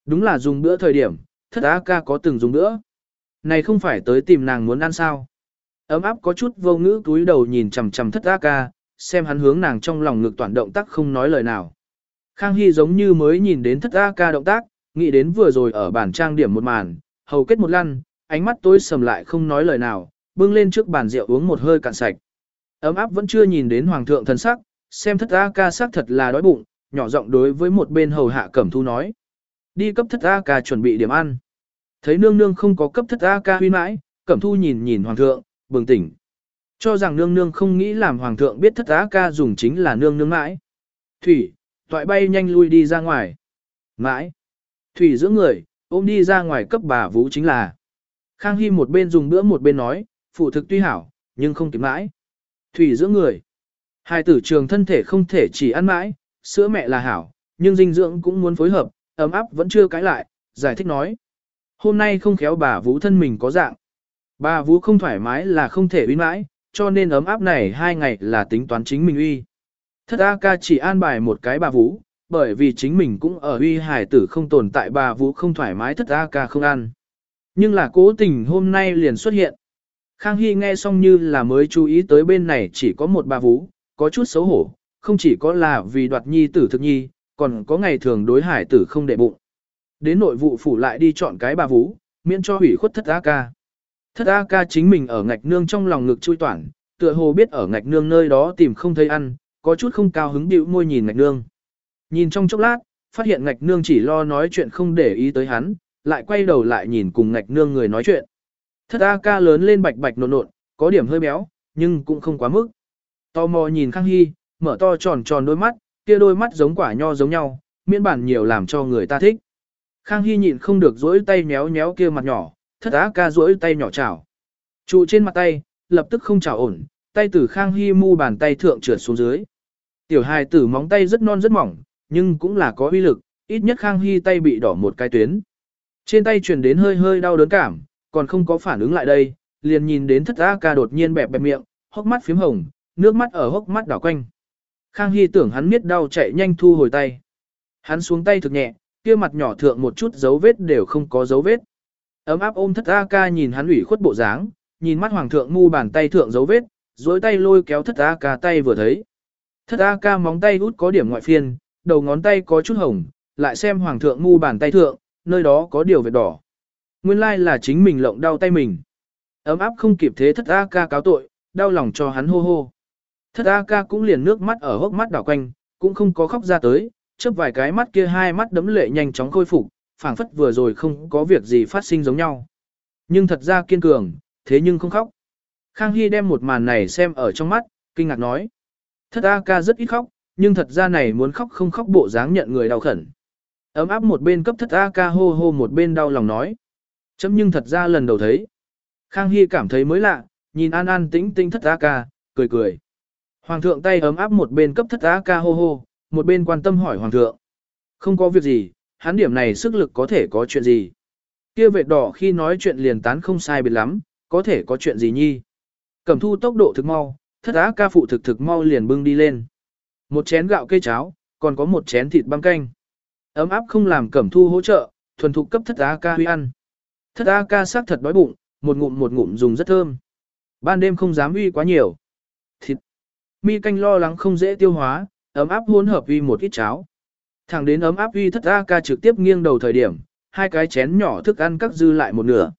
Đúng là dùng bữa thời điểm, thất á ca có từng dùng bữa. Này không phải tới tìm nàng muốn ăn sao. Ấm áp có chút vô ngữ túi đầu nhìn chằm chằm thất á ca, xem hắn hướng nàng trong lòng ngực toàn động tác không nói lời nào. Khang Hy giống như mới nhìn đến thất á ca động tác, nghĩ đến vừa rồi ở bàn trang điểm một màn, hầu kết một lăn, ánh mắt tối sầm lại không nói lời nào, bưng lên trước bàn rượu uống một hơi cạn sạch. Ấm áp vẫn chưa nhìn đến hoàng thượng thần sắc, xem thất A ca sắc thật là đói bụng, nhỏ giọng đối với một bên hầu hạ cẩm thu nói. Đi cấp thất A ca chuẩn bị điểm ăn. Thấy nương nương không có cấp thất A ca huy mãi, cẩm thu nhìn nhìn hoàng thượng, bừng tỉnh. Cho rằng nương nương không nghĩ làm hoàng thượng biết thất A ca dùng chính là nương nương mãi. Thủy, toại bay nhanh lui đi ra ngoài. Mãi. Thủy giữa người, ôm đi ra ngoài cấp bà vũ chính là. Khang Hy một bên dùng bữa một bên nói, phụ thực tuy hảo, nhưng không kịp mãi. Thủy giữa người. Hai tử trường thân thể không thể chỉ ăn mãi, sữa mẹ là hảo, nhưng dinh dưỡng cũng muốn phối hợp, ấm áp vẫn chưa cãi lại, giải thích nói. Hôm nay không khéo bà Vũ thân mình có dạng. Bà Vũ không thoải mái là không thể uy mãi, cho nên ấm áp này hai ngày là tính toán chính mình uy. Thất A ca chỉ an bài một cái bà Vũ, bởi vì chính mình cũng ở uy hải tử không tồn tại bà Vũ không thoải mái thất A ca không ăn. Nhưng là cố tình hôm nay liền xuất hiện. Khang Hy nghe xong như là mới chú ý tới bên này chỉ có một bà Vũ, có chút xấu hổ, không chỉ có là vì đoạt nhi tử thực nhi, còn có ngày thường đối hải tử không đệ bụng. Đến nội vụ phủ lại đi chọn cái bà Vũ, miễn cho hủy khuất thất A ca. Thất A ca chính mình ở ngạch nương trong lòng ngực chui toản, tựa hồ biết ở ngạch nương nơi đó tìm không thấy ăn, có chút không cao hứng bĩu môi nhìn ngạch nương. Nhìn trong chốc lát, phát hiện ngạch nương chỉ lo nói chuyện không để ý tới hắn, lại quay đầu lại nhìn cùng ngạch nương người nói chuyện. Thất A ca lớn lên bạch bạch nộn nộn, có điểm hơi béo, nhưng cũng không quá mức. Tò mò nhìn Khang Hy, mở to tròn tròn đôi mắt, kia đôi mắt giống quả nho giống nhau, miễn bản nhiều làm cho người ta thích. Khang Hy nhịn không được dỗi tay méo méo kia mặt nhỏ, thất á ca dỗi tay nhỏ chảo. Trụ trên mặt tay, lập tức không chảo ổn, tay từ Khang Hy mu bàn tay thượng trượt xuống dưới. Tiểu hài tử móng tay rất non rất mỏng, nhưng cũng là có uy lực, ít nhất Khang Hy tay bị đỏ một cái tuyến. Trên tay truyền đến hơi hơi đau đớn cảm, còn không có phản ứng lại đây, liền nhìn đến thất A ca đột nhiên bẹp bẹp miệng, hốc mắt phím hồng, nước mắt ở hốc mắt đảo quanh. Khang Hy tưởng hắn miết đau chạy nhanh thu hồi tay. Hắn xuống tay thực nhẹ, kia mặt nhỏ thượng một chút dấu vết đều không có dấu vết. Ấm áp ôm thất A ca nhìn hắn ủy khuất bộ dáng, nhìn mắt hoàng thượng ngu bàn tay thượng dấu vết, dối tay lôi kéo thất A ca tay vừa thấy. Thất A ca móng tay út có điểm ngoại phiên, đầu ngón tay có chút hồng, lại xem hoàng thượng ngu bàn tay thượng, nơi đó có điều vệt đỏ. Nguyên lai là chính mình lộng đau tay mình. Ấm áp không kịp thế thất A ca cáo tội, đau lòng cho hắn hô hô. Thất A ca cũng liền nước mắt ở hốc mắt đảo quanh, cũng không có khóc ra tới, chớp vài cái mắt kia hai mắt đấm lệ nhanh chóng khôi phục, phảng phất vừa rồi không có việc gì phát sinh giống nhau. Nhưng thật ra kiên cường, thế nhưng không khóc. Khang Hy đem một màn này xem ở trong mắt, kinh ngạc nói. Thất A ca rất ít khóc, nhưng thật ra này muốn khóc không khóc bộ dáng nhận người đau khẩn. Ấm áp một bên cấp thất A ca hô hô một bên đau lòng nói. Chấm nhưng thật ra lần đầu thấy. Khang Hy cảm thấy mới lạ, nhìn an an tĩnh tĩnh thất A ca, cười cười. Hoàng thượng tay ấm áp một bên cấp thất A ca hô hô, một bên quan tâm hỏi hoàng thượng. Không có việc gì, hắn điểm này sức lực có thể có chuyện gì. Kia vệ đỏ khi nói chuyện liền tán không sai biệt lắm, có thể có chuyện gì nhi. Cẩm thu tốc độ thực mau, thất á ca phụ thực thực mau liền bưng đi lên. Một chén gạo cây cháo, còn có một chén thịt băm canh. Ấm áp không làm cẩm thu hỗ trợ, thuần thục cấp thất á ca huy ăn. Thất á ca xác thật đói bụng, một ngụm một ngụm dùng rất thơm. Ban đêm không dám uy quá nhiều. Thịt. Mi canh lo lắng không dễ tiêu hóa, ấm áp hỗn hợp uy một ít cháo. Thẳng đến ấm áp uy thất A ca trực tiếp nghiêng đầu thời điểm, hai cái chén nhỏ thức ăn cắt dư lại một nửa.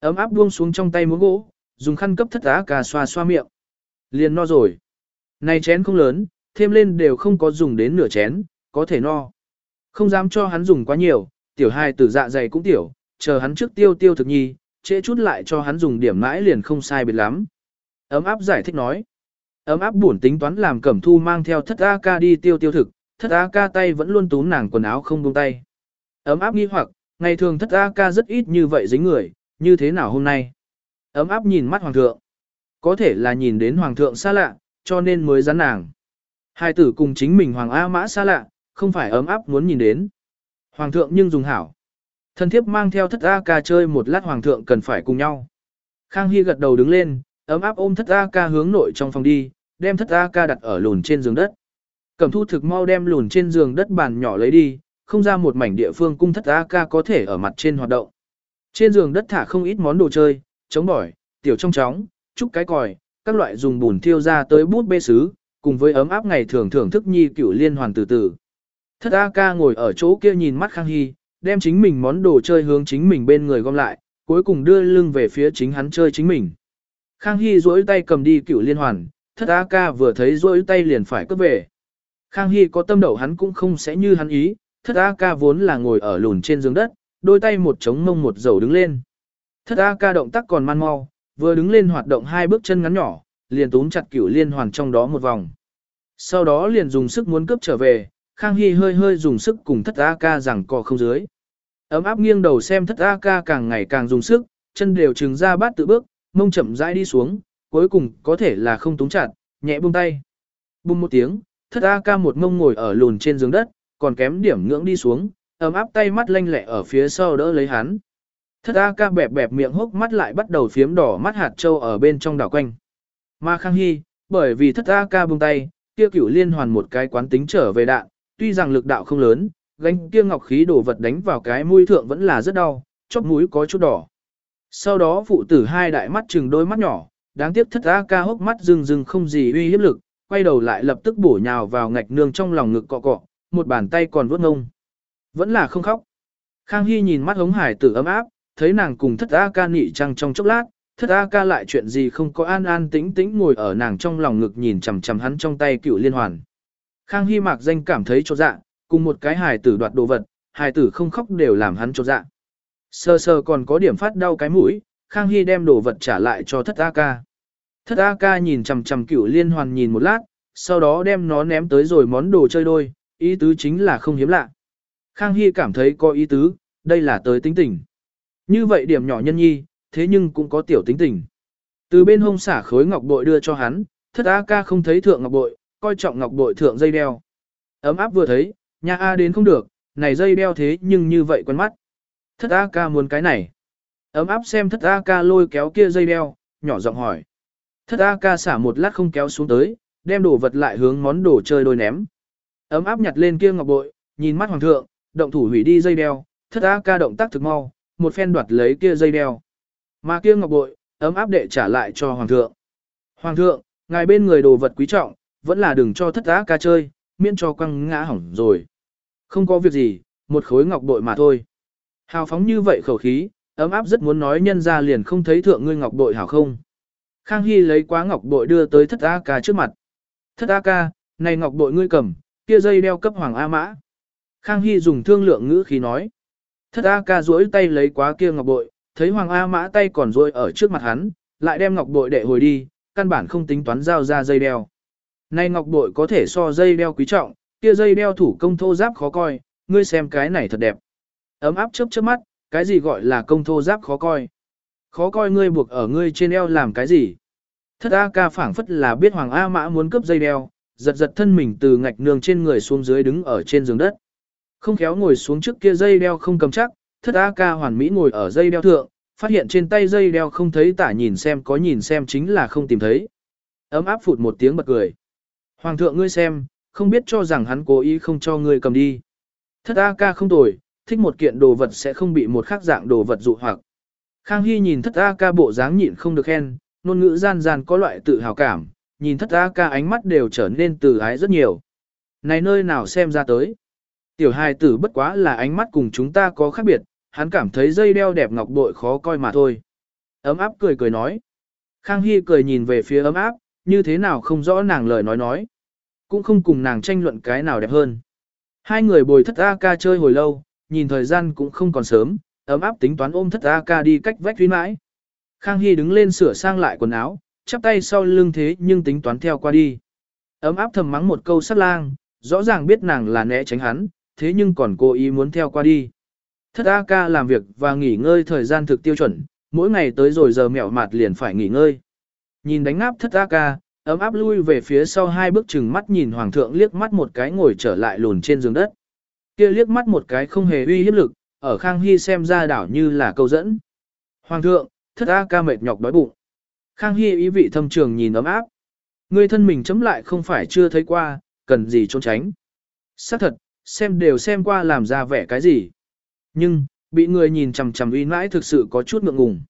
Ấm áp buông xuống trong tay muỗng gỗ, dùng khăn cấp thất A ca xoa xoa miệng. Liền no rồi. Này chén không lớn, thêm lên đều không có dùng đến nửa chén, có thể no. Không dám cho hắn dùng quá nhiều, tiểu hai tử dạ dày cũng tiểu, chờ hắn trước tiêu tiêu thực nhi, trễ chút lại cho hắn dùng điểm mãi liền không sai biệt lắm. Ấm áp giải thích nói. Ấm áp buồn tính toán làm cẩm thu mang theo thất A ca đi tiêu tiêu thực, thất A ca tay vẫn luôn túm nàng quần áo không buông tay. Ấm áp nghi hoặc, ngày thường thất A ca rất ít như vậy dính người, như thế nào hôm nay? Ấm áp nhìn mắt hoàng thượng. Có thể là nhìn đến hoàng thượng xa lạ, cho nên mới rắn nàng. Hai tử cùng chính mình hoàng A mã xa lạ, không phải ấm áp muốn nhìn đến. Hoàng thượng nhưng dùng hảo. Thân thiếp mang theo thất A ca chơi một lát hoàng thượng cần phải cùng nhau. Khang Hy gật đầu đứng lên, ấm áp ôm thất A ca hướng nội trong phòng đi, đem thất A ca đặt ở lùn trên giường đất. Cẩm thu thực mau đem lùn trên giường đất bàn nhỏ lấy đi, không ra một mảnh địa phương cung thất A ca có thể ở mặt trên hoạt động. Trên giường đất thả không ít món đồ chơi, chống bỏi, tiểu trong chóng, trúc cái còi, các loại dùng bùn thiêu ra tới bút bê sứ, cùng với ấm áp ngày thường thưởng thức nhi cửu liên hoàn từ từ. Thất A ca ngồi ở chỗ kia nhìn mắt Khang Hy, đem chính mình món đồ chơi hướng chính mình bên người gom lại, cuối cùng đưa lưng về phía chính hắn chơi chính mình. Khang Hy duỗi tay cầm đi cửu liên hoàn, thất A ca vừa thấy duỗi tay liền phải cướp về. Khang Hy có tâm đầu hắn cũng không sẽ như hắn ý, thất A ca vốn là ngồi ở lùn trên giường đất, đôi tay một trống mông một dầu đứng lên. Thất A ca động tác còn man mau, vừa đứng lên hoạt động hai bước chân ngắn nhỏ, liền túm chặt cửu liên hoàn trong đó một vòng. Sau đó liền dùng sức muốn cướp trở về, Khang Hy hơi hơi dùng sức cùng thất A ca rằng cò không dưới. Ấm áp nghiêng đầu xem thất A ca càng ngày càng dùng sức, chân đều trừng ra bát tự bước, mông chậm rãi đi xuống, cuối cùng có thể là không túng chặt, nhẹ buông tay. Bùng một tiếng, thất A ca một mông ngồi ở lùn trên giường đất, còn kém điểm ngưỡng đi xuống, ấm áp tay mắt lanh lẹ ở phía sau đỡ lấy hắn. Thất A ca bẹp bẹp miệng hốc mắt lại bắt đầu phiếm đỏ mắt hạt trâu ở bên trong đảo quanh. Mà Khang Hy, bởi vì thất A ca buông tay, kia cửu liên hoàn một cái quán tính trở về đạn, tuy rằng lực đạo không lớn, gánh kia ngọc khí đổ vật đánh vào cái mũi thượng vẫn là rất đau, chóp mũi có chút đỏ. Sau đó phụ tử hai đại mắt chừng đôi mắt nhỏ, đáng tiếc thất A ca hốc mắt rừng rừng không gì uy hiếp lực, quay đầu lại lập tức bổ nhào vào ngạch nương trong lòng ngực cọ cọ, một bàn tay còn vuốt ngông. Vẫn là không khóc. Khang Hy nhìn mắt hống hải tử ấm áp, thấy nàng cùng thất A ca nị trăng trong chốc lát, thất A ca lại chuyện gì không có an an tĩnh tĩnh ngồi ở nàng trong lòng ngực nhìn chằm chằm hắn trong tay cựu liên hoàn. Khang Hy mạc danh cảm thấy cho dạ, cùng một cái hài tử đoạt đồ vật, hài tử không khóc đều làm hắn cho dạ. Sơ sơ còn có điểm phát đau cái mũi, Khang Hy đem đồ vật trả lại cho thất A ca. Thất A ca nhìn chằm chằm cửu liên hoàn nhìn một lát, sau đó đem nó ném tới rồi món đồ chơi đôi, ý tứ chính là không hiếm lạ. Khang Hy cảm thấy có ý tứ, đây là tới tính tình. Như vậy điểm nhỏ nhân nhi, thế nhưng cũng có tiểu tính tình. Từ bên hông xả khối ngọc bội đưa cho hắn, thất A ca không thấy thượng ngọc bội, coi trọng ngọc bội thượng dây đeo. Ấm áp vừa thấy, nhà A đến không được, này dây đeo thế nhưng như vậy quen mắt. Thất A ca muốn cái này. Ấm áp xem thất A ca lôi kéo kia dây đeo, nhỏ giọng hỏi. Thất A ca xả một lát không kéo xuống tới, đem đồ vật lại hướng món đồ chơi đôi ném. Ấm áp nhặt lên kia ngọc bội, nhìn mắt hoàng thượng, động thủ hủy đi dây đeo, thất A ca động tác thực mau, một phen đoạt lấy kia dây đeo. Mà kia ngọc bội, ấm áp đệ trả lại cho hoàng thượng. Hoàng thượng, ngài bên người đồ vật quý trọng, vẫn là đừng cho thất A ca chơi, miễn cho quăng ngã hỏng rồi. Không có việc gì, một khối ngọc bội mà thôi. Hào phóng như vậy khẩu khí, ấm áp rất muốn nói nhân ra liền không thấy thượng ngươi ngọc bội hảo không. Khang Hy lấy quá ngọc bội đưa tới thất A ca trước mặt. Thất A ca, này ngọc bội ngươi cầm, kia dây đeo cấp hoàng A mã. Khang Hy dùng thương lượng ngữ khí nói. Thất A ca duỗi tay lấy quá kia ngọc bội, thấy hoàng A mã tay còn duỗi ở trước mặt hắn, lại đem ngọc bội đệ hồi đi, căn bản không tính toán giao ra dây đeo. Này ngọc bội có thể so dây đeo quý trọng, kia dây đeo thủ công thô giáp khó coi, ngươi xem cái này thật đẹp. Ấm áp chớp chớp mắt, cái gì gọi là công thô giáp khó coi. Khó coi ngươi buộc ở ngươi trên eo làm cái gì. Thất A ca phảng phất là biết Hoàng A Mã muốn cướp dây đeo, giật giật thân mình từ ngạch nương trên người xuống dưới đứng ở trên giường đất. Không khéo ngồi xuống trước kia dây đeo không cầm chắc, thất A ca hoàn mỹ ngồi ở dây đeo thượng, phát hiện trên tay dây đeo không thấy tả nhìn xem có nhìn xem chính là không tìm thấy. Ấm áp phụt một tiếng bật cười. Hoàng thượng ngươi xem, không biết cho rằng hắn cố ý không cho ngươi cầm đi. Thất A ca không tồi, thích một kiện đồ vật sẽ không bị một khác dạng đồ vật dụ hoặc. Khang Hy nhìn thất A ca bộ dáng nhịn không được khen, ngôn ngữ gian gian có loại tự hào cảm, nhìn thất A ca ánh mắt đều trở nên từ ái rất nhiều. Này nơi nào xem ra tới. Tiểu hài tử bất quá là ánh mắt cùng chúng ta có khác biệt, hắn cảm thấy dây đeo đẹp ngọc bội khó coi mà thôi. Ấm áp cười cười nói. Khang Hy cười nhìn về phía ấm áp, như thế nào không rõ nàng lời nói nói. Cũng không cùng nàng tranh luận cái nào đẹp hơn. Hai người bồi thất A ca chơi hồi lâu, nhìn thời gian cũng không còn sớm, ấm áp tính toán ôm thất A ca đi cách vách tuyến mãi. Khang Hy đứng lên sửa sang lại quần áo, chắp tay sau lưng thế nhưng tính toán theo qua đi. Ấm áp thầm mắng một câu sát lang, rõ ràng biết nàng là né tránh hắn, thế nhưng còn cố ý muốn theo qua đi. Thất A ca làm việc và nghỉ ngơi thời gian thực tiêu chuẩn, mỗi ngày tới rồi giờ mẹo mạt liền phải nghỉ ngơi. Nhìn đánh áp thất A ca, ấm áp lui về phía sau hai bước chừng mắt nhìn hoàng thượng liếc mắt một cái ngồi trở lại lùn trên giường đất. Kia liếc mắt một cái không hề uy hiếp lực, ở Khang Hy xem ra đảo như là câu dẫn. Hoàng thượng, thất A ca mệt nhọc đói bụng. Khang Hy ý vị thâm trường nhìn ấm áp. Người thân mình chấm lại không phải chưa thấy qua, cần gì trốn tránh. xác thật, xem đều xem qua làm ra vẻ cái gì. Nhưng, bị người nhìn chằm chằm uy mãi thực sự có chút ngượng ngùng.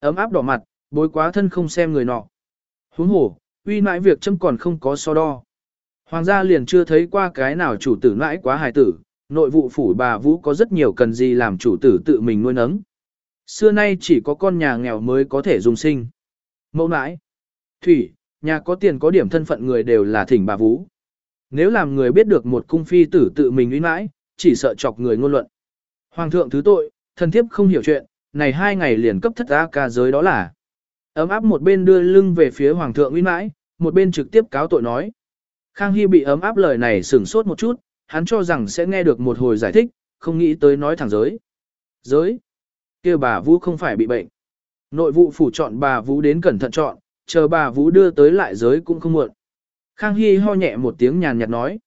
Ấm áp đỏ mặt, bối quá thân không xem người nọ. Huống hồ, uy nãi việc châm còn không có so đo. Hoàng gia liền chưa thấy qua cái nào chủ tử nãi quá hài tử, nội vụ phủ bà Vũ có rất nhiều cần gì làm chủ tử tự mình nuôi nấng. Xưa nay chỉ có con nhà nghèo mới có thể dùng sinh. Mẫu nãi. Thủy, nhà có tiền có điểm thân phận người đều là thỉnh bà Vũ. Nếu làm người biết được một cung phi tử tự mình uy nãi, chỉ sợ chọc người ngôn luận. Hoàng thượng thứ tội, thần thiếp không hiểu chuyện, này hai ngày liền cấp thất á ca giới đó là. Ấm áp một bên đưa lưng về phía hoàng thượng uy mãi, một bên trực tiếp cáo tội nói. Khang Hy bị ấm áp lời này sửng sốt một chút, hắn cho rằng sẽ nghe được một hồi giải thích, không nghĩ tới nói thẳng giới. Giới? kia bà Vũ không phải bị bệnh. Nội vụ phủ chọn bà Vũ đến cẩn thận chọn, chờ bà Vũ đưa tới lại giới cũng không muộn. Khang Hy ho nhẹ một tiếng nhàn nhạt nói.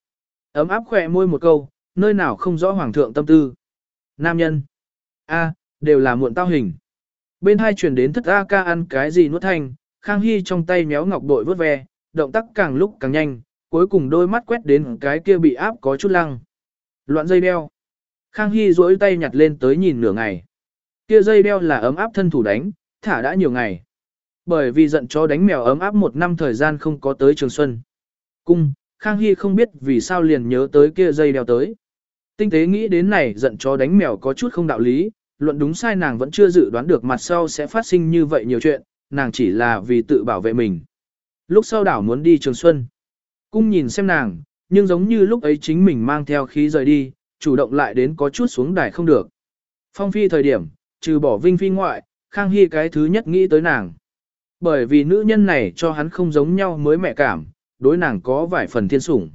Ấm áp khỏe môi một câu, nơi nào không rõ hoàng thượng tâm tư. Nam nhân. a đều là muộn tao hình. Bên hai chuyển đến thất A ca ăn cái gì nuốt thanh, Khang Hy trong tay méo ngọc bội vớt ve, động tác càng lúc càng nhanh, cuối cùng đôi mắt quét đến cái kia bị áp có chút lăng. Loạn dây đeo. Khang Hy duỗi tay nhặt lên tới nhìn nửa ngày. Kia dây đeo là ấm áp thân thủ đánh, thả đã nhiều ngày. Bởi vì giận chó đánh mèo ấm áp một năm thời gian không có tới trường xuân. Cung, Khang Hy không biết vì sao liền nhớ tới kia dây đeo tới. Tinh tế nghĩ đến này giận chó đánh mèo có chút không đạo lý, luận đúng sai nàng vẫn chưa dự đoán được mặt sau sẽ phát sinh như vậy nhiều chuyện, nàng chỉ là vì tự bảo vệ mình. Lúc sau đảo muốn đi trường xuân. Cung nhìn xem nàng, nhưng giống như lúc ấy chính mình mang theo khí rời đi, chủ động lại đến có chút xuống đài không được. Phong phi thời điểm, trừ bỏ vinh phi ngoại, Khang Hy cái thứ nhất nghĩ tới nàng. Bởi vì nữ nhân này cho hắn không giống nhau mới mẹ cảm, đối nàng có vài phần thiên sủng.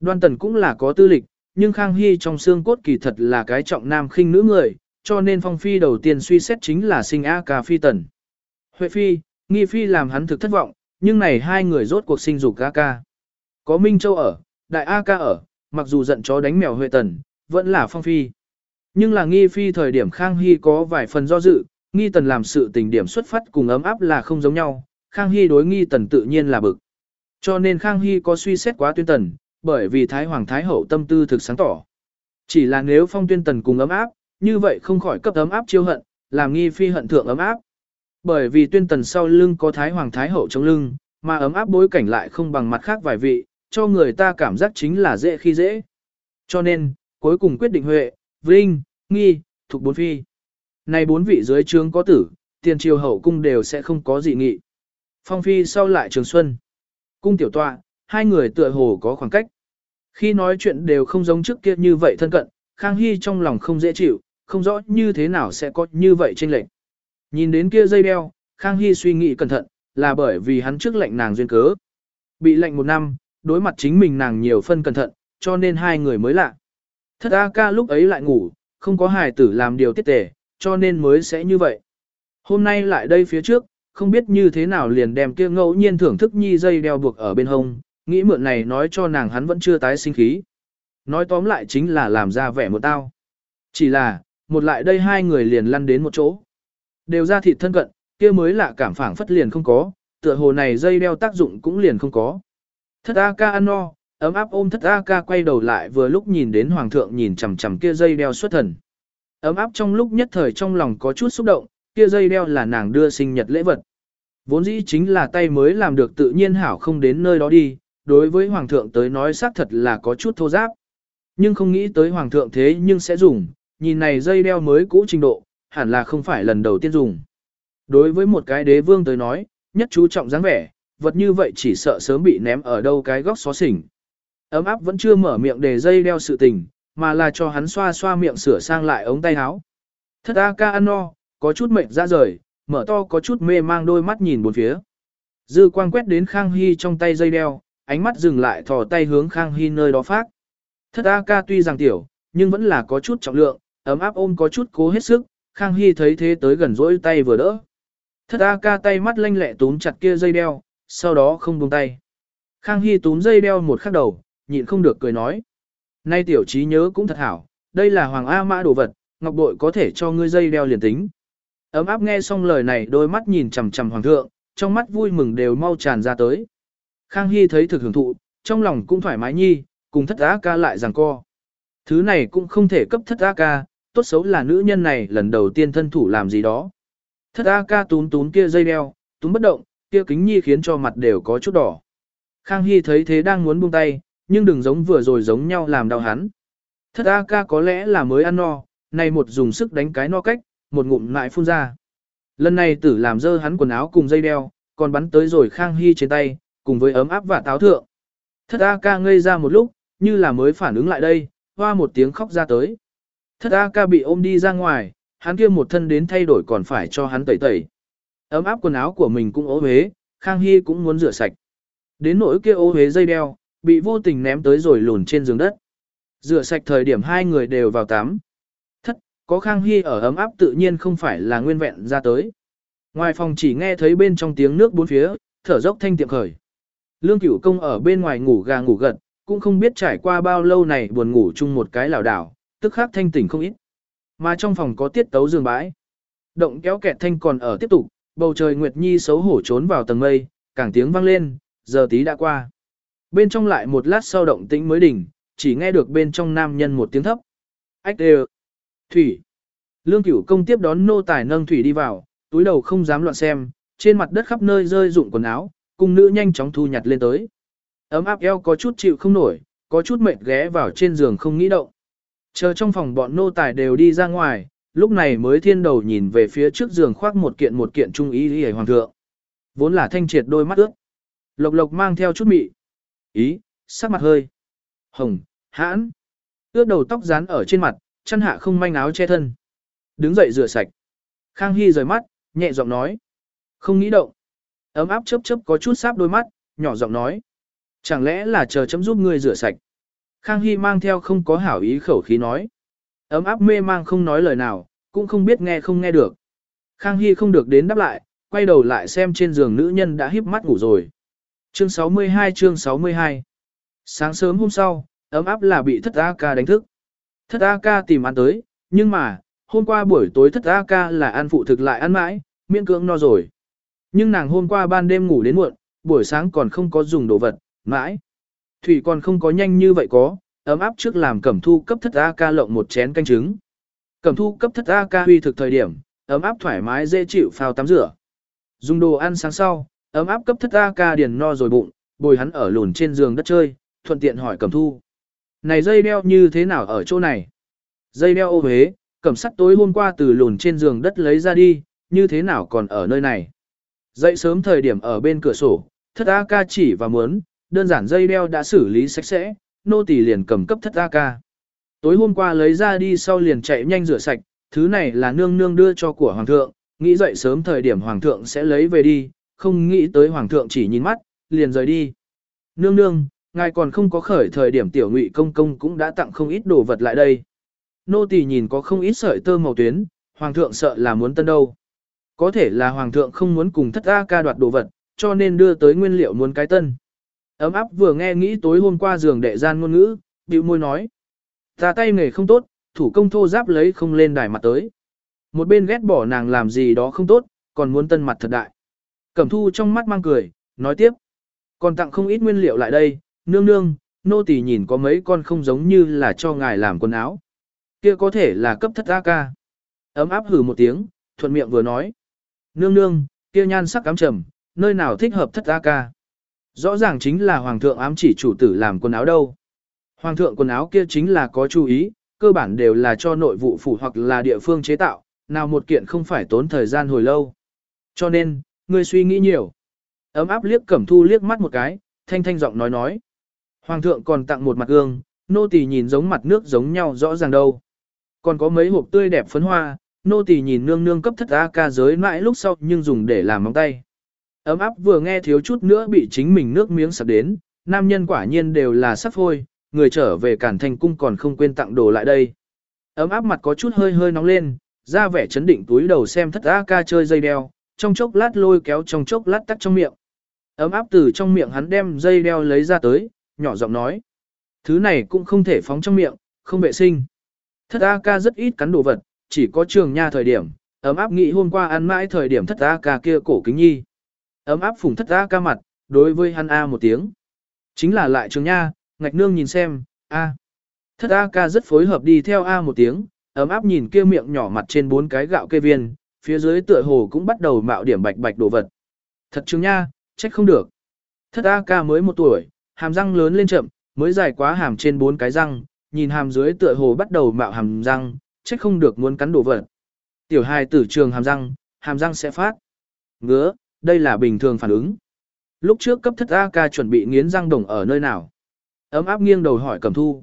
Đoan tần cũng là có tư lịch, nhưng Khang Hy trong xương cốt kỳ thật là cái trọng nam khinh nữ người, cho nên Phong Phi đầu tiên suy xét chính là sinh A ca phi tần. Huệ Phi, Nghi Phi làm hắn thực thất vọng, nhưng này hai người rốt cuộc sinh dục A ca. Có Minh Châu ở, Đại A ca ở, mặc dù giận chó đánh mèo Huệ Tần, vẫn là Phong Phi. Nhưng là Nghi Phi thời điểm Khang Hy có vài phần do dự, Nghi Tần làm sự tình điểm xuất phát cùng ấm áp là không giống nhau, Khang Hy đối Nghi Tần tự nhiên là bực. Cho nên Khang Hy có suy xét quá tuyên tần, bởi vì Thái Hoàng Thái Hậu tâm tư thực sáng tỏ. Chỉ là nếu phong tuyên tần cùng ấm áp, như vậy không khỏi cấp ấm áp chiêu hận, làm nghi phi hận thượng ấm áp. Bởi vì tuyên tần sau lưng có Thái Hoàng Thái Hậu chống lưng, mà ấm áp bối cảnh lại không bằng mặt khác vài vị, cho người ta cảm giác chính là dễ khi dễ. Cho nên, cuối cùng quyết định Huệ, Vinh, Nghi, thuộc bốn phi. Này bốn vị dưới trướng có tử, tiền triều hậu cung đều sẽ không có gì nghị. Phong phi sau lại trường xuân. Cung tiểu tọa, hai người tựa hồ có khoảng cách. Khi nói chuyện đều không giống trước kia như vậy thân cận, Khang Hy trong lòng không dễ chịu, không rõ như thế nào sẽ có như vậy trên lệnh. Nhìn đến kia dây đeo, Khang Hy suy nghĩ cẩn thận, là bởi vì hắn trước lệnh nàng duyên cớ. Bị lệnh một năm, đối mặt chính mình nàng nhiều phân cẩn thận, cho nên hai người mới lạ. Thất A ca lúc ấy lại ngủ, không có hài tử làm điều tiết tể, cho nên mới sẽ như vậy. Hôm nay lại đây phía trước, không biết như thế nào liền đem kia ngẫu nhiên thưởng thức nhi dây đeo buộc ở bên hông, nghĩ mượn này nói cho nàng hắn vẫn chưa tái sinh khí. Nói tóm lại chính là làm ra vẻ một tao. Chỉ là, một lại đây hai người liền lăn đến một chỗ. Đều ra thịt thân cận, kia mới lạ cảm phảng phất liền không có, tựa hồ này dây đeo tác dụng cũng liền không có. Thất A ca ăn no, ấm áp ôm thất A ca quay đầu lại vừa lúc nhìn đến hoàng thượng nhìn chằm chằm kia dây đeo xuất thần. Ấm áp trong lúc nhất thời trong lòng có chút xúc động, kia dây đeo là nàng đưa sinh nhật lễ vật. Vốn dĩ chính là tay mới làm được tự nhiên hảo không đến nơi đó đi, đối với hoàng thượng tới nói xác thật là có chút thô giáp. Nhưng không nghĩ tới hoàng thượng thế nhưng sẽ dùng, nhìn này dây đeo mới cũ trình độ, hẳn là không phải lần đầu tiên dùng. Đối với một cái đế vương tới nói, nhất chú trọng dáng vẻ, vật như vậy chỉ sợ sớm bị ném ở đâu cái góc xó xỉnh. Ấm áp vẫn chưa mở miệng để dây đeo sự tình, mà là cho hắn xoa xoa miệng sửa sang lại ống tay áo. Thất A ca ăn no, có chút mệt ra rời, mở to có chút mê mang đôi mắt nhìn bốn phía. Dư quang quét đến Khang Hy trong tay dây đeo, ánh mắt dừng lại thò tay hướng Khang Hy nơi đó phát. Thất A ca tuy rằng tiểu, nhưng vẫn là có chút trọng lượng, ấm áp ôm có chút cố hết sức, Khang Hy thấy thế tới gần rỗi tay vừa đỡ. Thất A ca tay mắt lanh lẹ túm chặt kia dây đeo, sau đó không buông tay. Khang Hy túm dây đeo một khắc đầu, nhịn không được cười nói. Nay tiểu trí nhớ cũng thật hảo, đây là Hoàng A Mã đồ vật, ngọc bội có thể cho ngươi dây đeo liền tính. Ấm áp nghe xong lời này đôi mắt nhìn chằm chằm Hoàng thượng, trong mắt vui mừng đều mau tràn ra tới. Khang Hy thấy thực hưởng thụ, trong lòng cũng thoải mái nhi, cùng thất á ca lại rằng co. Thứ này cũng không thể cấp thất á ca, tốt xấu là nữ nhân này lần đầu tiên thân thủ làm gì đó. Thất A ca tún tún kia dây đeo, tún bất động, kia kính nhi khiến cho mặt đều có chút đỏ. Khang Hy thấy thế đang muốn buông tay, nhưng đừng giống vừa rồi giống nhau làm đau hắn. Thất A ca có lẽ là mới ăn no, này một dùng sức đánh cái no cách, một ngụm lại phun ra. Lần này tử làm dơ hắn quần áo cùng dây đeo, còn bắn tới rồi Khang Hy trên tay, cùng với ấm áp và táo thượng. Thất A ca ngây ra một lúc, như là mới phản ứng lại đây, hoa một tiếng khóc ra tới. Thất A ca bị ôm đi ra ngoài, hắn kia một thân đến thay đổi còn phải cho hắn tẩy tẩy. Ấm áp quần áo của mình cũng ố huế, Khang Hy cũng muốn rửa sạch. Đến nỗi kia ô huế dây đeo, bị vô tình ném tới rồi lùn trên giường đất. Rửa sạch thời điểm hai người đều vào tắm. Thất, có Khang Hy ở ấm áp tự nhiên không phải là nguyên vẹn ra tới. Ngoài phòng chỉ nghe thấy bên trong tiếng nước bốn phía, thở dốc thanh tiệm khởi. Lương cửu công ở bên ngoài ngủ gà ngủ gật, cũng không biết trải qua bao lâu này buồn ngủ chung một cái lảo đảo, tức khắc thanh tỉnh không ít. Mà trong phòng có tiết tấu giường bãi. Động kéo kẹt thanh còn ở tiếp tục, bầu trời Nguyệt Nhi xấu hổ trốn vào tầng mây, càng tiếng vang lên, giờ tí đã qua. Bên trong lại một lát sau động tĩnh mới đỉnh, chỉ nghe được bên trong nam nhân một tiếng thấp. Ách đều. Thủy. Lương cửu công tiếp đón nô tài nâng thủy đi vào, túi đầu không dám loạn xem, trên mặt đất khắp nơi rơi rụng quần áo, cung nữ nhanh chóng thu nhặt lên tới. Ấm áp eo có chút chịu không nổi, có chút mệt ghé vào trên giường không nghĩ động. Chờ trong phòng bọn nô tài đều đi ra ngoài, lúc này mới thiên đầu nhìn về phía trước giường khoác một kiện một kiện trung ý y hoàng thượng. Vốn là thanh triệt đôi mắt ướt. Lộc lộc mang theo chút mị. Ý, sắc mặt hơi. Hồng, hãn. Ướt đầu tóc dán ở trên mặt, chân hạ không manh áo che thân. Đứng dậy rửa sạch. Khang Hy rời mắt, nhẹ giọng nói. Không nghĩ động. Ấm áp chớp chớp có chút sáp đôi mắt, nhỏ giọng nói. Chẳng lẽ là chờ chấm giúp ngươi rửa sạch. Khang Hy mang theo không có hảo ý khẩu khí nói. Ấm áp mê mang không nói lời nào, cũng không biết nghe không nghe được. Khang Hy không được đến đáp lại, quay đầu lại xem trên giường nữ nhân đã híp mắt ngủ rồi. Chương 62 chương 62 Sáng sớm hôm sau, ấm áp là bị thất A ca đánh thức. Thất A ca tìm ăn tới, nhưng mà, hôm qua buổi tối thất A ca là ăn phụ thực lại ăn mãi, miễn cưỡng no rồi. Nhưng nàng hôm qua ban đêm ngủ đến muộn, buổi sáng còn không có dùng đồ vật, mãi. Thủy còn không có nhanh như vậy có, ấm áp trước làm cẩm thu cấp thất A ca lộng một chén canh trứng. Cẩm thu cấp thất A ca huy thực thời điểm, ấm áp thoải mái dễ chịu phao tắm rửa. Dùng đồ ăn sáng sau, ấm áp cấp thất A ca điền no rồi bụng, bồi hắn ở lùn trên giường đất chơi, thuận tiện hỏi cẩm thu. Này dây đeo như thế nào ở chỗ này? Dây đeo ô huế, cẩm sắt tối hôm qua từ lùn trên giường đất lấy ra đi, như thế nào còn ở nơi này? Dậy sớm thời điểm ở bên cửa sổ, thất A ca chỉ và muốn, đơn giản dây đeo đã xử lý sạch sẽ, nô tỳ liền cầm cấp thất A ca. Tối hôm qua lấy ra đi sau liền chạy nhanh rửa sạch, thứ này là nương nương đưa cho của hoàng thượng, nghĩ dậy sớm thời điểm hoàng thượng sẽ lấy về đi, không nghĩ tới hoàng thượng chỉ nhìn mắt, liền rời đi. Nương nương, ngài còn không có khởi thời điểm tiểu ngụy công công cũng đã tặng không ít đồ vật lại đây. Nô tỳ nhìn có không ít sợi tơ màu tuyến, hoàng thượng sợ là muốn tân đâu. Có thể là hoàng thượng không muốn cùng thất A ca đoạt đồ vật, cho nên đưa tới nguyên liệu muốn cái tân. Ấm áp vừa nghe nghĩ tối hôm qua giường đệ gian ngôn ngữ, bĩu môi nói. Ta tay nghề không tốt, thủ công thô giáp lấy không lên đài mặt tới. Một bên ghét bỏ nàng làm gì đó không tốt, còn muốn tân mặt thật đại. Cẩm thu trong mắt mang cười, nói tiếp. Còn tặng không ít nguyên liệu lại đây, nương nương, nô tỳ nhìn có mấy con không giống như là cho ngài làm quần áo. Kia có thể là cấp thất A ca. Ấm áp hử một tiếng, thuận miệng vừa nói. Nương nương, kia nhan sắc cám trầm, nơi nào thích hợp thất A ca. Rõ ràng chính là hoàng thượng ám chỉ chủ tử làm quần áo đâu. Hoàng thượng quần áo kia chính là có chú ý, cơ bản đều là cho nội vụ phủ hoặc là địa phương chế tạo, nào một kiện không phải tốn thời gian hồi lâu. Cho nên, ngươi suy nghĩ nhiều. Ấm áp liếc cẩm thu liếc mắt một cái, thanh thanh giọng nói nói. Hoàng thượng còn tặng một mặt gương, nô tỳ nhìn giống mặt nước giống nhau rõ ràng đâu. Còn có mấy hộp tươi đẹp phấn hoa, nô tỳ nhìn nương nương cấp thất A ca giới mãi lúc sau nhưng dùng để làm móng tay. Ấm áp vừa nghe thiếu chút nữa bị chính mình nước miếng sặc đến, nam nhân quả nhiên đều là sắc hôi, người trở về cản thành cung còn không quên tặng đồ lại đây. Ấm áp mặt có chút hơi hơi nóng lên, ra vẻ chấn định túi đầu xem thất A ca chơi dây đeo, trong chốc lát lôi kéo trong chốc lát tắt trong miệng. Ấm áp từ trong miệng hắn đem dây đeo lấy ra tới, nhỏ giọng nói. Thứ này cũng không thể phóng trong miệng, không vệ sinh. Thất A ca rất ít cắn đồ vật, chỉ có trường nha thời điểm, ấm áp nghĩ hôm qua ăn mãi thời điểm thất A ca kia cổ kính nhi. Ấm áp phùng thất A ca mặt, đối với hắn A một tiếng. Chính là lại trường nha, ngạch nương nhìn xem, A. Thất A ca rất phối hợp đi theo A một tiếng, ấm áp nhìn kia miệng nhỏ mặt trên bốn cái gạo kê viên, phía dưới tựa hồ cũng bắt đầu mạo điểm bạch bạch đồ vật. Thật trường nha, trách không được. Thất A ca mới một tuổi, hàm răng lớn lên chậm, mới dài quá hàm trên bốn cái răng, nhìn hàm dưới tựa hồ bắt đầu mạo hàm răng, trách không được muốn cắn đồ vật. Tiểu hài tử trường hàm răng, hàm răng sẽ phát. Ngứa, đây là bình thường phản ứng. Lúc trước cấp thất A ca chuẩn bị nghiến răng đồng ở nơi nào. Ấm áp nghiêng đầu hỏi Cẩm Thu.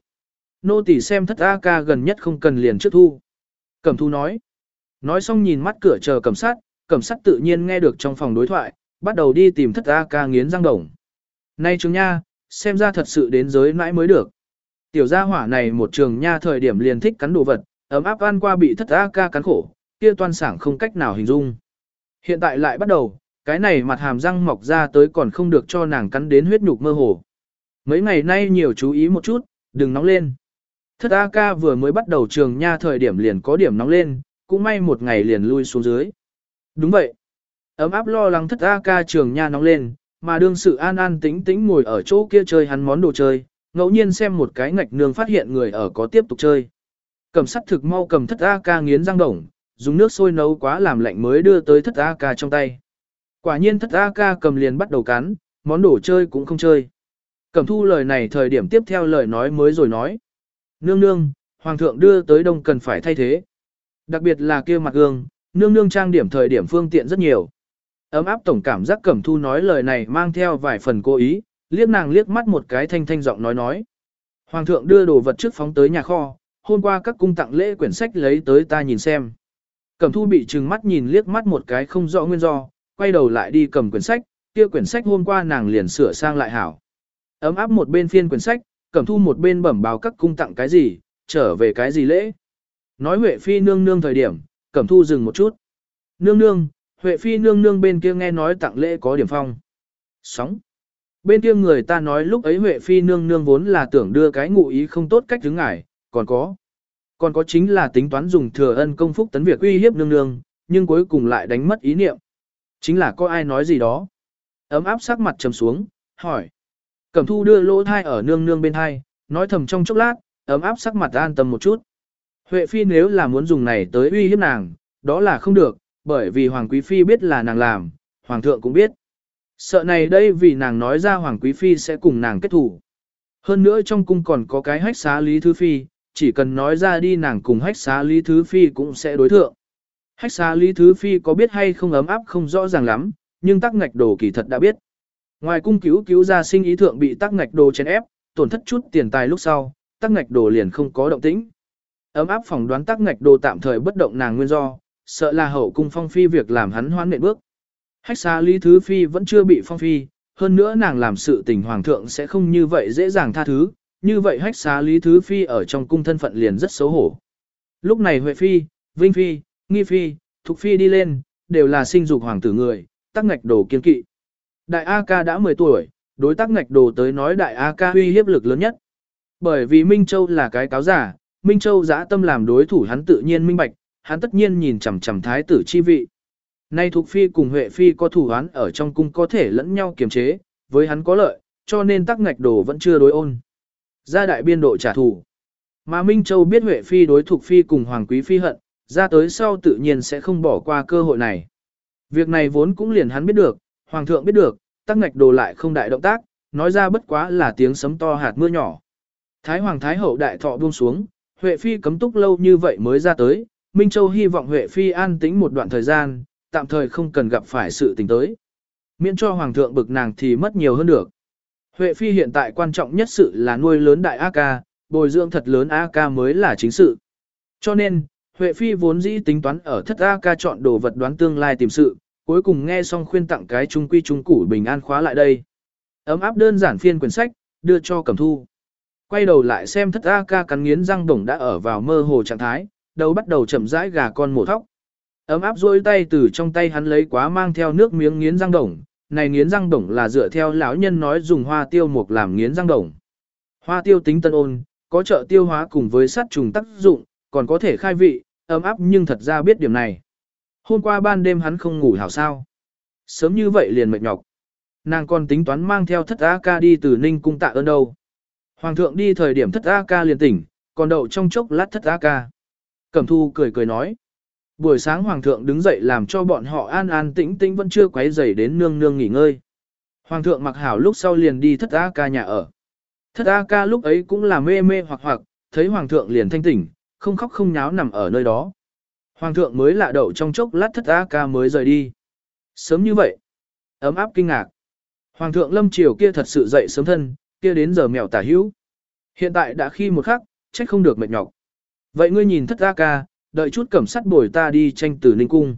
Nô tỳ xem thất A ca gần nhất không cần liền trước thu. Cẩm Thu nói. Nói xong nhìn mắt cửa chờ cẩm sát, cẩm sát tự nhiên nghe được trong phòng đối thoại, bắt đầu đi tìm thất A ca nghiến răng đồng. Nay chúng nha, xem ra thật sự đến giới mãi mới được. Tiểu gia hỏa này một trường nha thời điểm liền thích cắn đồ vật, ấm áp ăn qua bị thất A ca cắn khổ, kia toan sảng không cách nào hình dung. Hiện tại lại bắt đầu, cái này mặt hàm răng mọc ra tới còn không được cho nàng cắn đến huyết nhục mơ hồ. Mấy ngày nay nhiều chú ý một chút, đừng nóng lên. Thất A ca vừa mới bắt đầu trường nha thời điểm liền có điểm nóng lên, cũng may một ngày liền lui xuống dưới. Đúng vậy. Ấm áp lo lắng thất A ca trường nha nóng lên, mà đương sự an an tĩnh tĩnh ngồi ở chỗ kia chơi hắn món đồ chơi, ngẫu nhiên xem một cái ngạch nương phát hiện người ở có tiếp tục chơi. Cầm sắt thực mau cầm thất A ca nghiến răng đồng, dùng nước sôi nấu quá làm lạnh mới đưa tới thất A ca trong tay. Quả nhiên thất A ca cầm liền bắt đầu cắn, món đồ chơi cũng không chơi. Cẩm thu lời này thời điểm tiếp theo lời nói mới rồi nói. Nương nương, hoàng thượng đưa tới đông cần phải thay thế. Đặc biệt là kia mặt gương, nương nương trang điểm thời điểm phương tiện rất nhiều. Ấm áp tổng cảm giác Cẩm thu nói lời này mang theo vài phần cố ý, liếc nàng liếc mắt một cái thanh thanh giọng nói nói. Hoàng thượng đưa đồ vật trước phóng tới nhà kho, hôm qua các cung tặng lễ quyển sách lấy tới ta nhìn xem. Cẩm thu bị trừng mắt nhìn liếc mắt một cái không rõ nguyên do, quay đầu lại đi cầm quyển sách, kia quyển sách hôm qua nàng liền sửa sang lại hảo. Ấm áp một bên phiên quyển sách, cẩm thu một bên bẩm báo các cung tặng cái gì, trở về cái gì lễ. Nói Huệ Phi nương nương thời điểm, cẩm thu dừng một chút. Nương nương, Huệ Phi nương nương bên kia nghe nói tặng lễ có điểm phong. Sóng. Bên kia người ta nói lúc ấy Huệ Phi nương nương vốn là tưởng đưa cái ngụ ý không tốt cách đứng ngải, còn có. Còn có chính là tính toán dùng thừa ân công phúc tấn việc uy hiếp nương nương, nhưng cuối cùng lại đánh mất ý niệm. Chính là có ai nói gì đó. Ấm áp sắc mặt trầm xuống, hỏi. Cẩm thu đưa lỗ thai ở nương nương bên thai, nói thầm trong chốc lát, ấm áp sắc mặt an tâm một chút. Huệ phi nếu là muốn dùng này tới uy hiếp nàng, đó là không được, bởi vì Hoàng Quý Phi biết là nàng làm, Hoàng thượng cũng biết. Sợ này đây vì nàng nói ra Hoàng Quý Phi sẽ cùng nàng kết thủ. Hơn nữa trong cung còn có cái hách xá Lý Thứ Phi, chỉ cần nói ra đi nàng cùng hách xá Lý Thứ Phi cũng sẽ đối thượng. Hách xá Lý Thứ Phi có biết hay không ấm áp không rõ ràng lắm, nhưng tắc ngạch đồ kỳ thật đã biết. Ngoài cung cứu cứu ra sinh ý thượng bị tắc ngạch đồ chèn ép, tổn thất chút tiền tài lúc sau, tắc ngạch đồ liền không có động tĩnh. Ấm áp phỏng đoán tắc ngạch đồ tạm thời bất động nàng nguyên do, sợ là hậu cung phong phi việc làm hắn hoán nện bước. Hách xa Lý Thứ Phi vẫn chưa bị phong phi, hơn nữa nàng làm sự tình hoàng thượng sẽ không như vậy dễ dàng tha thứ, như vậy hách xá Lý Thứ Phi ở trong cung thân phận liền rất xấu hổ. Lúc này Huệ Phi, Vinh Phi, Nghi Phi, Thục Phi đi lên, đều là sinh dục hoàng tử người, tắc ngạch đồ kiên kỵ. Đại A ca đã 10 tuổi, đối tác ngạch đồ tới nói đại A ca uy hiếp lực lớn nhất. Bởi vì Minh Châu là cái cáo giả, Minh Châu dã tâm làm đối thủ hắn tự nhiên minh bạch, hắn tất nhiên nhìn chằm chằm thái tử chi vị. Nay Thục Phi cùng Huệ Phi có thủ án ở trong cung có thể lẫn nhau kiềm chế, với hắn có lợi, cho nên tắc ngạch đồ vẫn chưa đối ôn. Ra đại biên độ trả thù. Mà Minh Châu biết Huệ Phi đối Thục Phi cùng Hoàng Quý Phi hận, ra tới sau tự nhiên sẽ không bỏ qua cơ hội này. Việc này vốn cũng liền hắn biết được, Hoàng thượng biết được, tắc ngạch đồ lại không đại động tác, nói ra bất quá là tiếng sấm to hạt mưa nhỏ. Thái Hoàng Thái Hậu đại thọ buông xuống, Huệ Phi cấm túc lâu như vậy mới ra tới, Minh Châu hy vọng Huệ Phi an tĩnh một đoạn thời gian, tạm thời không cần gặp phải sự tình tới. Miễn cho Hoàng thượng bực nàng thì mất nhiều hơn được. Huệ Phi hiện tại quan trọng nhất sự là nuôi lớn đại A ca, bồi dưỡng thật lớn A ca mới là chính sự. Cho nên, Huệ Phi vốn dĩ tính toán ở thất A ca chọn đồ vật đoán tương lai tìm sự, cuối cùng nghe xong khuyên tặng cái trung quy trung củ bình an khóa lại đây. Ấm áp đơn giản phiên quyển sách, đưa cho Cẩm Thu. Quay đầu lại xem thất A ca cắn nghiến răng đồng đã ở vào mơ hồ trạng thái, đầu bắt đầu chậm rãi gà con mổ thóc. Ấm áp duỗi tay từ trong tay hắn lấy quá mang theo nước miếng nghiến răng đồng, này nghiến răng đồng là dựa theo lão nhân nói dùng hoa tiêu mục làm nghiến răng đồng. Hoa tiêu tính tân ôn, có trợ tiêu hóa cùng với sát trùng tác dụng, còn có thể khai vị, ấm áp nhưng thật ra biết điểm này. Hôm qua ban đêm hắn không ngủ hảo sao. Sớm như vậy liền mệt nhọc. Nàng còn tính toán mang theo thất A ca đi từ Ninh cung tạ ơn đâu. Hoàng thượng đi thời điểm thất A ca liền tỉnh, còn đậu trong chốc lát thất A ca. Cẩm thu cười cười nói. Buổi sáng hoàng thượng đứng dậy làm cho bọn họ an an tĩnh tĩnh vẫn chưa quấy rầy đến nương nương nghỉ ngơi. Hoàng thượng mặc hảo lúc sau liền đi thất A ca nhà ở. Thất A ca lúc ấy cũng là mê mê hoặc hoặc, thấy hoàng thượng liền thanh tỉnh, không khóc không nháo nằm ở nơi đó. Hoàng thượng mới lạ đậu trong chốc lát thất A ca mới rời đi. Sớm như vậy. Ấm áp kinh ngạc. Hoàng thượng lâm triều kia thật sự dậy sớm thân, kia đến giờ mèo tả hữu. Hiện tại đã khi một khắc, trách không được mệt nhọc. Vậy ngươi nhìn thất A ca, đợi chút cẩm sắt bồi ta đi tranh từ ninh cung.